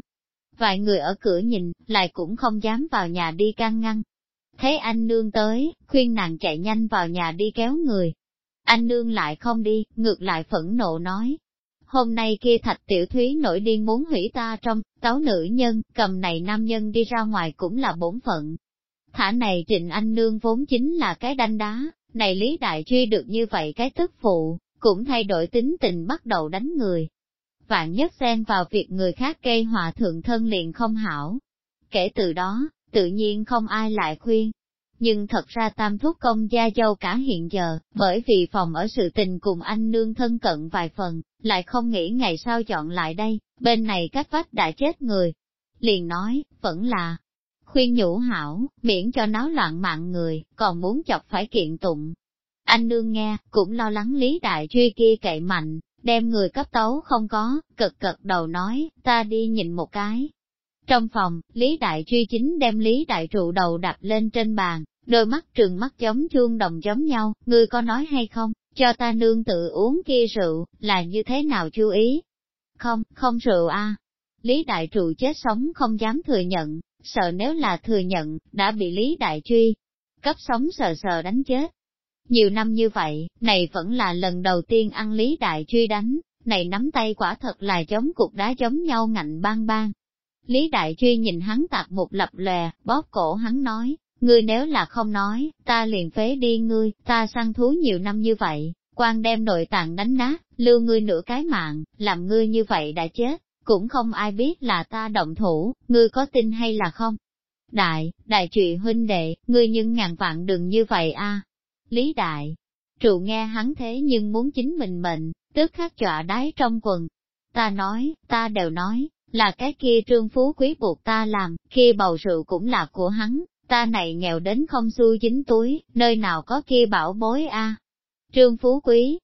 Vài người ở cửa nhìn, lại cũng không dám vào nhà đi can ngăn. Thấy anh nương tới, khuyên nàng chạy nhanh vào nhà đi kéo người. Anh nương lại không đi, ngược lại phẫn nộ nói, hôm nay kia thạch tiểu thúy nổi điên muốn hủy ta trong, táo nữ nhân, cầm này nam nhân đi ra ngoài cũng là bổn phận. Thả này trịnh anh nương vốn chính là cái đanh đá, này lý đại truy được như vậy cái tức phụ, cũng thay đổi tính tình bắt đầu đánh người. Vạn nhất xen vào việc người khác gây hòa thượng thân liền không hảo. Kể từ đó, tự nhiên không ai lại khuyên, nhưng thật ra tam thúc công gia dâu cả hiện giờ, bởi vì phòng ở sự tình cùng anh nương thân cận vài phần, lại không nghĩ ngày sau chọn lại đây, bên này cách vách đã chết người. Liền nói, vẫn là, khuyên nhủ hảo, miễn cho náo loạn mạng người, còn muốn chọc phải kiện tụng. Anh nương nghe, cũng lo lắng lý đại truy kia cậy mạnh, đem người cấp tấu không có, cực cực đầu nói, ta đi nhìn một cái, trong phòng, Lý Đại Truy chính đem Lý Đại Trụ đầu đập lên trên bàn, đôi mắt trừng mắt giống chuông đồng giống nhau, ngươi có nói hay không, cho ta nương tự uống kia rượu, là như thế nào chú ý? Không, không rượu a. Lý Đại Trụ chết sống không dám thừa nhận, sợ nếu là thừa nhận, đã bị Lý Đại Truy, cấp sống sờ sờ đánh chết. Nhiều năm như vậy, này vẫn là lần đầu tiên ăn Lý Đại Truy đánh, này nắm tay quả thật là chống cục đá chống nhau ngạnh bang bang, Lý Đại Truy nhìn hắn tạc một lập lè, bóp cổ hắn nói, ngươi nếu là không nói, ta liền phế đi ngươi, ta săn thú nhiều năm như vậy, quan đem nội tạng đánh nát, lưu ngươi nửa cái mạng, làm ngươi như vậy đã chết, cũng không ai biết là ta động thủ, ngươi có tin hay là không? Đại, đại trụy huynh đệ, ngươi nhưng ngàn vạn đừng như vậy a. Lý Đại, trụ nghe hắn thế nhưng muốn chính mình mệnh, tức khắc chọa đáy trong quần. Ta nói, ta đều nói, là cái kia trương phú quý buộc ta làm, kia bầu rượu cũng là của hắn, ta này nghèo đến không xu dính túi, nơi nào có kia bảo bối a Trương phú quý,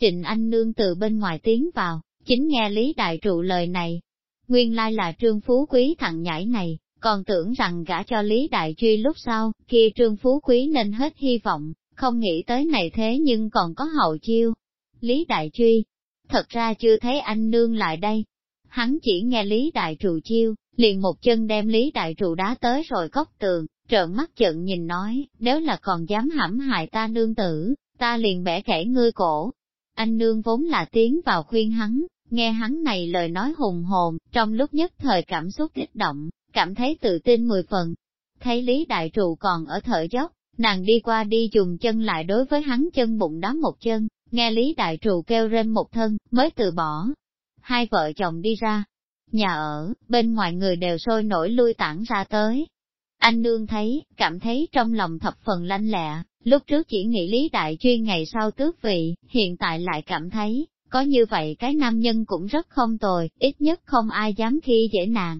trịnh anh nương từ bên ngoài tiến vào, chính nghe Lý Đại Trụ lời này. Nguyên lai là trương phú quý thằng nhảy này, còn tưởng rằng gả cho Lý Đại Truy lúc sau, kia trương phú quý nên hết hy vọng, không nghĩ tới này thế nhưng còn có hậu chiêu. Lý Đại Truy, thật ra chưa thấy anh nương lại đây, hắn chỉ nghe Lý Đại Trụ chiêu, liền một chân đem Lý Đại Trụ đá tới rồi góc tường, trợn mắt trợn nhìn nói, nếu là còn dám hãm hại ta nương tử, ta liền bẻ kẻ ngươi cổ. Anh nương vốn là tiến vào khuyên hắn, nghe hắn này lời nói hùng hồn, trong lúc nhất thời cảm xúc kích động, cảm thấy tự tin mười phần. Thấy Lý Đại Trụ còn ở thở dốc, nàng đi qua đi dùng chân lại đối với hắn chân bụng đá một chân, nghe Lý Đại Trụ kêu rên một thân, mới từ bỏ, hai vợ chồng đi ra. Nhà ở, bên ngoài người đều sôi nổi lui tản ra tới. Anh nương thấy, cảm thấy trong lòng thập phần lanh lẹ, lúc trước chỉ nghĩ lý đại chuyên ngày sau tước vị, hiện tại lại cảm thấy, có như vậy cái nam nhân cũng rất không tồi, ít nhất không ai dám khi dễ nàng.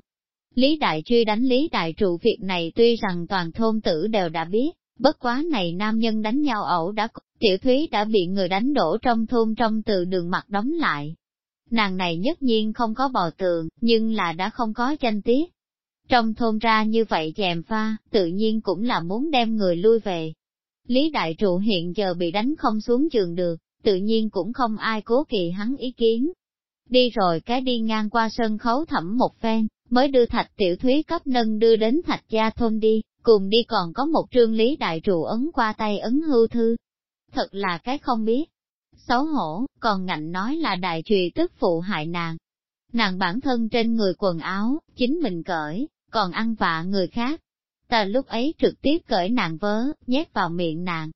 Lý Đại Truy đánh Lý Đại Trụ việc này tuy rằng toàn thôn tử đều đã biết, bất quá này nam nhân đánh nhau ẩu đã, tiểu thúy đã bị người đánh đổ trong thôn trong từ đường mặt đóng lại, nàng này nhất nhiên không có bò tường, nhưng là đã không có tranh tiết. Trong thôn ra như vậy chèm pha, tự nhiên cũng là muốn đem người lui về. Lý Đại Trụ hiện giờ bị đánh không xuống trường được, tự nhiên cũng không ai cố kỳ hắn ý kiến. Đi rồi cái đi ngang qua sân khấu thẩm một phen, mới đưa thạch tiểu thúy cấp nâng đưa đến thạch gia thôn đi, cùng đi còn có một trương Lý Đại Trụ ấn qua tay ấn hưu thư. Thật là cái không biết, xấu hổ, còn ngạnh nói là đại trùy tức phụ hại nàng. Nàng bản thân trên người quần áo, chính mình cởi, còn ăn vạ người khác. Ta lúc ấy trực tiếp cởi nàng vớ, nhét vào miệng nàng.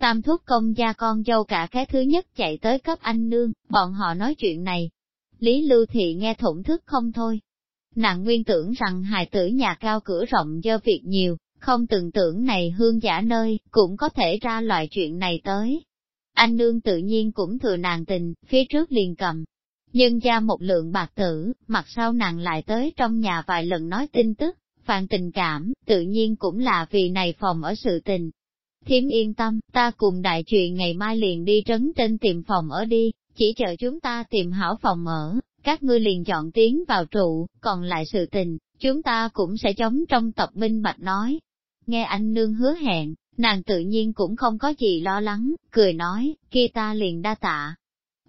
Tam thúc công gia con dâu cả cái thứ nhất chạy tới cấp anh nương, bọn họ nói chuyện này. Lý Lưu Thị nghe thủng thức không thôi. nàng nguyên tưởng rằng hài tử nhà cao cửa rộng do việc nhiều, không từng tưởng này hương giả nơi, cũng có thể ra loại chuyện này tới. Anh nương tự nhiên cũng thừa nàng tình, phía trước liền cầm. Nhưng ra một lượng bạc tử, mặt sau nàng lại tới trong nhà vài lần nói tin tức, phàn tình cảm, tự nhiên cũng là vì này phòng ở sự tình. Thiếm yên tâm, ta cùng đại chuyện ngày mai liền đi trấn trên tìm phòng ở đi, chỉ chờ chúng ta tìm hảo phòng ở, các ngươi liền chọn tiến vào trụ, còn lại sự tình, chúng ta cũng sẽ chống trong tập minh bạch nói. Nghe anh nương hứa hẹn, nàng tự nhiên cũng không có gì lo lắng, cười nói, kia ta liền đa tạ.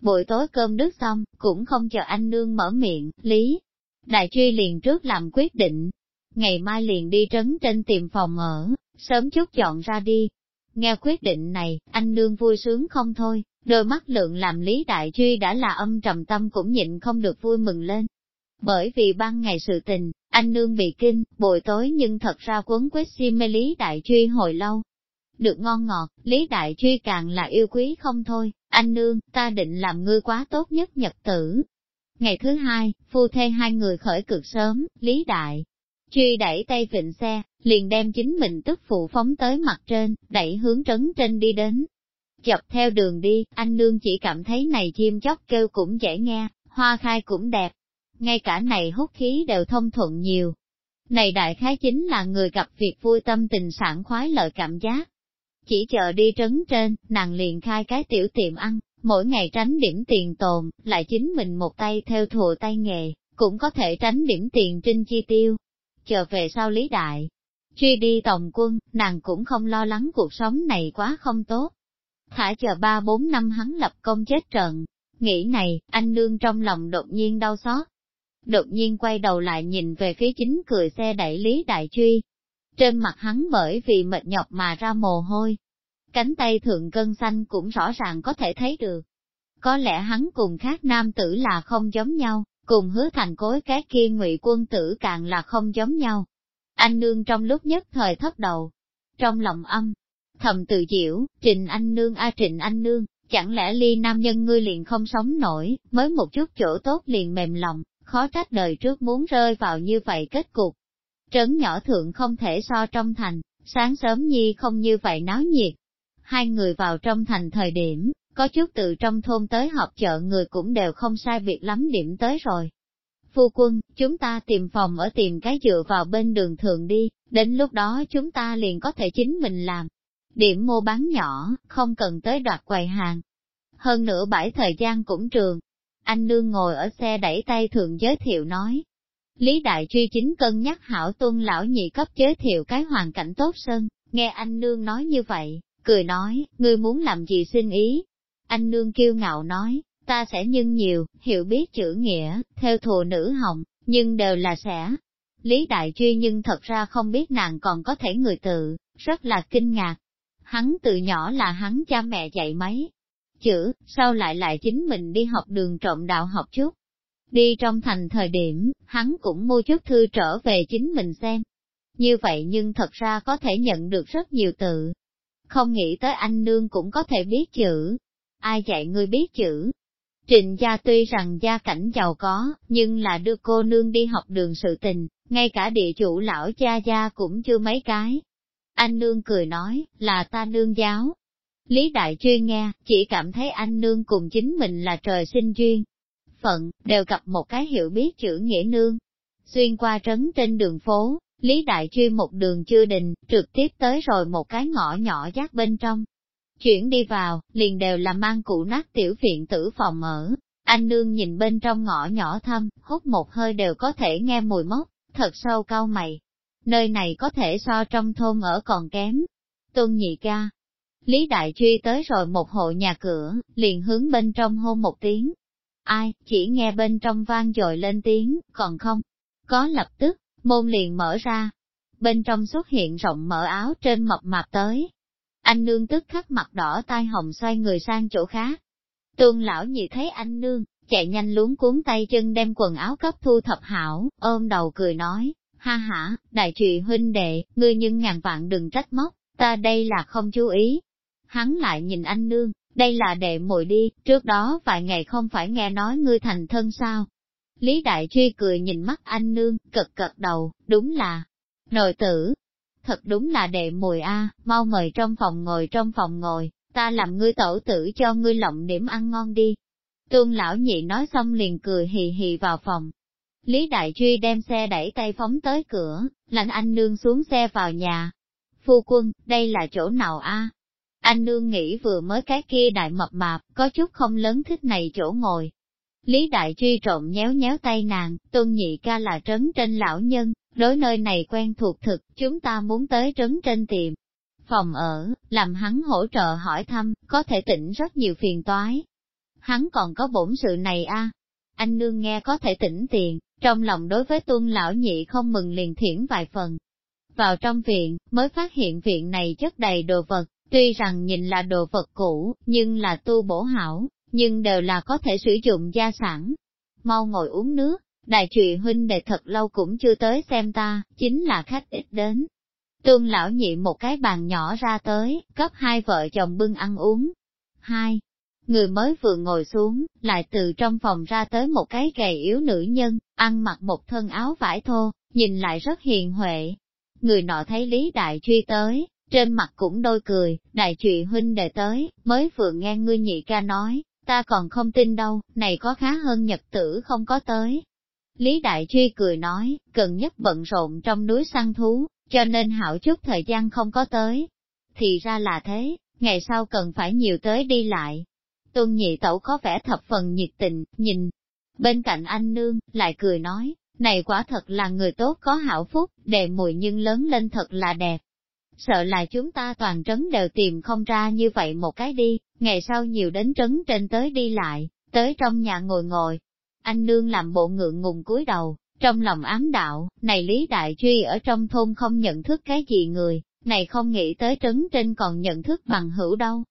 Buổi tối cơm nước xong, cũng không chờ anh nương mở miệng, lý. Đại truy liền trước làm quyết định, ngày mai liền đi trấn trên tìm phòng ở, sớm chút chọn ra đi. Nghe quyết định này, anh nương vui sướng không thôi, đôi mắt lượng làm Lý Đại Truy đã là âm trầm tâm cũng nhịn không được vui mừng lên. Bởi vì ban ngày sự tình, anh nương bị kinh, buổi tối nhưng thật ra quấn quýt si mê Lý Đại Truy hồi lâu. Được ngon ngọt, Lý Đại Truy càng là yêu quý không thôi, anh nương, ta định làm ngươi quá tốt nhất nhật tử. Ngày thứ hai, phu thê hai người khởi cực sớm, Lý Đại Truy đẩy tay vịnh xe, liền đem chính mình tức phụ phóng tới mặt trên, đẩy hướng trấn trên đi đến. Chọc theo đường đi, anh nương chỉ cảm thấy này chim chóc kêu cũng dễ nghe, hoa khai cũng đẹp. Ngay cả này hút khí đều thông thuận nhiều. Này đại khái chính là người gặp việc vui tâm tình sản khoái lợi cảm giác. Chỉ chờ đi trấn trên, nàng liền khai cái tiểu tiệm ăn, mỗi ngày tránh điểm tiền tồn, lại chính mình một tay theo thùa tay nghề, cũng có thể tránh điểm tiền trinh chi tiêu, chờ về sau lý đại. Truy đi tổng quân, nàng cũng không lo lắng cuộc sống này quá không tốt. Thả chờ ba bốn năm hắn lập công chết trận. Nghĩ này, anh nương trong lòng đột nhiên đau xót. Đột nhiên quay đầu lại nhìn về phía chính cười xe đẩy Lý Đại Truy. Trên mặt hắn bởi vì mệt nhọc mà ra mồ hôi. Cánh tay thượng cân xanh cũng rõ ràng có thể thấy được. Có lẽ hắn cùng khác nam tử là không giống nhau, cùng hứa thành cối cái kia ngụy quân tử càng là không giống nhau. Anh nương trong lúc nhất thời thấp đầu, trong lòng âm, thầm tự diễu, trình anh nương a trình anh nương, chẳng lẽ ly nam nhân ngươi liền không sống nổi, mới một chút chỗ tốt liền mềm lòng, khó trách đời trước muốn rơi vào như vậy kết cục. Trấn nhỏ thượng không thể so trong thành, sáng sớm nhi không như vậy náo nhiệt. Hai người vào trong thành thời điểm, có chút từ trong thôn tới họp chợ người cũng đều không sai việc lắm điểm tới rồi. Phu quân, chúng ta tìm phòng ở tìm cái dựa vào bên đường thường đi, đến lúc đó chúng ta liền có thể chính mình làm. Điểm mua bán nhỏ, không cần tới đoạt quầy hàng. Hơn nữa bảy thời gian cũng trường. Anh nương ngồi ở xe đẩy tay thường giới thiệu nói. Lý Đại Truy chính cân nhắc hảo tuân lão nhị cấp giới thiệu cái hoàn cảnh tốt sơn, nghe anh nương nói như vậy, cười nói, ngươi muốn làm gì xin ý, anh nương kiêu ngạo nói, ta sẽ nhân nhiều, hiểu biết chữ nghĩa, theo thù nữ hồng, nhưng đều là sẽ. Lý Đại Truy nhưng thật ra không biết nàng còn có thể người tự, rất là kinh ngạc. Hắn từ nhỏ là hắn cha mẹ dạy mấy chữ, sau lại lại chính mình đi học đường trộm đạo học chút. Đi trong thành thời điểm, hắn cũng mua chút thư trở về chính mình xem. Như vậy nhưng thật ra có thể nhận được rất nhiều tự. Không nghĩ tới anh nương cũng có thể biết chữ, ai dạy ngươi biết chữ. Trịnh gia tuy rằng gia cảnh giàu có, nhưng là đưa cô nương đi học đường sự tình, ngay cả địa chủ lão cha gia cũng chưa mấy cái. Anh nương cười nói, là ta nương giáo. Lý Đại Chuyên nghe, chỉ cảm thấy anh nương cùng chính mình là trời sinh duyên. Phận, đều gặp một cái hiểu biết chữ nghĩa nương. Xuyên qua trấn trên đường phố, Lý Đại Chuyên một đường chưa định, trực tiếp tới rồi một cái ngõ nhỏ giác bên trong. Chuyển đi vào, liền đều là mang cụ nát tiểu viện tử phòng ở. Anh nương nhìn bên trong ngõ nhỏ thâm, hút một hơi đều có thể nghe mùi mốc, thật sâu cao mày. Nơi này có thể so trong thôn ở còn kém. Tôn nhị ca. Lý Đại Truy tới rồi một hộ nhà cửa, liền hướng bên trong hôn một tiếng. Ai, chỉ nghe bên trong vang dội lên tiếng, còn không. Có lập tức, môn liền mở ra. Bên trong xuất hiện rộng mở áo trên mập mạp tới, anh nương tức khắc mặt đỏ tai hồng xoay người sang chỗ khác. Tương lão nhị thấy anh nương, chạy nhanh luống cuốn tay chân đem quần áo cấp thu thập hảo, ôm đầu cười nói, ha ha, đại trụy huynh đệ, ngươi nhưng ngàn vạn đừng trách móc, ta đây là không chú ý. Hắn lại nhìn anh nương, đây là đệ muội đi, trước đó vài ngày không phải nghe nói ngươi thành thân sao. Lý Đại Truy cười nhìn mắt anh nương, cật cật đầu, đúng là, nội tử. Thật đúng là đệ mùi a, mau mời trong phòng ngồi trong phòng ngồi, ta làm ngươi tổ tử cho ngươi lộng điểm ăn ngon đi. Tương lão nhị nói xong liền cười hì hì vào phòng. Lý Đại Truy đem xe đẩy tay phóng tới cửa, lạnh anh nương xuống xe vào nhà. Phu quân, đây là chỗ nào a? Anh nương nghĩ vừa mới cái kia đại mập mạp, có chút không lớn thích này chỗ ngồi. Lý Đại Truy trộm nhéo nhéo tay nàng, tôn nhị ca là trấn trên lão nhân, đối nơi này quen thuộc thực, chúng ta muốn tới trấn trên tiệm. Phòng ở, làm hắn hỗ trợ hỏi thăm, có thể tỉnh rất nhiều phiền toái. Hắn còn có bổn sự này a Anh nương nghe có thể tỉnh tiền, trong lòng đối với tuân lão nhị không mừng liền thiển vài phần. Vào trong viện, mới phát hiện viện này chất đầy đồ vật, tuy rằng nhìn là đồ vật cũ, nhưng là tu bổ hảo, nhưng đều là có thể sử dụng gia sản. Mau ngồi uống nước, đại trụy huynh đệ thật lâu cũng chưa tới xem ta, chính là khách ít đến. Tương lão nhị một cái bàn nhỏ ra tới, cấp hai vợ chồng bưng ăn uống. Hai, người mới vừa ngồi xuống, lại từ trong phòng ra tới một cái gầy yếu nữ nhân, ăn mặc một thân áo vải thô, nhìn lại rất hiền huệ. Người nọ thấy Lý Đại Truy tới, trên mặt cũng đôi cười, đại trụy huynh đệ tới, mới vừa nghe ngươi nhị ca nói, ta còn không tin đâu, này có khá hơn nhật tử không có tới. Lý Đại Truy cười nói, cần nhất bận rộn trong núi săn thú, cho nên hảo chút thời gian không có tới. Thì ra là thế, ngày sau cần phải nhiều tới đi lại. Tuân nhị tẩu có vẻ thập phần nhiệt tình, nhìn. Bên cạnh anh nương, lại cười nói, này quả thật là người tốt có hảo phúc, đề mùi nhưng lớn lên thật là đẹp sợ là chúng ta toàn trấn đều tìm không ra như vậy một cái đi, ngày sau nhiều đến trấn trên tới đi lại, tới trong nhà ngồi ngồi. Anh nương làm bộ ngượng ngùng cúi đầu, trong lòng ám đạo, này Lý Đại Truy ở trong thôn không nhận thức cái gì người, này không nghĩ tới trấn trên còn nhận thức bằng hữu đâu.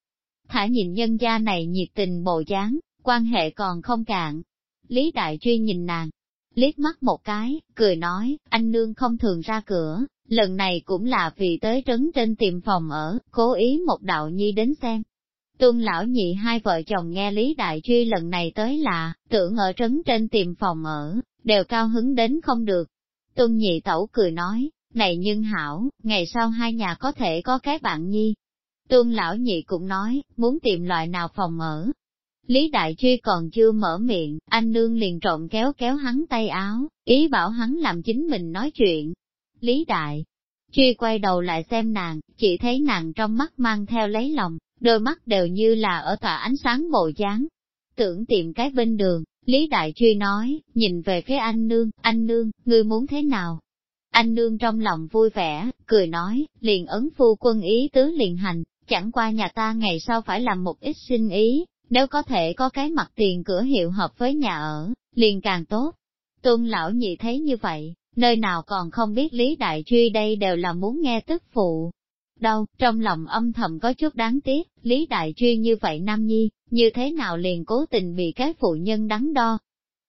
Thả nhìn nhân gia này nhiệt tình bộ dáng, quan hệ còn không cạn. Lý Đại Truy nhìn nàng, liếc mắt một cái, cười nói, anh nương không thường ra cửa, lần này cũng là vì tới trấn trên tìm phòng ở, cố ý một đạo nhi đến xem. Tuân lão nhị hai vợ chồng nghe Lý Đại Truy lần này tới là, tưởng ở trấn trên tìm phòng ở, đều cao hứng đến không được. Tuân nhị tẩu cười nói, này nhưng hảo, ngày sau hai nhà có thể có cái bạn nhi. Tuân lão nhị cũng nói, muốn tìm loại nào phòng ở. Lý Đại Truy còn chưa mở miệng, anh nương liền trộn kéo kéo hắn tay áo, ý bảo hắn làm chính mình nói chuyện, Lý Đại. Truy quay đầu lại xem nàng, chỉ thấy nàng trong mắt mang theo lấy lòng, đôi mắt đều như là ở tỏa ánh sáng bộ dáng. Tưởng tìm cái bên đường, Lý Đại Truy nói, nhìn về phía anh nương, anh nương, ngươi muốn thế nào? Anh nương trong lòng vui vẻ, cười nói, liền ấn phu quân ý tứ liền hành, chẳng qua nhà ta ngày sau phải làm một ít sinh ý, nếu có thể có cái mặt tiền cửa hiệu hợp với nhà ở, liền càng tốt. Tôn lão nhị thấy như vậy, nơi nào còn không biết Lý Đại Truy đây đều là muốn nghe tức phụ. Đâu, trong lòng âm thầm có chút đáng tiếc, Lý Đại chuyên như vậy Nam Nhi, như thế nào liền cố tình bị cái phụ nhân đắn đo.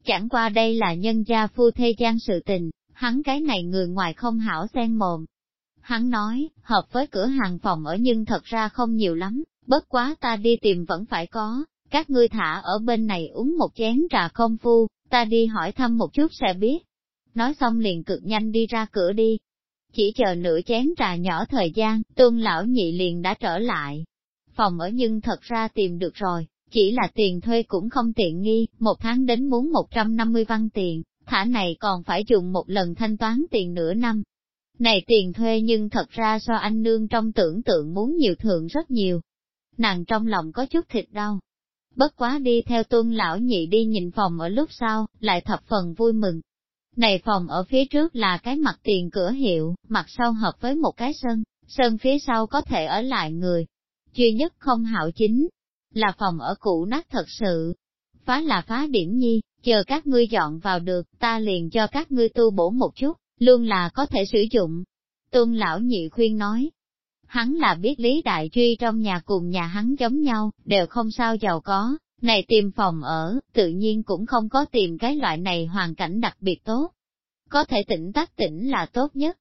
Chẳng qua đây là nhân gia phu thê gian sự tình, hắn cái này người ngoài không hảo xen mồm. Hắn nói, hợp với cửa hàng phòng ở nhưng thật ra không nhiều lắm, bất quá ta đi tìm vẫn phải có, các ngươi thả ở bên này uống một chén trà công phu, ta đi hỏi thăm một chút sẽ biết nói xong liền cực nhanh đi ra cửa đi. Chỉ chờ nửa chén trà nhỏ thời gian, tôn lão nhị liền đã trở lại. Phòng ở nhưng thật ra tìm được rồi, chỉ là tiền thuê cũng không tiện nghi, một tháng đến muốn 150 văn tiền, thả này còn phải dùng một lần thanh toán tiền nửa năm. Này tiền thuê nhưng thật ra so anh nương trong tưởng tượng muốn nhiều thượng rất nhiều. Nàng trong lòng có chút thịt đau. Bất quá đi theo tuân lão nhị đi nhìn phòng ở lúc sau, lại thập phần vui mừng, này phòng ở phía trước là cái mặt tiền cửa hiệu, mặt sau hợp với một cái sân, sân phía sau có thể ở lại người. Duy nhất không hảo chính, là phòng ở cũ nát thật sự. Phá là phá điểm nhi, chờ các ngươi dọn vào được, ta liền cho các ngươi tu bổ một chút, luôn là có thể sử dụng. Tôn lão nhị khuyên nói, hắn là biết Lý Đại Truy trong nhà cùng nhà hắn giống nhau, đều không sao giàu có, này tìm phòng ở, tự nhiên cũng không có tìm cái loại này hoàn cảnh đặc biệt tốt. Có thể tỉnh tác tỉnh là tốt nhất.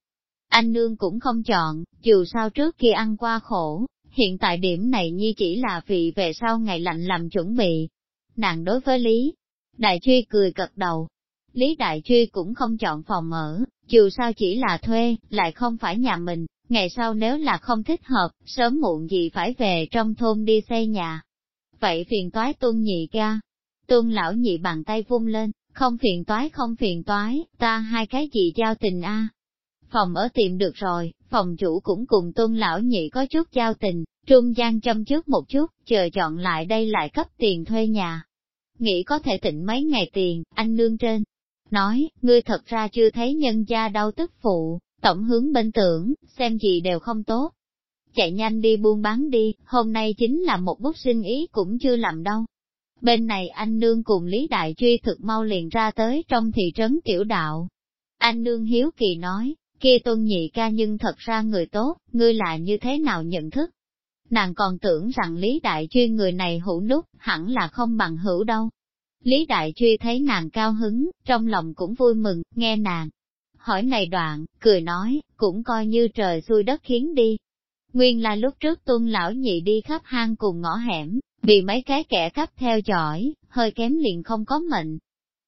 Anh nương cũng không chọn, dù sao trước kia ăn qua khổ, hiện tại điểm này nhi chỉ là vì về sau ngày lạnh làm chuẩn bị. Nàng đối với Lý, Đại Truy cười cật đầu. Lý Đại Truy cũng không chọn phòng ở, dù sao chỉ là thuê, lại không phải nhà mình, ngày sau nếu là không thích hợp, sớm muộn gì phải về trong thôn đi xây nhà. Vậy phiền toái tuân nhị ca. Tuân lão nhị bàn tay vung lên, không phiền toái không phiền toái, ta hai cái gì giao tình a Phòng ở tìm được rồi, phòng chủ cũng cùng tuân lão nhị có chút giao tình, trung gian châm trước một chút, chờ chọn lại đây lại cấp tiền thuê nhà. Nghĩ có thể tịnh mấy ngày tiền, anh nương trên. Nói, ngươi thật ra chưa thấy nhân gia đau tức phụ, tổng hướng bên tưởng, xem gì đều không tốt. Chạy nhanh đi buôn bán đi, hôm nay chính là một bút sinh ý cũng chưa làm đâu. Bên này anh nương cùng Lý Đại Truy thực mau liền ra tới trong thị trấn tiểu đạo. Anh nương hiếu kỳ nói, kia tuân nhị ca nhưng thật ra người tốt, ngươi là như thế nào nhận thức? Nàng còn tưởng rằng Lý Đại Truy người này hữu nút, hẳn là không bằng hữu đâu. Lý Đại Truy thấy nàng cao hứng, trong lòng cũng vui mừng, nghe nàng. Hỏi này đoạn, cười nói, cũng coi như trời xui đất khiến đi. Nguyên là lúc trước tuân lão nhị đi khắp hang cùng ngõ hẻm, bị mấy cái kẻ cắp theo dõi, hơi kém liền không có mệnh.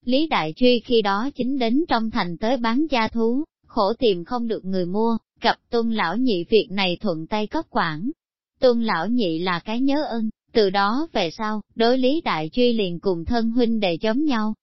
Lý Đại Truy khi đó chính đến trong thành tới bán gia thú, khổ tìm không được người mua, cặp tuân lão nhị việc này thuận tay cấp quản. Tuân lão nhị là cái nhớ ơn, từ đó về sau, đối lý đại truy liền cùng thân huynh đệ giống nhau.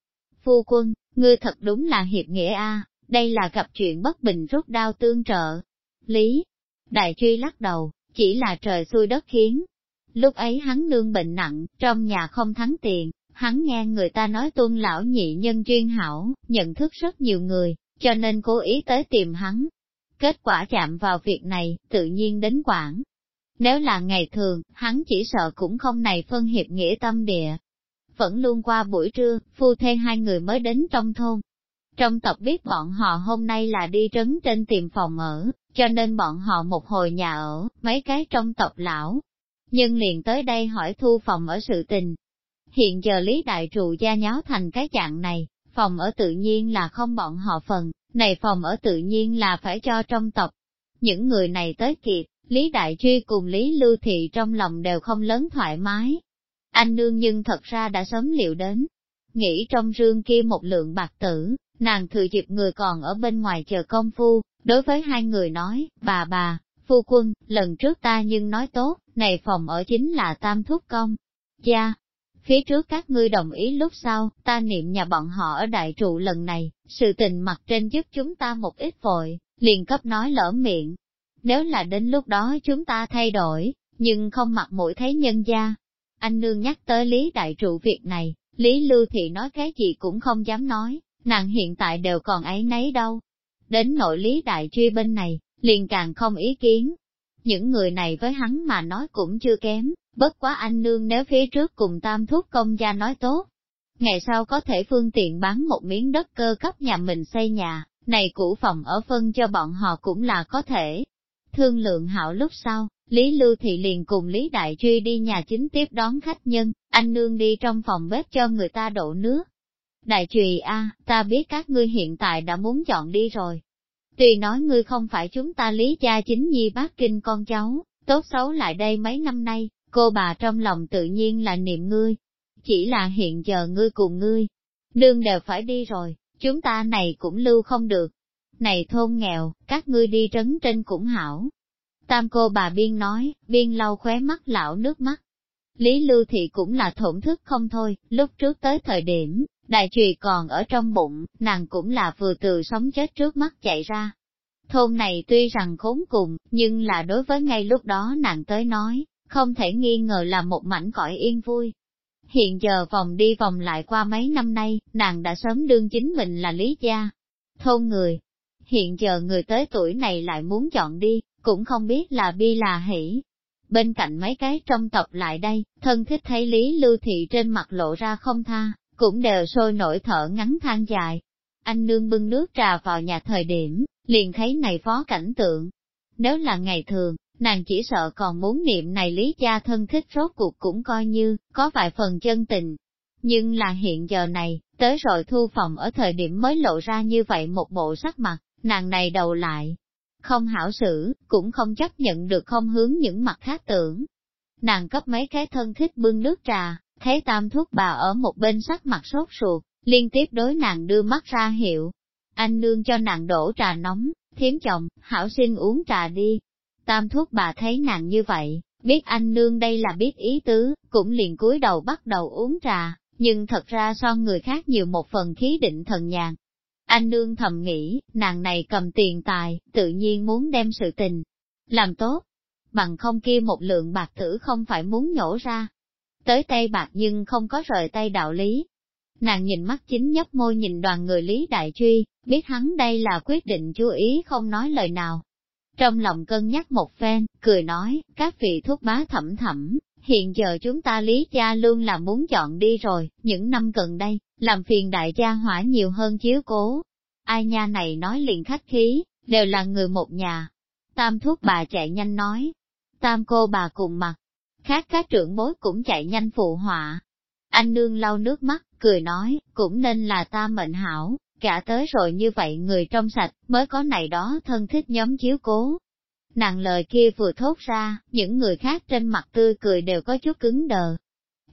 Phu quân, ngươi thật đúng là hiệp nghĩa a, đây là gặp chuyện bất bình rút đao tương trợ. Lý, đại truy lắc đầu, chỉ là trời xui đất khiến. Lúc ấy hắn nương bệnh nặng, trong nhà không thắng tiền, hắn nghe người ta nói tuân lão nhị nhân duyên hảo, nhận thức rất nhiều người, cho nên cố ý tới tìm hắn. Kết quả chạm vào việc này, tự nhiên đến quản. Nếu là ngày thường, hắn chỉ sợ cũng không này phân hiệp nghĩa tâm địa. Vẫn luôn qua buổi trưa, phu thê hai người mới đến trong thôn. Trong tộc biết bọn họ hôm nay là đi trấn trên tìm phòng ở, cho nên bọn họ một hồi nhà ở, mấy cái trong tộc lão. Nhưng liền tới đây hỏi thu phòng ở sự tình. Hiện giờ Lý Đại Trụ gia nháo thành cái dạng này, phòng ở tự nhiên là không bọn họ phần, này phòng ở tự nhiên là phải cho trong tộc. Những người này tới kịp, Lý Đại Truy cùng Lý Lưu Thị trong lòng đều không lớn thoải mái. Anh nương nhưng thật ra đã sớm liệu đến. Nghĩ trong rương kia một lượng bạc tử, nàng thừa dịp người còn ở bên ngoài chờ công phu, đối với hai người nói, bà bà, phu quân, lần trước ta nhưng nói tốt, này phòng ở chính là tam thúc công. Cha, Phía trước các ngươi đồng ý lúc sau, ta niệm nhà bọn họ ở đại trụ lần này, sự tình mặt trên giúp chúng ta một ít vội, liền cấp nói lỡ miệng. Nếu là đến lúc đó chúng ta thay đổi, nhưng không mặc mũi thấy nhân gia. Anh nương nhắc tới Lý Đại Trụ việc này, Lý Lưu Thị nói cái gì cũng không dám nói, nàng hiện tại đều còn ấy nấy đâu. Đến nội Lý Đại Truy bên này, liền càng không ý kiến. Những người này với hắn mà nói cũng chưa kém, Bất quá anh nương nếu phía trước cùng tam thúc công gia nói tốt, ngày sau có thể phương tiện bán một miếng đất cơ cấp nhà mình xây nhà, này cũ phòng ở phân cho bọn họ cũng là có thể. Thương lượng hảo lúc sau, Lý Lưu Thị liền cùng Lý Đại Truy đi nhà chính tiếp đón khách nhân, anh nương đi trong phòng bếp cho người ta đổ nước. Đại Trùy a, ta biết các ngươi hiện tại đã muốn chọn đi rồi. Tuy nói ngươi không phải chúng ta Lý cha chính nhi bác kinh con cháu, tốt xấu lại đây mấy năm nay, cô bà trong lòng tự nhiên là niệm ngươi. Chỉ là hiện giờ ngươi cùng ngươi, nương đều phải đi rồi, chúng ta này cũng lưu không được. Này thôn nghèo, các ngươi đi trấn trên cũng hảo. Tam cô bà biên nói, biên lau khóe mắt lão nước mắt. Lý Lưu Thị cũng là thổn thức không thôi, lúc trước tới thời điểm, đại trùy còn ở trong bụng, nàng cũng là vừa từ sống chết trước mắt chạy ra. Thôn này tuy rằng khốn cùng, nhưng là đối với ngay lúc đó nàng tới nói, không thể nghi ngờ là một mảnh cõi yên vui. Hiện giờ vòng đi vòng lại qua mấy năm nay, nàng đã sớm đương chính mình là lý gia, thôn người. Hiện giờ người tới tuổi này lại muốn chọn đi, cũng không biết là bi là hỷ. Bên cạnh mấy cái trong tộc lại đây, thân thích thấy Lý Lưu Thị trên mặt lộ ra không tha, cũng đều sôi nổi thở ngắn than dài. Anh nương bưng nước trà vào nhà thời điểm, liền thấy này phó cảnh tượng. Nếu là ngày thường, nàng chỉ sợ còn muốn niệm này lý cha thân thích rốt cuộc cũng coi như, có vài phần chân tình. Nhưng là hiện giờ này, tới rồi thu phòng ở thời điểm mới lộ ra như vậy một bộ sắc mặt, nàng này đầu lại. Không hảo xử, cũng không chấp nhận được không hướng những mặt khác tưởng. Nàng cấp mấy cái thân thích bưng nước trà, thấy tam thuốc bà ở một bên sắc mặt sốt ruột, liên tiếp đối nàng đưa mắt ra hiệu. Anh nương cho nàng đổ trà nóng, thiếm chồng, hảo xin uống trà đi. Tam thuốc bà thấy nàng như vậy, biết anh nương đây là biết ý tứ, cũng liền cúi đầu bắt đầu uống trà, nhưng thật ra so người khác nhiều một phần khí định thần nhàn. Anh nương thầm nghĩ, nàng này cầm tiền tài, tự nhiên muốn đem sự tình, làm tốt, bằng không kia một lượng bạc tử không phải muốn nhổ ra. Tới tay bạc nhưng không có rời tay đạo lý. Nàng nhìn mắt chính nhấp môi nhìn đoàn người Lý Đại Truy, biết hắn đây là quyết định chú ý không nói lời nào. Trong lòng cân nhắc một phen, cười nói, các vị thuốc bá thẩm thẩm, hiện giờ chúng ta Lý Gia luôn là muốn chọn đi rồi, những năm gần đây, làm phiền đại gia hỏa nhiều hơn chiếu cố. Ai nha này nói liền khách khí, đều là người một nhà. Tam thuốc bà chạy nhanh nói, tam cô bà cùng mặt, khác các trưởng bối cũng chạy nhanh phụ họa. Anh nương lau nước mắt, cười nói, cũng nên là ta mệnh hảo, cả tới rồi như vậy người trong sạch, mới có này đó thân thích nhóm chiếu cố. Nàng lời kia vừa thốt ra, những người khác trên mặt tươi cười đều có chút cứng đờ.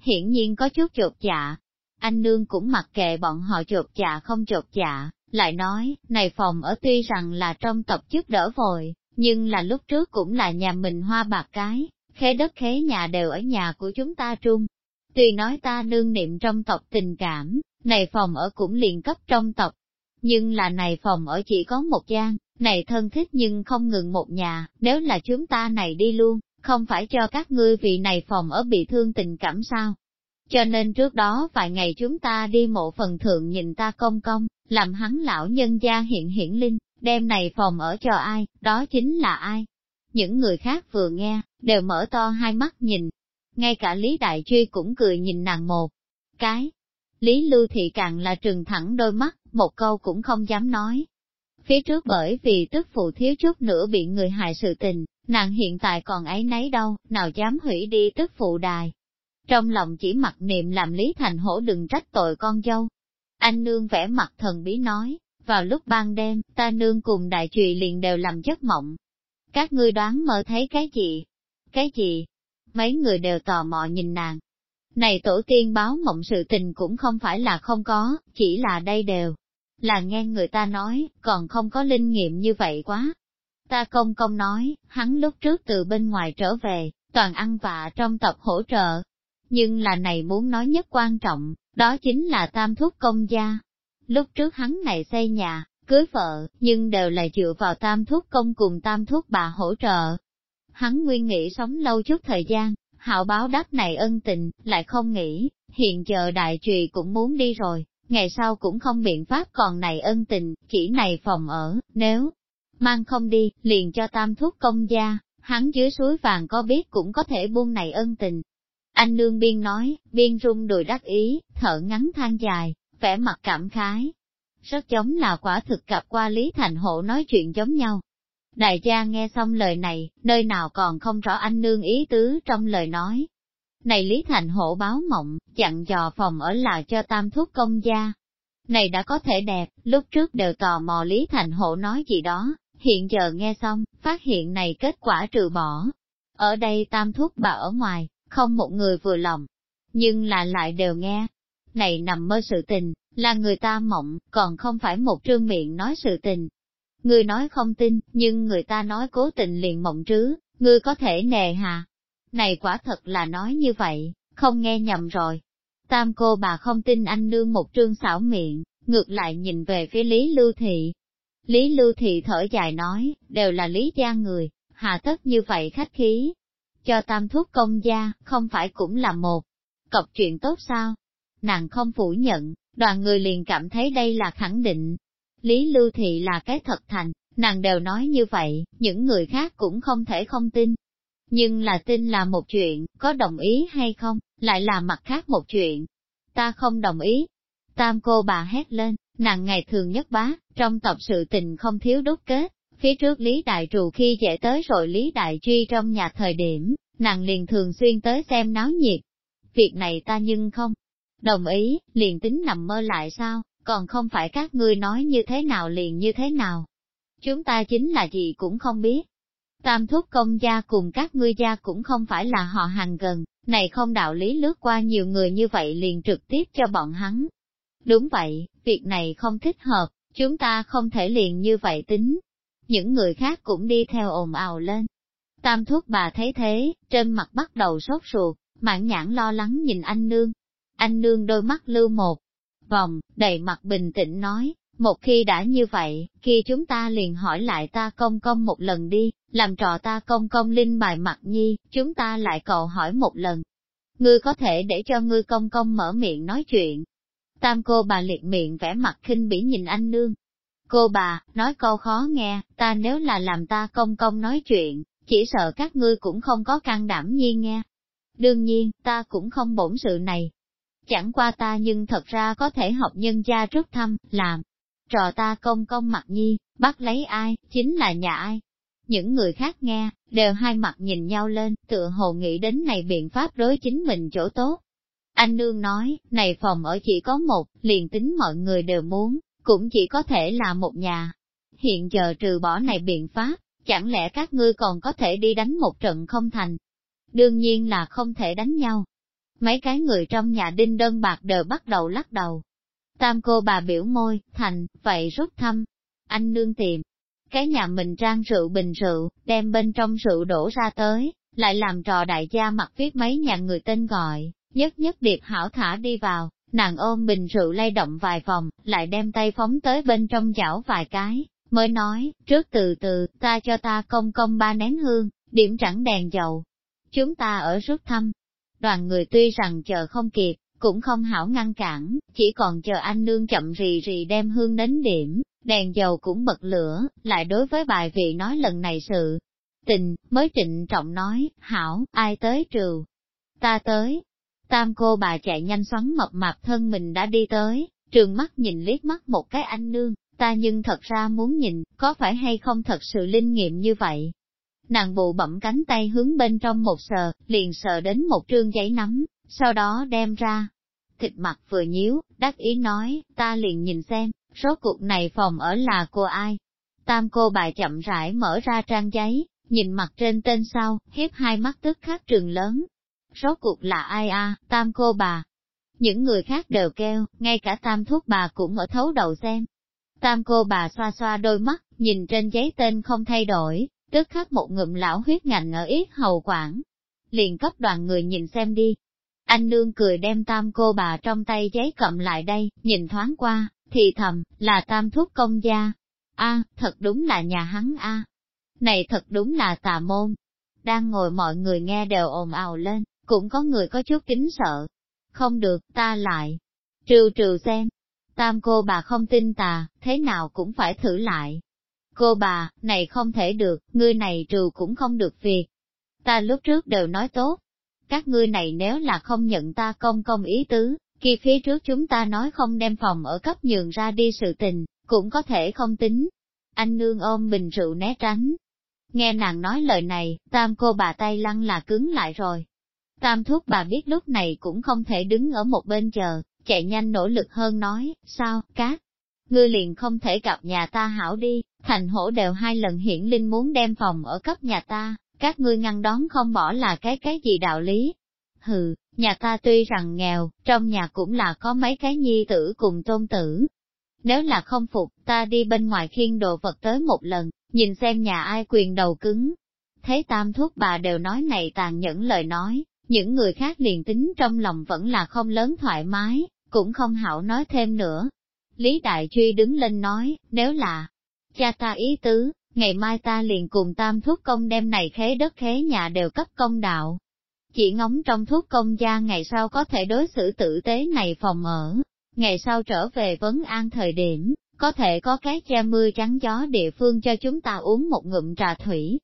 Hiển nhiên có chút chột dạ. Anh nương cũng mặc kệ bọn họ chột dạ không chột dạ, lại nói, này phòng ở tuy rằng là trong tộc chức đỡ vội, nhưng là lúc trước cũng là nhà mình hoa bạc cái, khế đất khế nhà đều ở nhà của chúng ta trung. Tuy nói ta nương niệm trong tộc tình cảm, này phòng ở cũng liền cấp trong tộc. Nhưng là này phòng ở chỉ có một gian, này thân thích nhưng không ngừng một nhà, nếu là chúng ta này đi luôn, không phải cho các ngươi vì này phòng ở bị thương tình cảm sao. Cho nên trước đó vài ngày chúng ta đi mộ phần thượng nhìn ta công công, làm hắn lão nhân gia hiện hiển linh, đem này phòng ở cho ai, đó chính là ai. Những người khác vừa nghe, đều mở to hai mắt nhìn. Ngay cả Lý Đại Truy cũng cười nhìn nàng một cái. Lý Lưu Thị càng là trừng thẳng đôi mắt, một câu cũng không dám nói. Phía trước bởi vì tức phụ thiếu chút nữa bị người hại sự tình, nàng hiện tại còn ấy nấy đâu, nào dám hủy đi tức phụ đài. Trong lòng chỉ mặc niệm làm Lý Thành Hổ đừng trách tội con dâu. Anh nương vẽ mặt thần bí nói, vào lúc ban đêm, ta nương cùng đại trùy liền đều làm giấc mộng. Các ngươi đoán mơ thấy cái gì? Cái gì? Mấy người đều tò mò nhìn nàng. Này tổ tiên báo mộng sự tình cũng không phải là không có, chỉ là đây đều. Là nghe người ta nói, còn không có linh nghiệm như vậy quá. Ta công công nói, hắn lúc trước từ bên ngoài trở về, toàn ăn vạ trong tập hỗ trợ. Nhưng là này muốn nói nhất quan trọng, đó chính là tam thúc công gia, Lúc trước hắn này xây nhà, cưới vợ, nhưng đều là dựa vào tam thuốc công cùng tam thuốc bà hỗ trợ. Hắn nguyên nghĩ sống lâu chút thời gian, hạo báo đáp này ân tình, lại không nghĩ, hiện giờ đại trùy cũng muốn đi rồi, ngày sau cũng không biện pháp còn này ân tình, chỉ này phòng ở, nếu mang không đi, liền cho tam thuốc công gia, hắn dưới suối vàng có biết cũng có thể buông này ân tình. Anh nương biên nói, biên rung đùi đắc ý, thở ngắn than dài, vẻ mặt cảm khái. Rất giống là quả thực gặp qua Lý Thành Hộ nói chuyện giống nhau. Đại gia nghe xong lời này, nơi nào còn không rõ anh nương ý tứ trong lời nói. Này Lý Thành Hộ báo mộng, chặn dò phòng ở là cho tam thuốc công gia. Này đã có thể đẹp, lúc trước đều tò mò Lý Thành Hộ nói gì đó, hiện giờ nghe xong, phát hiện này kết quả trừ bỏ. Ở đây tam thuốc bà ở ngoài, không một người vừa lòng, nhưng là lại đều nghe, này nằm mơ sự tình, là người ta mộng, còn không phải một trương miệng nói sự tình. Ngươi nói không tin, nhưng người ta nói cố tình liền mộng trứ, ngươi có thể nề hà. Này quả thật là nói như vậy, không nghe nhầm rồi. Tam cô bà không tin anh nương một trương xảo miệng, ngược lại nhìn về phía Lý Lưu Thị. Lý Lưu Thị thở dài nói, đều là Lý gia người, hà tất như vậy khách khí. Cho tam thuốc công gia, không phải cũng là một cọc chuyện tốt sao? nàng không phủ nhận, đoàn người liền cảm thấy đây là khẳng định. Lý Lưu Thị là cái thật thành, nàng đều nói như vậy, những người khác cũng không thể không tin. Nhưng là tin là một chuyện, có đồng ý hay không, lại là mặt khác một chuyện. Ta không đồng ý. Tam cô bà hét lên, nàng ngày thường nhất bá, trong tập sự tình không thiếu đúc kết. Phía trước Lý Đại Trù khi dễ tới rồi Lý Đại Truy trong nhà thời điểm, nàng liền thường xuyên tới xem náo nhiệt. Việc này ta nhưng không, Đồng ý, liền tính nằm mơ lại sao, còn không phải các ngươi nói như thế nào liền như thế nào. Chúng ta chính là gì cũng không biết. Tam thúc công gia cùng các ngươi gia cũng không phải là họ hàng gần, này không đạo lý lướt qua nhiều người như vậy liền trực tiếp cho bọn hắn. Đúng vậy, việc này không thích hợp, chúng ta không thể liền như vậy tính. Những người khác cũng đi theo ồn ào lên. Tam thuốc bà thấy thế, trên mặt bắt đầu sốt ruột, mạng nhãn lo lắng nhìn anh nương. Anh nương đôi mắt lưu một vòng, đầy mặt bình tĩnh nói, một khi đã như vậy, khi chúng ta liền hỏi lại ta công công một lần đi, làm trò ta công công linh bài mặt nhi, chúng ta lại cầu hỏi một lần. Ngươi có thể để cho ngươi công công mở miệng nói chuyện. Tam cô bà liệt miệng vẽ mặt khinh bỉ nhìn anh nương. Cô bà, nói câu khó nghe, ta nếu là làm ta công công nói chuyện, chỉ sợ các ngươi cũng không có can đảm nhi nghe. Đương nhiên, ta cũng không bổn sự này. Chẳng qua ta nhưng thật ra có thể học nhân gia rất thăm, làm, trò ta công công mặt nhi, bắt lấy ai, chính là nhà ai. Những người khác nghe, đều hai mặt nhìn nhau lên, tựa hồ nghĩ đến này biện pháp đối chính mình chỗ tốt. Anh Nương nói, này phòng ở chỉ có một, liền tính mọi người đều muốn, cũng chỉ có thể là một nhà. Hiện giờ trừ bỏ này biện pháp, chẳng lẽ các ngươi còn có thể đi đánh một trận không thành? Đương nhiên là không thể đánh nhau. Mấy cái người trong nhà đinh đơn bạc đều bắt đầu lắc đầu, Tam cô bà biểu môi, thành, vậy rút thăm. Anh nương tìm. Cái nhà mình trang rượu bình rượu, đem bên trong rượu đổ ra tới, lại làm trò đại gia mặt viết mấy nhà người tên gọi, nhất nhất điệp hảo thả đi vào, nàng ôm bình rượu lay động vài vòng, lại đem tay phóng tới bên trong chảo vài cái, mới nói, trước từ từ, ta cho ta công công ba nén hương, điểm chẳng đèn dầu. Chúng ta ở rút thăm. Đoàn người tuy rằng chờ không kịp, cũng không hảo ngăn cản, chỉ còn chờ anh nương chậm rì rì đem hương đến điểm, đèn dầu cũng bật lửa, lại đối với bài vị nói lần này sự. Tình, mới trịnh trọng nói, hảo, ai tới trừ? Ta tới. Tam cô bà chạy nhanh xoắn mập mạp thân mình đã đi tới, trường mắt nhìn liếc mắt một cái anh nương, ta nhưng thật ra muốn nhìn, có phải hay không thật sự linh nghiệm như vậy. Nàng bụ bẩm cánh tay hướng bên trong một sờ, liền sờ đến một trương giấy nắm, sau đó đem ra. Thịt mặt vừa nhíu, đắc ý nói, ta liền nhìn xem, số cuộc này phòng ở là cô ai. Tam cô bà chậm rãi mở ra trang giấy, nhìn mặt trên tên sau, hiếp hai mắt tức khắc trường lớn. Số cuộc là ai a? tam cô bà. Những người khác đều kêu, ngay cả tam thuốc bà cũng ở thấu đầu xem. Tam cô bà xoa xoa đôi mắt, nhìn trên giấy tên không thay đổi, tức khắc một ngụm lão huyết ngành ở ít hầu quản. Liền cấp đoàn người nhìn xem đi, anh nương cười đem tam cô bà trong tay giấy cầm lại đây, nhìn thoáng qua, thì thầm, là tam thuốc công gia. a thật đúng là nhà hắn a Này thật đúng là tà môn. Đang ngồi mọi người nghe đều ồn ào lên, cũng có người có chút kính sợ. Không được, ta lại. Trừ trừ xem. Tam cô bà không tin tà, thế nào cũng phải thử lại. Cô bà, này không thể được, ngươi này trừ cũng không được việc. Ta lúc trước đều nói tốt, các ngươi này nếu là không nhận ta công công ý tứ, khi phía trước chúng ta nói không đem phòng ở cấp nhường ra đi sự tình, cũng có thể không tính. Anh nương ôm bình rượu né tránh. Nghe nàng nói lời này, tam cô bà tay lăn là cứng lại rồi. Tam thuốc bà biết lúc này cũng không thể đứng ở một bên chờ, chạy nhanh nỗ lực hơn nói, sao, cát, ngươi liền không thể gặp nhà ta hảo đi, thành hổ đều hai lần hiển linh muốn đem phòng ở cấp nhà ta, các ngươi ngăn đón không bỏ là cái cái gì đạo lý. Hừ, nhà ta tuy rằng nghèo, trong nhà cũng là có mấy cái nhi tử cùng tôn tử. Nếu là không phục, ta đi bên ngoài khiên đồ vật tới một lần, nhìn xem nhà ai quyền đầu cứng. Thế tam thuốc bà đều nói này tàn nhẫn lời nói, những người khác liền tính trong lòng vẫn là không lớn thoải mái, cũng không hảo nói thêm nữa. Lý Đại Truy đứng lên nói, nếu là cha ta ý tứ, ngày mai ta liền cùng tam thuốc công đem này khế đất khế nhà đều cấp công đạo. Chỉ ngóng trong thuốc công gia ngày sau có thể đối xử tử tế này phòng ở, ngày sau trở về vấn an thời điểm, có thể có cái che mưa trắng gió địa phương cho chúng ta uống một ngụm trà thủy.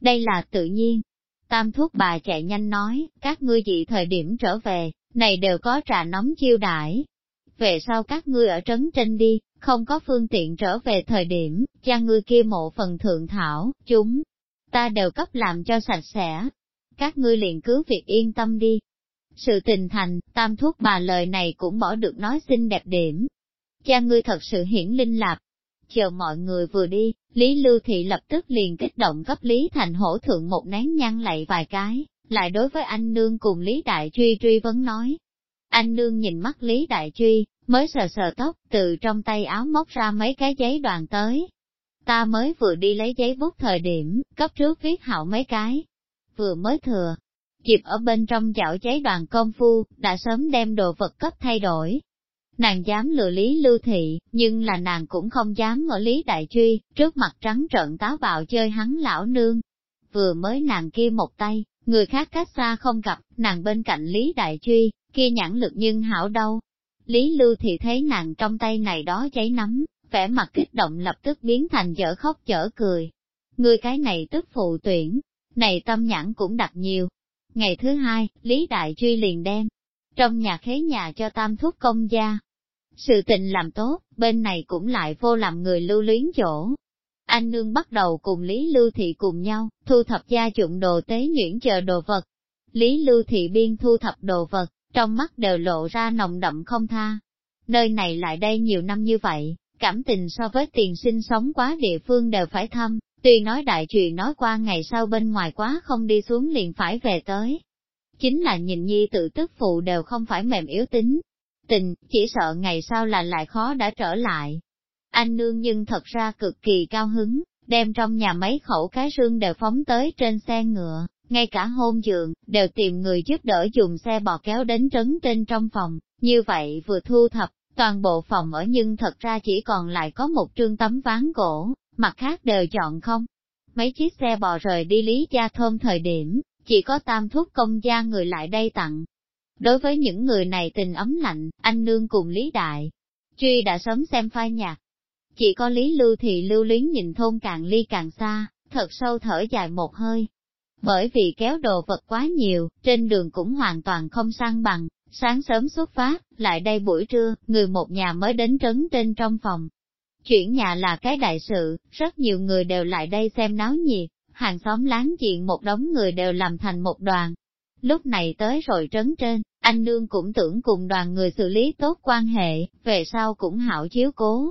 Đây là tự nhiên. Tam thuốc bà chạy nhanh nói, các ngươi dị thời điểm trở về, này đều có trà nóng chiêu đãi. Về sau các ngươi ở trấn trên đi, không có phương tiện trở về thời điểm, cha ngươi kia mộ phần thượng thảo, chúng, ta đều cấp làm cho sạch sẽ. Các ngươi liền cứ việc yên tâm đi. Sự tình thành, tam thuốc bà lời này cũng bỏ được nói xinh đẹp điểm. Cha ngươi thật sự hiển linh lạp. Chờ mọi người vừa đi, Lý Lưu Thị lập tức liền kích động cấp Lý Thành hổ thượng một nén nhăn lạy vài cái, lại đối với anh nương cùng Lý Đại Truy truy vấn nói. Anh nương nhìn mắt Lý Đại Truy, mới sờ sờ tóc, từ trong tay áo móc ra mấy cái giấy đoàn tới. Ta mới vừa đi lấy giấy bút thời điểm, cấp trước viết hảo mấy cái. Vừa mới thừa, dịp ở bên trong chảo giấy đoàn công phu, đã sớm đem đồ vật cấp thay đổi. Nàng dám lừa Lý Lưu Thị, nhưng là nàng cũng không dám ở Lý Đại Truy, trước mặt trắng trợn táo bạo chơi hắn lão nương. Vừa mới nàng kia một tay, người khác cách xa không gặp, nàng bên cạnh Lý Đại Truy, kia nhãn lực nhưng hảo đâu. Lý Lưu Thị thấy nàng trong tay này đó cháy nắm, vẻ mặt kích động lập tức biến thành dở khóc dở cười. Người cái này tức phụ tuyển, này tâm nhãn cũng đặt nhiều. Ngày thứ hai, Lý Đại Truy liền đem, trong nhà khế nhà cho tam thuốc công gia. Sự tình làm tốt, bên này cũng lại vô làm người lưu luyến chỗ. Anh nương bắt đầu cùng Lý Lưu Thị cùng nhau, thu thập gia dụng đồ tế nhuyễn chờ đồ vật. Lý Lưu Thị biên thu thập đồ vật, trong mắt đều lộ ra nồng đậm không tha. Nơi này lại đây nhiều năm như vậy, cảm tình so với tiền sinh sống quá địa phương đều phải thâm, tuy nói đại chuyện nói qua ngày sau bên ngoài quá không đi xuống liền phải về tới. Chính là nhìn nhi tự tức phụ đều không phải mềm yếu tính, tình, chỉ sợ ngày sau là lại khó đã trở lại. Anh nương nhưng thật ra cực kỳ cao hứng, đem trong nhà mấy khẩu cái rương đều phóng tới trên xe ngựa, ngay cả hôn giường, đều tìm người giúp đỡ dùng xe bò kéo đến trấn trên trong phòng, như vậy vừa thu thập, toàn bộ phòng ở nhưng thật ra chỉ còn lại có một trương tấm ván gỗ, mặt khác đều chọn không. Mấy chiếc xe bò rời đi lý gia thôn thời điểm, chỉ có tam thuốc công gia người lại đây tặng. Đối với những người này tình ấm lạnh, anh nương cùng Lý Đại, Truy đã sớm xem phai nhạc. Chỉ có Lý Lưu thì lưu luyến nhìn thôn càng ly càng xa, thật sâu thở dài một hơi, bởi vì kéo đồ vật quá nhiều, trên đường cũng hoàn toàn không sang bằng, sáng sớm xuất phát, lại đây buổi trưa, người một nhà mới đến trấn trên trong phòng. Chuyển nhà là cái đại sự, rất nhiều người đều lại đây xem náo nhiệt, hàng xóm láng giềng một đống người đều làm thành một đoàn. Lúc này tới rồi trấn trên, anh nương cũng tưởng cùng đoàn người xử lý tốt quan hệ, về sau cũng hảo chiếu cố.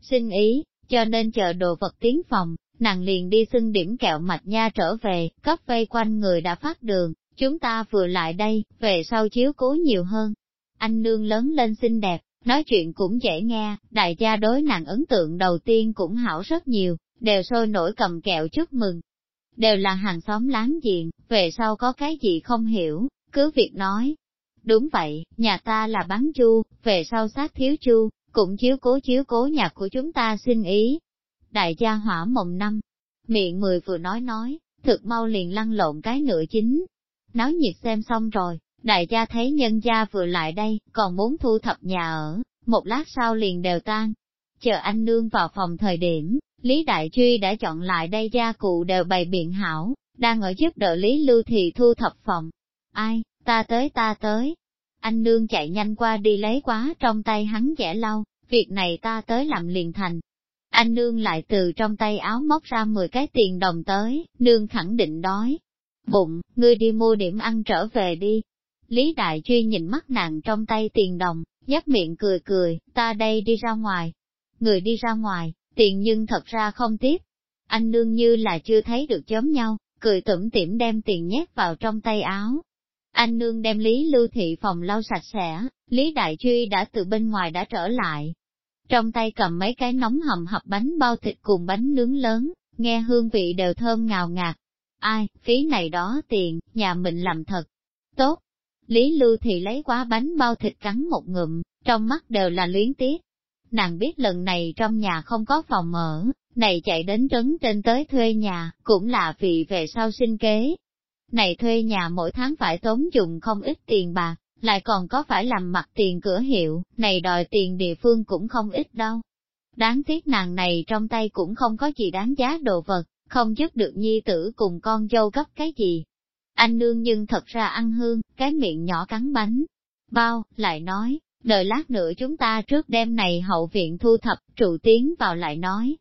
Xin ý, cho nên chờ đồ vật tiến phòng, nàng liền đi xưng điểm kẹo mạch nha trở về, cấp vây quanh người đã phát đường, chúng ta vừa lại đây, về sau chiếu cố nhiều hơn. Anh nương lớn lên xinh đẹp, nói chuyện cũng dễ nghe, đại gia đối nàng ấn tượng đầu tiên cũng hảo rất nhiều, đều sôi nổi cầm kẹo chúc mừng. Đều là hàng xóm láng giềng, về sau có cái gì không hiểu, cứ việc nói. Đúng vậy, nhà ta là bán chu, về sau sát thiếu chu, cũng chiếu cố chiếu cố nhà của chúng ta xin ý, đại gia hỏa mộng năm. Miệng mười vừa nói nói, thực mau liền lăn lộn cái nửa chính. Nói nhiệt xem xong rồi, đại gia thấy nhân gia vừa lại đây, còn muốn thu thập nhà ở, một lát sau liền đều tan. Chờ anh nương vào phòng thời điểm, Lý Đại Truy đã chọn lại đây gia cụ đều bày biện hảo, đang ở giúp đỡ Lý Lưu Thị thu thập phòng. Ai, ta tới ta tới. Anh nương chạy nhanh qua đi lấy quá trong tay hắn dẻ lau, việc này ta tới làm liền thành, anh nương lại từ trong tay áo móc ra 10 cái tiền đồng tới, nương khẳng định đói. Bụng, ngươi đi mua điểm ăn trở về đi. Lý Đại Truy nhìn mắt nàng trong tay tiền đồng, nhấp miệng cười cười, ta đây đi ra ngoài. Người đi ra ngoài, tiền nhưng thật ra không tiếp. Anh nương như là chưa thấy được chớm nhau, cười tủm tỉm đem tiền nhét vào trong tay áo. Anh nương đem Lý Lưu Thị phòng lau sạch sẽ, Lý Đại Truy đã từ bên ngoài đã trở lại, trong tay cầm mấy cái nóng hầm hập bánh bao thịt cùng bánh nướng lớn, nghe hương vị đều thơm ngào ngạt. Ai, phí này đó tiền, nhà mình làm thật. Tốt. Lý Lưu thì lấy quá bánh bao thịt cắn một ngụm, trong mắt đều là luyến tiếc. Nàng biết lần này trong nhà không có phòng ở, này chạy đến trấn trên tới thuê nhà, cũng là vì về sau sinh kế. Này thuê nhà mỗi tháng phải tốn dùng không ít tiền bạc, lại còn có phải làm mặt tiền cửa hiệu, này đòi tiền địa phương cũng không ít đâu. Đáng tiếc nàng này trong tay cũng không có gì đáng giá đồ vật, không giúp được nhi tử cùng con dâu gấp cái gì. Anh nương nhưng thật ra ăn hương, cái miệng nhỏ cắn bánh. Bao, lại nói, đợi lát nữa chúng ta trước đêm này hậu viện thu thập, trụ tiến vào lại nói.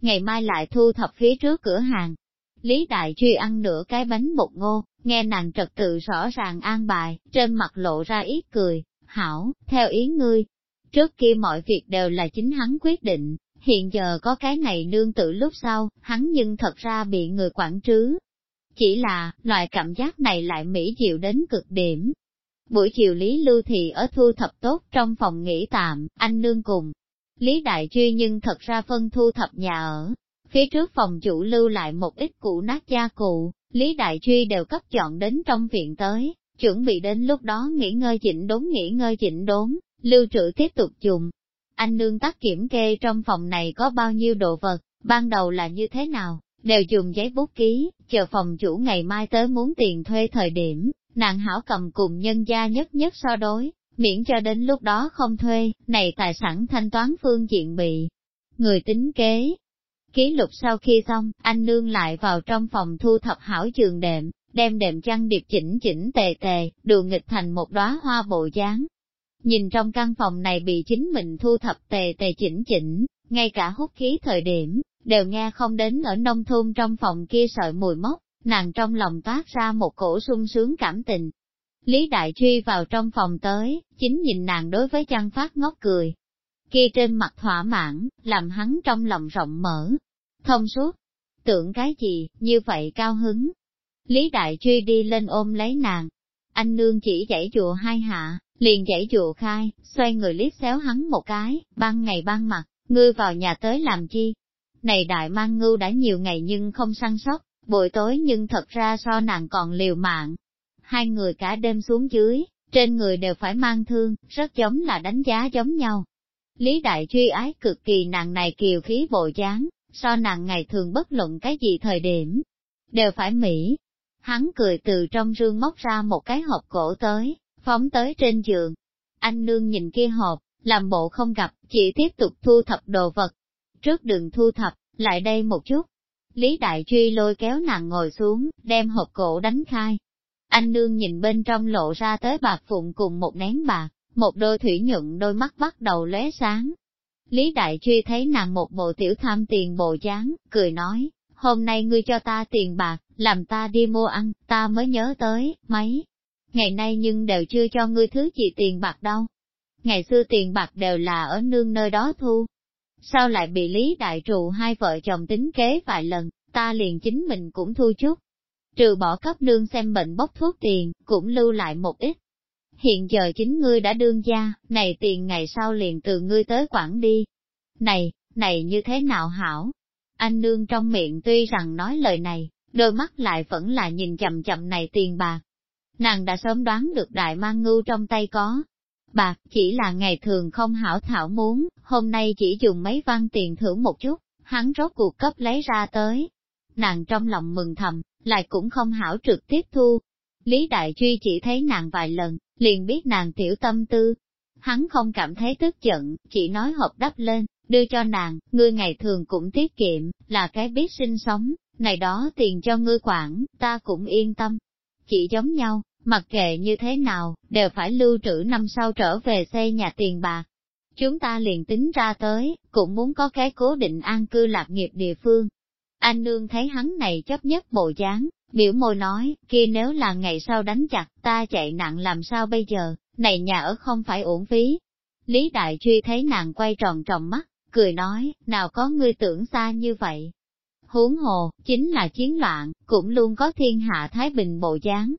Ngày mai lại thu thập phía trước cửa hàng. Lý Đại Truy ăn nửa cái bánh bột ngô, Nghe nàng trật tự rõ ràng an bài, trên mặt lộ ra ít cười, hảo, theo ý ngươi. Trước kia mọi việc đều là chính hắn quyết định, hiện giờ có cái này nương tự lúc sau, hắn nhưng thật ra bị người quản trứ. Chỉ là, loại cảm giác này lại mỹ diệu đến cực điểm. Buổi chiều Lý Lưu Thị ở thu thập tốt trong phòng nghỉ tạm, anh nương cùng. Lý Đại Truy nhưng thật ra phân thu thập nhà ở. Phía trước phòng chủ lưu lại một ít cụ nát gia cụ, Lý Đại Truy đều cấp chọn đến trong viện tới, chuẩn bị đến lúc đó nghỉ ngơi chỉnh đốn nghỉ ngơi chỉnh đốn, lưu trữ tiếp tục dùng. Anh nương tắt kiểm kê trong phòng này có bao nhiêu đồ vật, ban đầu là như thế nào, đều dùng giấy bút ký, chờ phòng chủ ngày mai tới muốn tiền thuê thời điểm, nàng hảo cầm cùng nhân gia nhất nhất so đối, miễn cho đến lúc đó không thuê, này tài sản thanh toán phương diện bị người tính kế. Ký lục sau khi xong, anh nương lại vào trong phòng thu thập hảo giường đệm, đem đệm chăn điệp chỉnh chỉnh tề tề, đường nghịch thành một đóa hoa bộ dáng. Nhìn trong căn phòng này bị chính mình thu thập tề tề chỉnh chỉnh, ngay cả hút khí thời điểm, đều nghe không đến ở nông thôn trong phòng kia sợi mùi mốc, nàng trong lòng toát ra một cổ sung sướng cảm tình. Lý Đại Truy vào trong phòng tới, chính nhìn nàng đối với chăn phát ngốc cười. Kia trên mặt thỏa mãn, làm hắn trong lòng rộng mở, thông suốt. Tưởng cái gì, như vậy cao hứng. Lý Đại Truy đi lên ôm lấy nàng. Anh nương chỉ dãy chùa hai hạ, liền dãy chùa khai, xoay người liếc xéo hắn một cái, ban ngày ban mặt, ngươi vào nhà tới làm chi? Này đại mang ngưu đã nhiều ngày nhưng không săn sóc, buổi tối nhưng thật ra so nàng còn liều mạng. Hai người cả đêm xuống dưới, trên người đều phải mang thương, rất giống là đánh giá giống nhau. Lý Đại Truy ái cực kỳ nàng này kiều khí bộ dáng, so nàng ngày thường bất luận cái gì thời điểm, đều phải Mỹ. Hắn cười từ trong rương móc ra một cái hộp cổ tới, phóng tới trên giường. Anh nương nhìn kia hộp, làm bộ không gặp, chỉ tiếp tục thu thập đồ vật. Trước đường thu thập, lại đây một chút, Lý Đại Truy lôi kéo nàng ngồi xuống, đem hộp cổ đánh khai. Anh nương nhìn bên trong lộ ra tới bạc phụng cùng một nén bạc, một đôi thủy nhuận đôi mắt bắt đầu lóe sáng. Lý Đại Truy thấy nàng một bộ tiểu tham tiền bộ dáng, cười nói, hôm nay ngươi cho ta tiền bạc, làm ta đi mua ăn, ta mới nhớ tới, mấy. Ngày nay nhưng đều chưa cho ngươi thứ gì tiền bạc đâu. Ngày xưa tiền bạc đều là ở nương nơi đó thu, sao lại bị Lý Đại Trụ hai vợ chồng tính kế vài lần, ta liền chính mình cũng thu chút. Trừ bỏ cấp nương xem bệnh bốc thuốc tiền, cũng lưu lại một ít. Hiện giờ chính ngươi đã đương gia, này tiền ngày sau liền từ ngươi tới quản đi. Này, này như thế nào hảo? Anh nương trong miệng tuy rằng nói lời này, đôi mắt lại vẫn là nhìn chậm chậm này tiền bạc. Nàng đã sớm đoán được đại mang ngưu trong tay có, bạc, chỉ là ngày thường không hảo thảo muốn, hôm nay chỉ dùng mấy văn tiền thưởng một chút, hắn rốt cuộc cấp lấy ra tới. Nàng trong lòng mừng thầm, lại cũng không hảo trực tiếp thu. Lý Đại Truy chỉ thấy nàng vài lần, liền biết nàng tiểu tâm tư. Hắn không cảm thấy tức giận, chỉ nói hộp đắp lên, đưa cho nàng, ngươi ngày thường cũng tiết kiệm, là cái biết sinh sống, này đó tiền cho ngươi quản, ta cũng yên tâm. Chỉ giống nhau, Mặc kệ như thế nào, đều phải lưu trữ năm sau trở về xây nhà tiền bạc. Chúng ta liền tính ra tới, cũng muốn có cái cố định an cư lạc nghiệp địa phương. Anh nương thấy hắn này chấp nhất bộ dáng, biểu môi nói, kia nếu là ngày sau đánh chặt, ta chạy nặng làm sao bây giờ, này nhà ở không phải uổng phí. Lý Đại Truy thấy nàng quay tròn tròn mắt, cười nói, nào có ngươi tưởng xa như vậy. Huống hồ, chính là chiến loạn, cũng luôn có thiên hạ Thái Bình bộ dáng,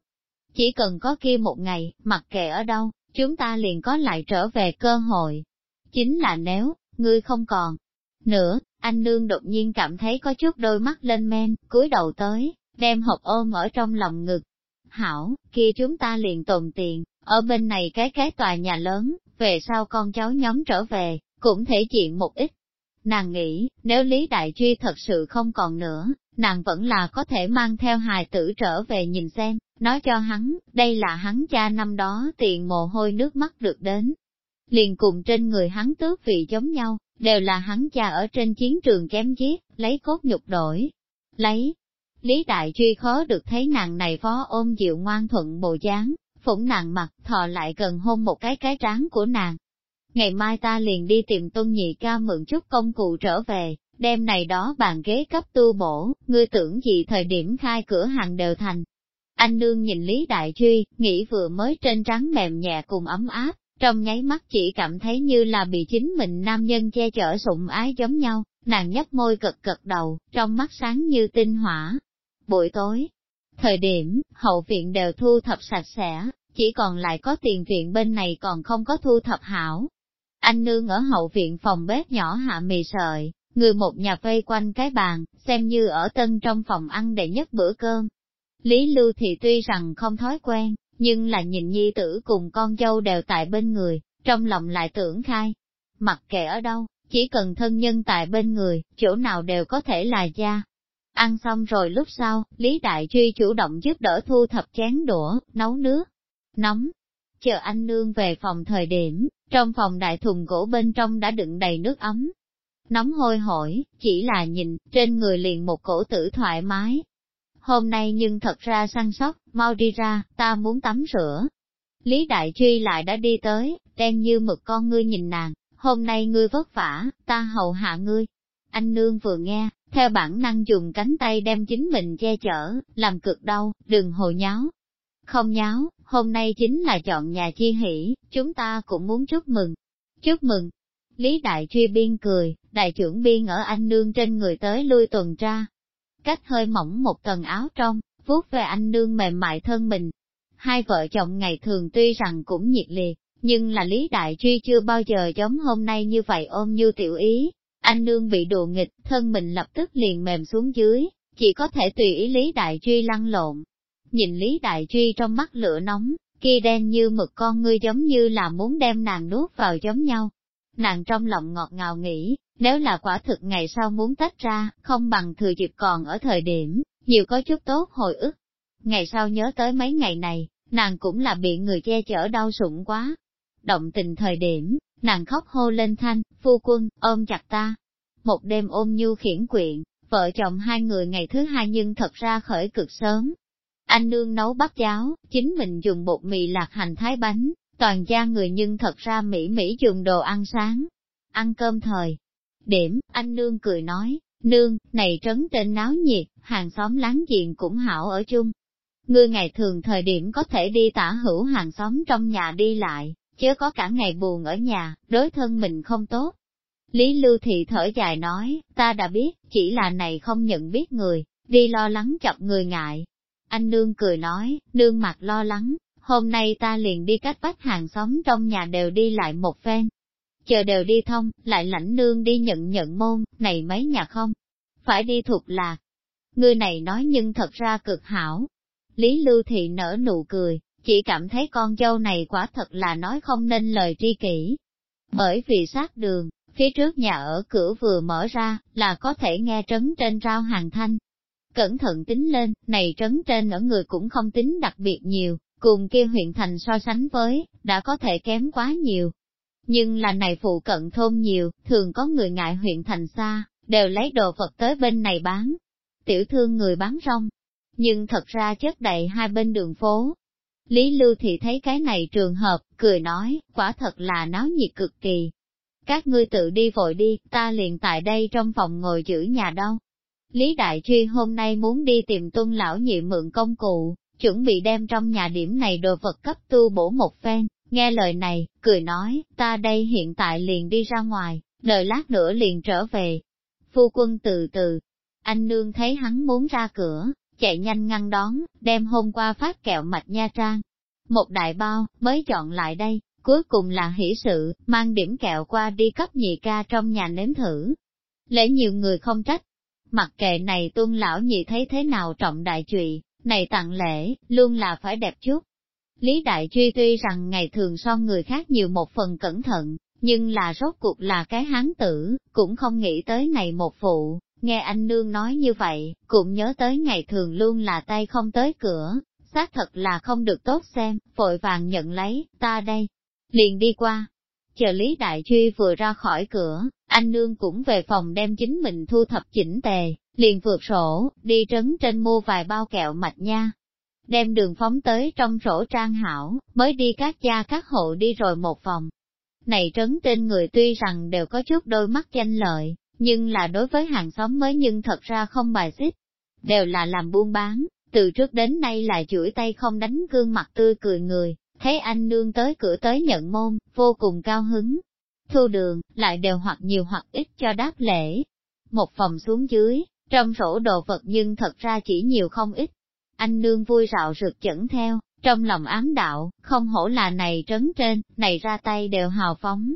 chỉ cần có kia một ngày, mặc kệ ở đâu, chúng ta liền có lại trở về cơ hội. Chính là nếu, ngươi không còn. Nữa, anh nương đột nhiên cảm thấy có chút đôi mắt lên men, cúi đầu tới, đem hộp ôm ở trong lòng ngực. Hảo, kia chúng ta liền tồn tiền, ở bên này cái cái tòa nhà lớn, về sau con cháu nhóm trở về, cũng thể chuyện một ít. Nàng nghĩ, nếu Lý Đại Truy thật sự không còn nữa, nàng vẫn là có thể mang theo hài tử trở về nhìn xem, nói cho hắn, đây là hắn cha năm đó tiền mồ hôi nước mắt được đến. Liền cùng trên người hắn tước vị giống nhau, đều là hắn cha ở trên chiến trường chém giết, lấy cốt nhục đổi. Lấy, Lý Đại Truy khó được thấy nàng này phó ôm dịu ngoan thuận bộ dáng, phủng nàng mặt, thò lại gần hôn một cái cái trán của nàng. Ngày mai ta liền đi tìm Tôn Nhị ca mượn chút công cụ trở về, đem này đó bàn ghế cấp tu bổ, ngươi tưởng gì thời điểm khai cửa hàng đều thành. Anh nương nhìn Lý Đại Truy, nghĩ vừa mới trên trắng mềm nhẹ cùng ấm áp, trong nháy mắt chỉ cảm thấy như là bị chính mình nam nhân che chở sụng ái giống nhau, nàng nhấp môi cực cực đầu, trong mắt sáng như tinh hỏa. Buổi tối, thời điểm, hậu viện đều thu thập sạch sẽ, chỉ còn lại có tiền viện bên này còn không có thu thập hảo. Anh nương ở hậu viện phòng bếp nhỏ hạ mì sợi, người một nhà vây quanh cái bàn, xem như ở tân trong phòng ăn để nhất bữa cơm. Lý Lưu thì tuy rằng không thói quen, nhưng là nhìn nhi tử cùng con dâu đều tại bên người, trong lòng lại tưởng khai. Mặc kệ ở đâu, chỉ cần thân nhân tại bên người, chỗ nào đều có thể là gia. Ăn xong rồi lúc sau, Lý Đại Truy chủ động giúp đỡ thu thập chén đũa, nấu nước, nóng. Chờ anh nương về phòng thời điểm, trong phòng đại thùng gỗ bên trong đã đựng đầy nước ấm. Nóng hôi hổi, chỉ là nhìn, trên người liền một cổ tử thoải mái. Hôm nay nhưng thật ra săn sóc, mau đi ra, ta muốn tắm rửa. Lý Đại Truy lại đã đi tới, đen như mực con ngươi nhìn nàng, hôm nay ngươi vất vả, ta hầu hạ ngươi. Anh nương vừa nghe, theo bản năng dùng cánh tay đem chính mình che chở, làm cực đau, đừng hồ nháo. Không nháo, hôm nay chính là chọn nhà chi hỷ, chúng ta cũng muốn chúc mừng. Chúc mừng. Lý Đại Truy biên cười, đại trưởng biên ở anh nương trên người tới lui tuần tra. Cách hơi mỏng một tầng áo trong, vuốt về anh nương mềm mại thân mình. Hai vợ chồng ngày thường tuy rằng cũng nhiệt liệt, nhưng là Lý Đại Truy chưa bao giờ giống hôm nay như vậy ôm như tiểu ý. Anh nương bị đùa nghịch, thân mình lập tức liền mềm xuống dưới, chỉ có thể tùy ý Lý Đại Truy lăn lộn. Nhìn Lý Đại Truy trong mắt lửa nóng, kia đen như mực con ngươi giống như là muốn đem nàng nuốt vào giống nhau. Nàng trong lòng ngọt ngào nghĩ, nếu là quả thực ngày sau muốn tách ra, không bằng thừa dịp còn ở thời điểm, nhiều có chút tốt hồi ức. Ngày sau nhớ tới mấy ngày này, nàng cũng là bị người che chở đau sủng quá, động tình thời điểm, nàng khóc hô lên thanh, phu quân, ôm chặt ta. Một đêm ôm nhu khiển quyện, vợ chồng hai người ngày thứ hai nhưng thật ra khởi cực sớm. Anh nương nấu bắp cháo, chính mình dùng bột mì lạc hành thái bánh, toàn gia người nhưng thật ra mỹ mỹ dùng đồ ăn sáng. Ăn cơm thời. Điểm, anh nương cười nói, nương, này trấn trên náo nhiệt, hàng xóm láng giềng cũng hảo ở chung. Ngươi ngày thường thời điểm có thể đi tả hữu hàng xóm trong nhà đi lại, chớ có cả ngày buồn ở nhà, đối thân mình không tốt. Lý Lưu Thị thở dài nói, ta đã biết, chỉ là này không nhận biết người, đi lo lắng chọc người ngại. Anh Nương cười nói, Nương mặt lo lắng, hôm nay ta liền đi cách vách hàng xóm trong nhà đều đi lại một phen. Chờ đều đi thông, lại lãnh Nương đi nhận nhận môn, này mấy nhà không? Phải đi thuộc lạc. Người này nói nhưng thật ra cực hảo. Lý Lưu Thị nở nụ cười, chỉ cảm thấy con dâu này quả thật là nói không nên lời tri kỷ. Bởi vì sát đường, phía trước nhà ở cửa vừa mở ra, là có thể nghe trấn trên rao hàng thanh. Cẩn thận tính lên, này trấn trên ở người cũng không tính đặc biệt nhiều, cùng kia huyện thành so sánh với, đã có thể kém quá nhiều. Nhưng là này phụ cận thôn nhiều, thường có người ngại huyện thành xa, đều lấy đồ vật tới bên này bán. Tiểu thương người bán rong, nhưng thật ra chất đầy hai bên đường phố, Lý Lưu Thị thấy cái này trường hợp, cười nói, quả thật là náo nhiệt cực kỳ. Các ngươi tự đi vội đi, ta liền tại đây trong phòng ngồi giữ nhà đâu. Lý Đại Truy hôm nay muốn đi tìm tuân lão nhị mượn công cụ, chuẩn bị đem trong nhà điểm này đồ vật cấp tu bổ một phen, nghe lời này, cười nói, ta đây hiện tại liền đi ra ngoài, đợi lát nữa liền trở về. Phu quân từ từ, anh nương thấy hắn muốn ra cửa, chạy nhanh ngăn đón, đem hôm qua phát kẹo mạch nha trang. Một đại bao, mới chọn lại đây, cuối cùng là hỷ sự, mang điểm kẹo qua đi cấp nhị ca trong nhà nếm thử. Lễ nhiều người không trách. Mặc kệ này tuân lão nhị thấy thế nào trọng đại trụy, này tặng lễ, luôn là phải đẹp chút. Lý Đại Truy tuy rằng ngày thường so người khác nhiều một phần cẩn thận, nhưng là rốt cuộc là cái hán tử, cũng không nghĩ tới này một vụ, Nghe anh nương nói như vậy, cũng nhớ tới ngày thường luôn là tay không tới cửa, xác thật là không được tốt xem, vội vàng nhận lấy, ta đây, liền đi qua. Chờ Lý Đại Truy vừa ra khỏi cửa, anh nương cũng về phòng đem chính mình thu thập chỉnh tề, liền vượt sổ, đi trấn trên mua vài bao kẹo mạch nha. Đem đường phóng tới trong sổ trang hảo, mới đi các gia các hộ đi rồi một vòng. Này trấn trên người tuy rằng đều có chút đôi mắt danh lợi, nhưng là đối với hàng xóm mới nhưng thật ra không bài xích, đều là làm buôn bán, từ trước đến nay là chuỗi tay không đánh gương mặt tươi cười người, thấy anh nương tới cửa tới nhận môn, vô cùng cao hứng. Thu đường, lại đều hoặc nhiều hoặc ít cho đáp lễ. Một phòng xuống dưới, trong sổ đồ vật nhưng thật ra chỉ nhiều không ít. Anh nương vui rạo rực chẩn theo, trong lòng ám đạo, không hổ là này trấn trên, này ra tay đều hào phóng.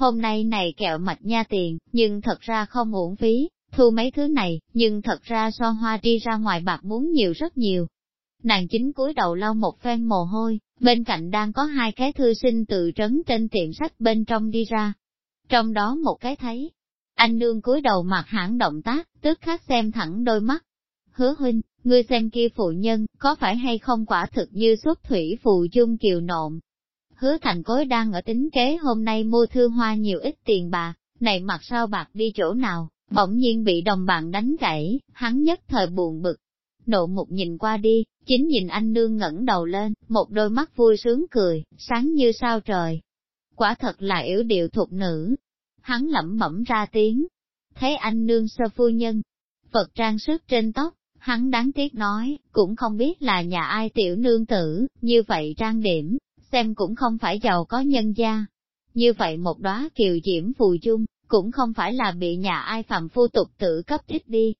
Hôm nay này kẹo mạch nha tiền, nhưng thật ra không uổng phí, thu mấy thứ này, nhưng thật ra so hoa đi ra ngoài bạc muốn nhiều rất nhiều. Nàng chính cúi đầu lau một phen mồ hôi, bên cạnh đang có hai cái thư sinh tự trấn trên tiệm sách bên trong đi ra. Trong đó một cái thấy, anh nương cúi đầu mặt hãng động tác, tức khắc xem thẳng đôi mắt. Hứa huynh, ngươi xem kia phụ nhân, có phải hay không quả thực như xuất thủy phù chung kiều nộm Hứa thành cối đang ở tính kế hôm nay mua thư hoa nhiều ít tiền bạc, này mặt sao bạc đi chỗ nào, bỗng nhiên bị đồng bạn đánh gãy, hắn nhất thời buồn bực. Nộ mục nhìn qua đi, chính nhìn anh nương ngẩng đầu lên, một đôi mắt vui sướng cười, sáng như sao trời. Quả thật là yếu điệu thục nữ. Hắn lẩm bẩm ra tiếng. Thấy anh nương sơ phu nhân, vật trang sức trên tóc, hắn đáng tiếc nói, cũng không biết là nhà ai tiểu nương tử, như vậy trang điểm, xem cũng không phải giàu có nhân gia. Như vậy một đóa kiều diễm phù dung cũng không phải là bị nhà ai phạm phu tục tự cấp thích đi.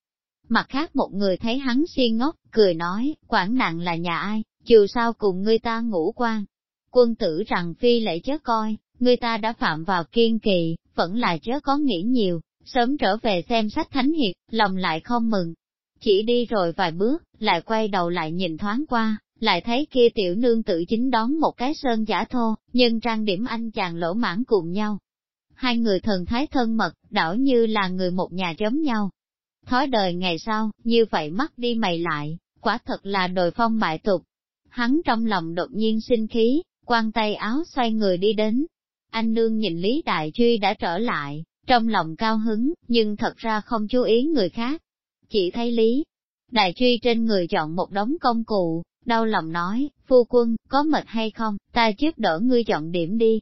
Mặt khác một người thấy hắn si ngốc, cười nói, quản nặng là nhà ai, dù sao cùng người ta ngủ quan. Quân tử rằng phi lễ chớ coi, người ta đã phạm vào kiên kỳ, vẫn là chớ có nghĩ nhiều, sớm trở về xem sách thánh hiệp, lòng lại không mừng. Chỉ đi rồi vài bước, lại quay đầu lại nhìn thoáng qua, lại thấy kia tiểu nương tự chính đón một cái sơn giả thô, nhưng trang điểm anh chàng lỗ mãn cùng nhau, hai người thần thái thân mật, đảo như là người một nhà giống nhau. Thói đời ngày sau, như vậy mắt đi mày lại, quả thật là đồi phong bại tục. Hắn trong lòng đột nhiên sinh khí, quan tay áo xoay người đi đến. Anh nương nhìn Lý Đại Truy đã trở lại, trong lòng cao hứng, nhưng thật ra không chú ý người khác. Chỉ thấy Lý Đại Truy trên người chọn một đống công cụ, đau lòng nói, phu quân, có mệt hay không, ta giúp đỡ ngươi chọn điểm đi.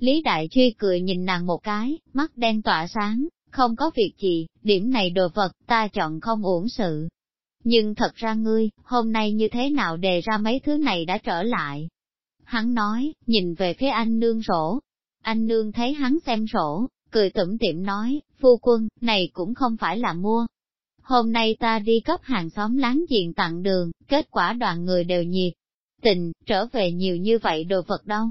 Lý Đại Truy cười nhìn nàng một cái, mắt đen tỏa sáng, không có việc gì, điểm này đồ vật ta chọn không uổng sự. Nhưng thật ra ngươi, hôm nay như thế nào đề ra mấy thứ này đã trở lại? Hắn nói, nhìn về phía anh nương sổ. Anh nương thấy hắn xem sổ, cười tủm tiệm nói, phu quân, này cũng không phải là mua. Hôm nay ta đi cấp hàng xóm láng giềng tặng đường, kết quả đoàn người đều nhiệt. Tình, trở về nhiều như vậy đồ vật đâu,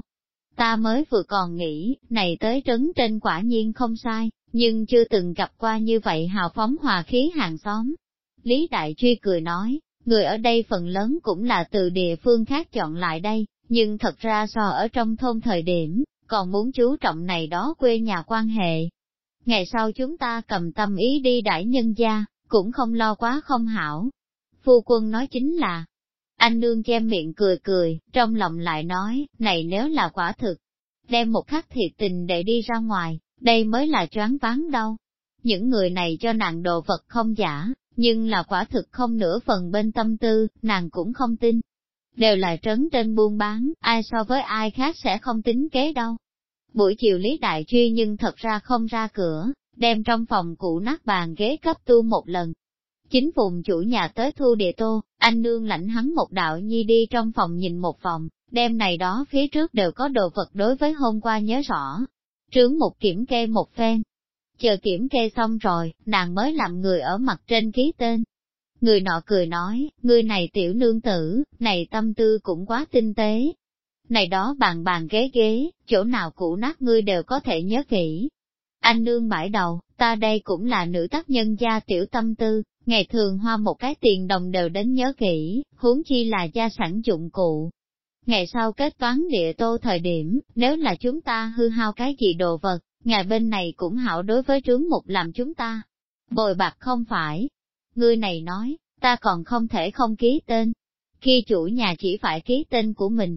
Ta mới vừa còn nghĩ, này tới trấn trên quả nhiên không sai, nhưng chưa từng gặp qua như vậy hào phóng hòa khí hàng xóm. Lý Đại Truy cười nói, người ở đây phần lớn cũng là từ địa phương khác chọn lại đây, nhưng thật ra so ở trong thôn thời điểm, còn muốn chú trọng này đó quê nhà quan hệ. Ngày sau chúng ta cầm tâm ý đi đãi nhân gia, cũng không lo quá không hảo. Phu quân nói chính là, anh nương che miệng cười cười, trong lòng lại nói, này nếu là quả thực, đem một khắc thiệt tình để đi ra ngoài, đây mới là choáng váng đâu. Những người này cho nàng đồ vật không giả, nhưng là quả thực không nửa phần bên tâm tư, nàng cũng không tin. Đều là trấn trên buôn bán, ai so với ai khác sẽ không tính kế đâu. Buổi chiều Lý Đại Truy nhưng thật ra không ra cửa, đem trong phòng cũ nát bàn ghế cấp tu một lần, Chính vùng chủ nhà tới thu địa tô, anh nương lãnh hắn một đạo nhi đi trong phòng nhìn một phòng, đêm này đó phía trước đều có đồ vật đối với hôm qua nhớ rõ. Trướng một kiểm kê một phen. Chờ kiểm kê xong rồi, nàng mới làm người ở mặt trên ký tên. Người nọ cười nói, người này tiểu nương tử, này tâm tư cũng quá tinh tế. Này đó bàn bàn ghế ghế, chỗ nào cũ nát ngươi đều có thể nhớ kỹ. Anh nương bãi đầu, ta đây cũng là nữ tác nhân gia tiểu tâm tư, ngày thường hoa một cái tiền đồng đều đến nhớ kỹ, huống chi là gia sản dụng cụ. Ngày sau kết toán địa tô thời điểm, nếu là chúng ta hư hao cái gì đồ vật, ngài bên này cũng hảo đối với trướng mục làm chúng ta. Bồi bạc không phải. Ngươi này nói, ta còn không thể không ký tên. Khi chủ nhà chỉ phải ký tên của mình,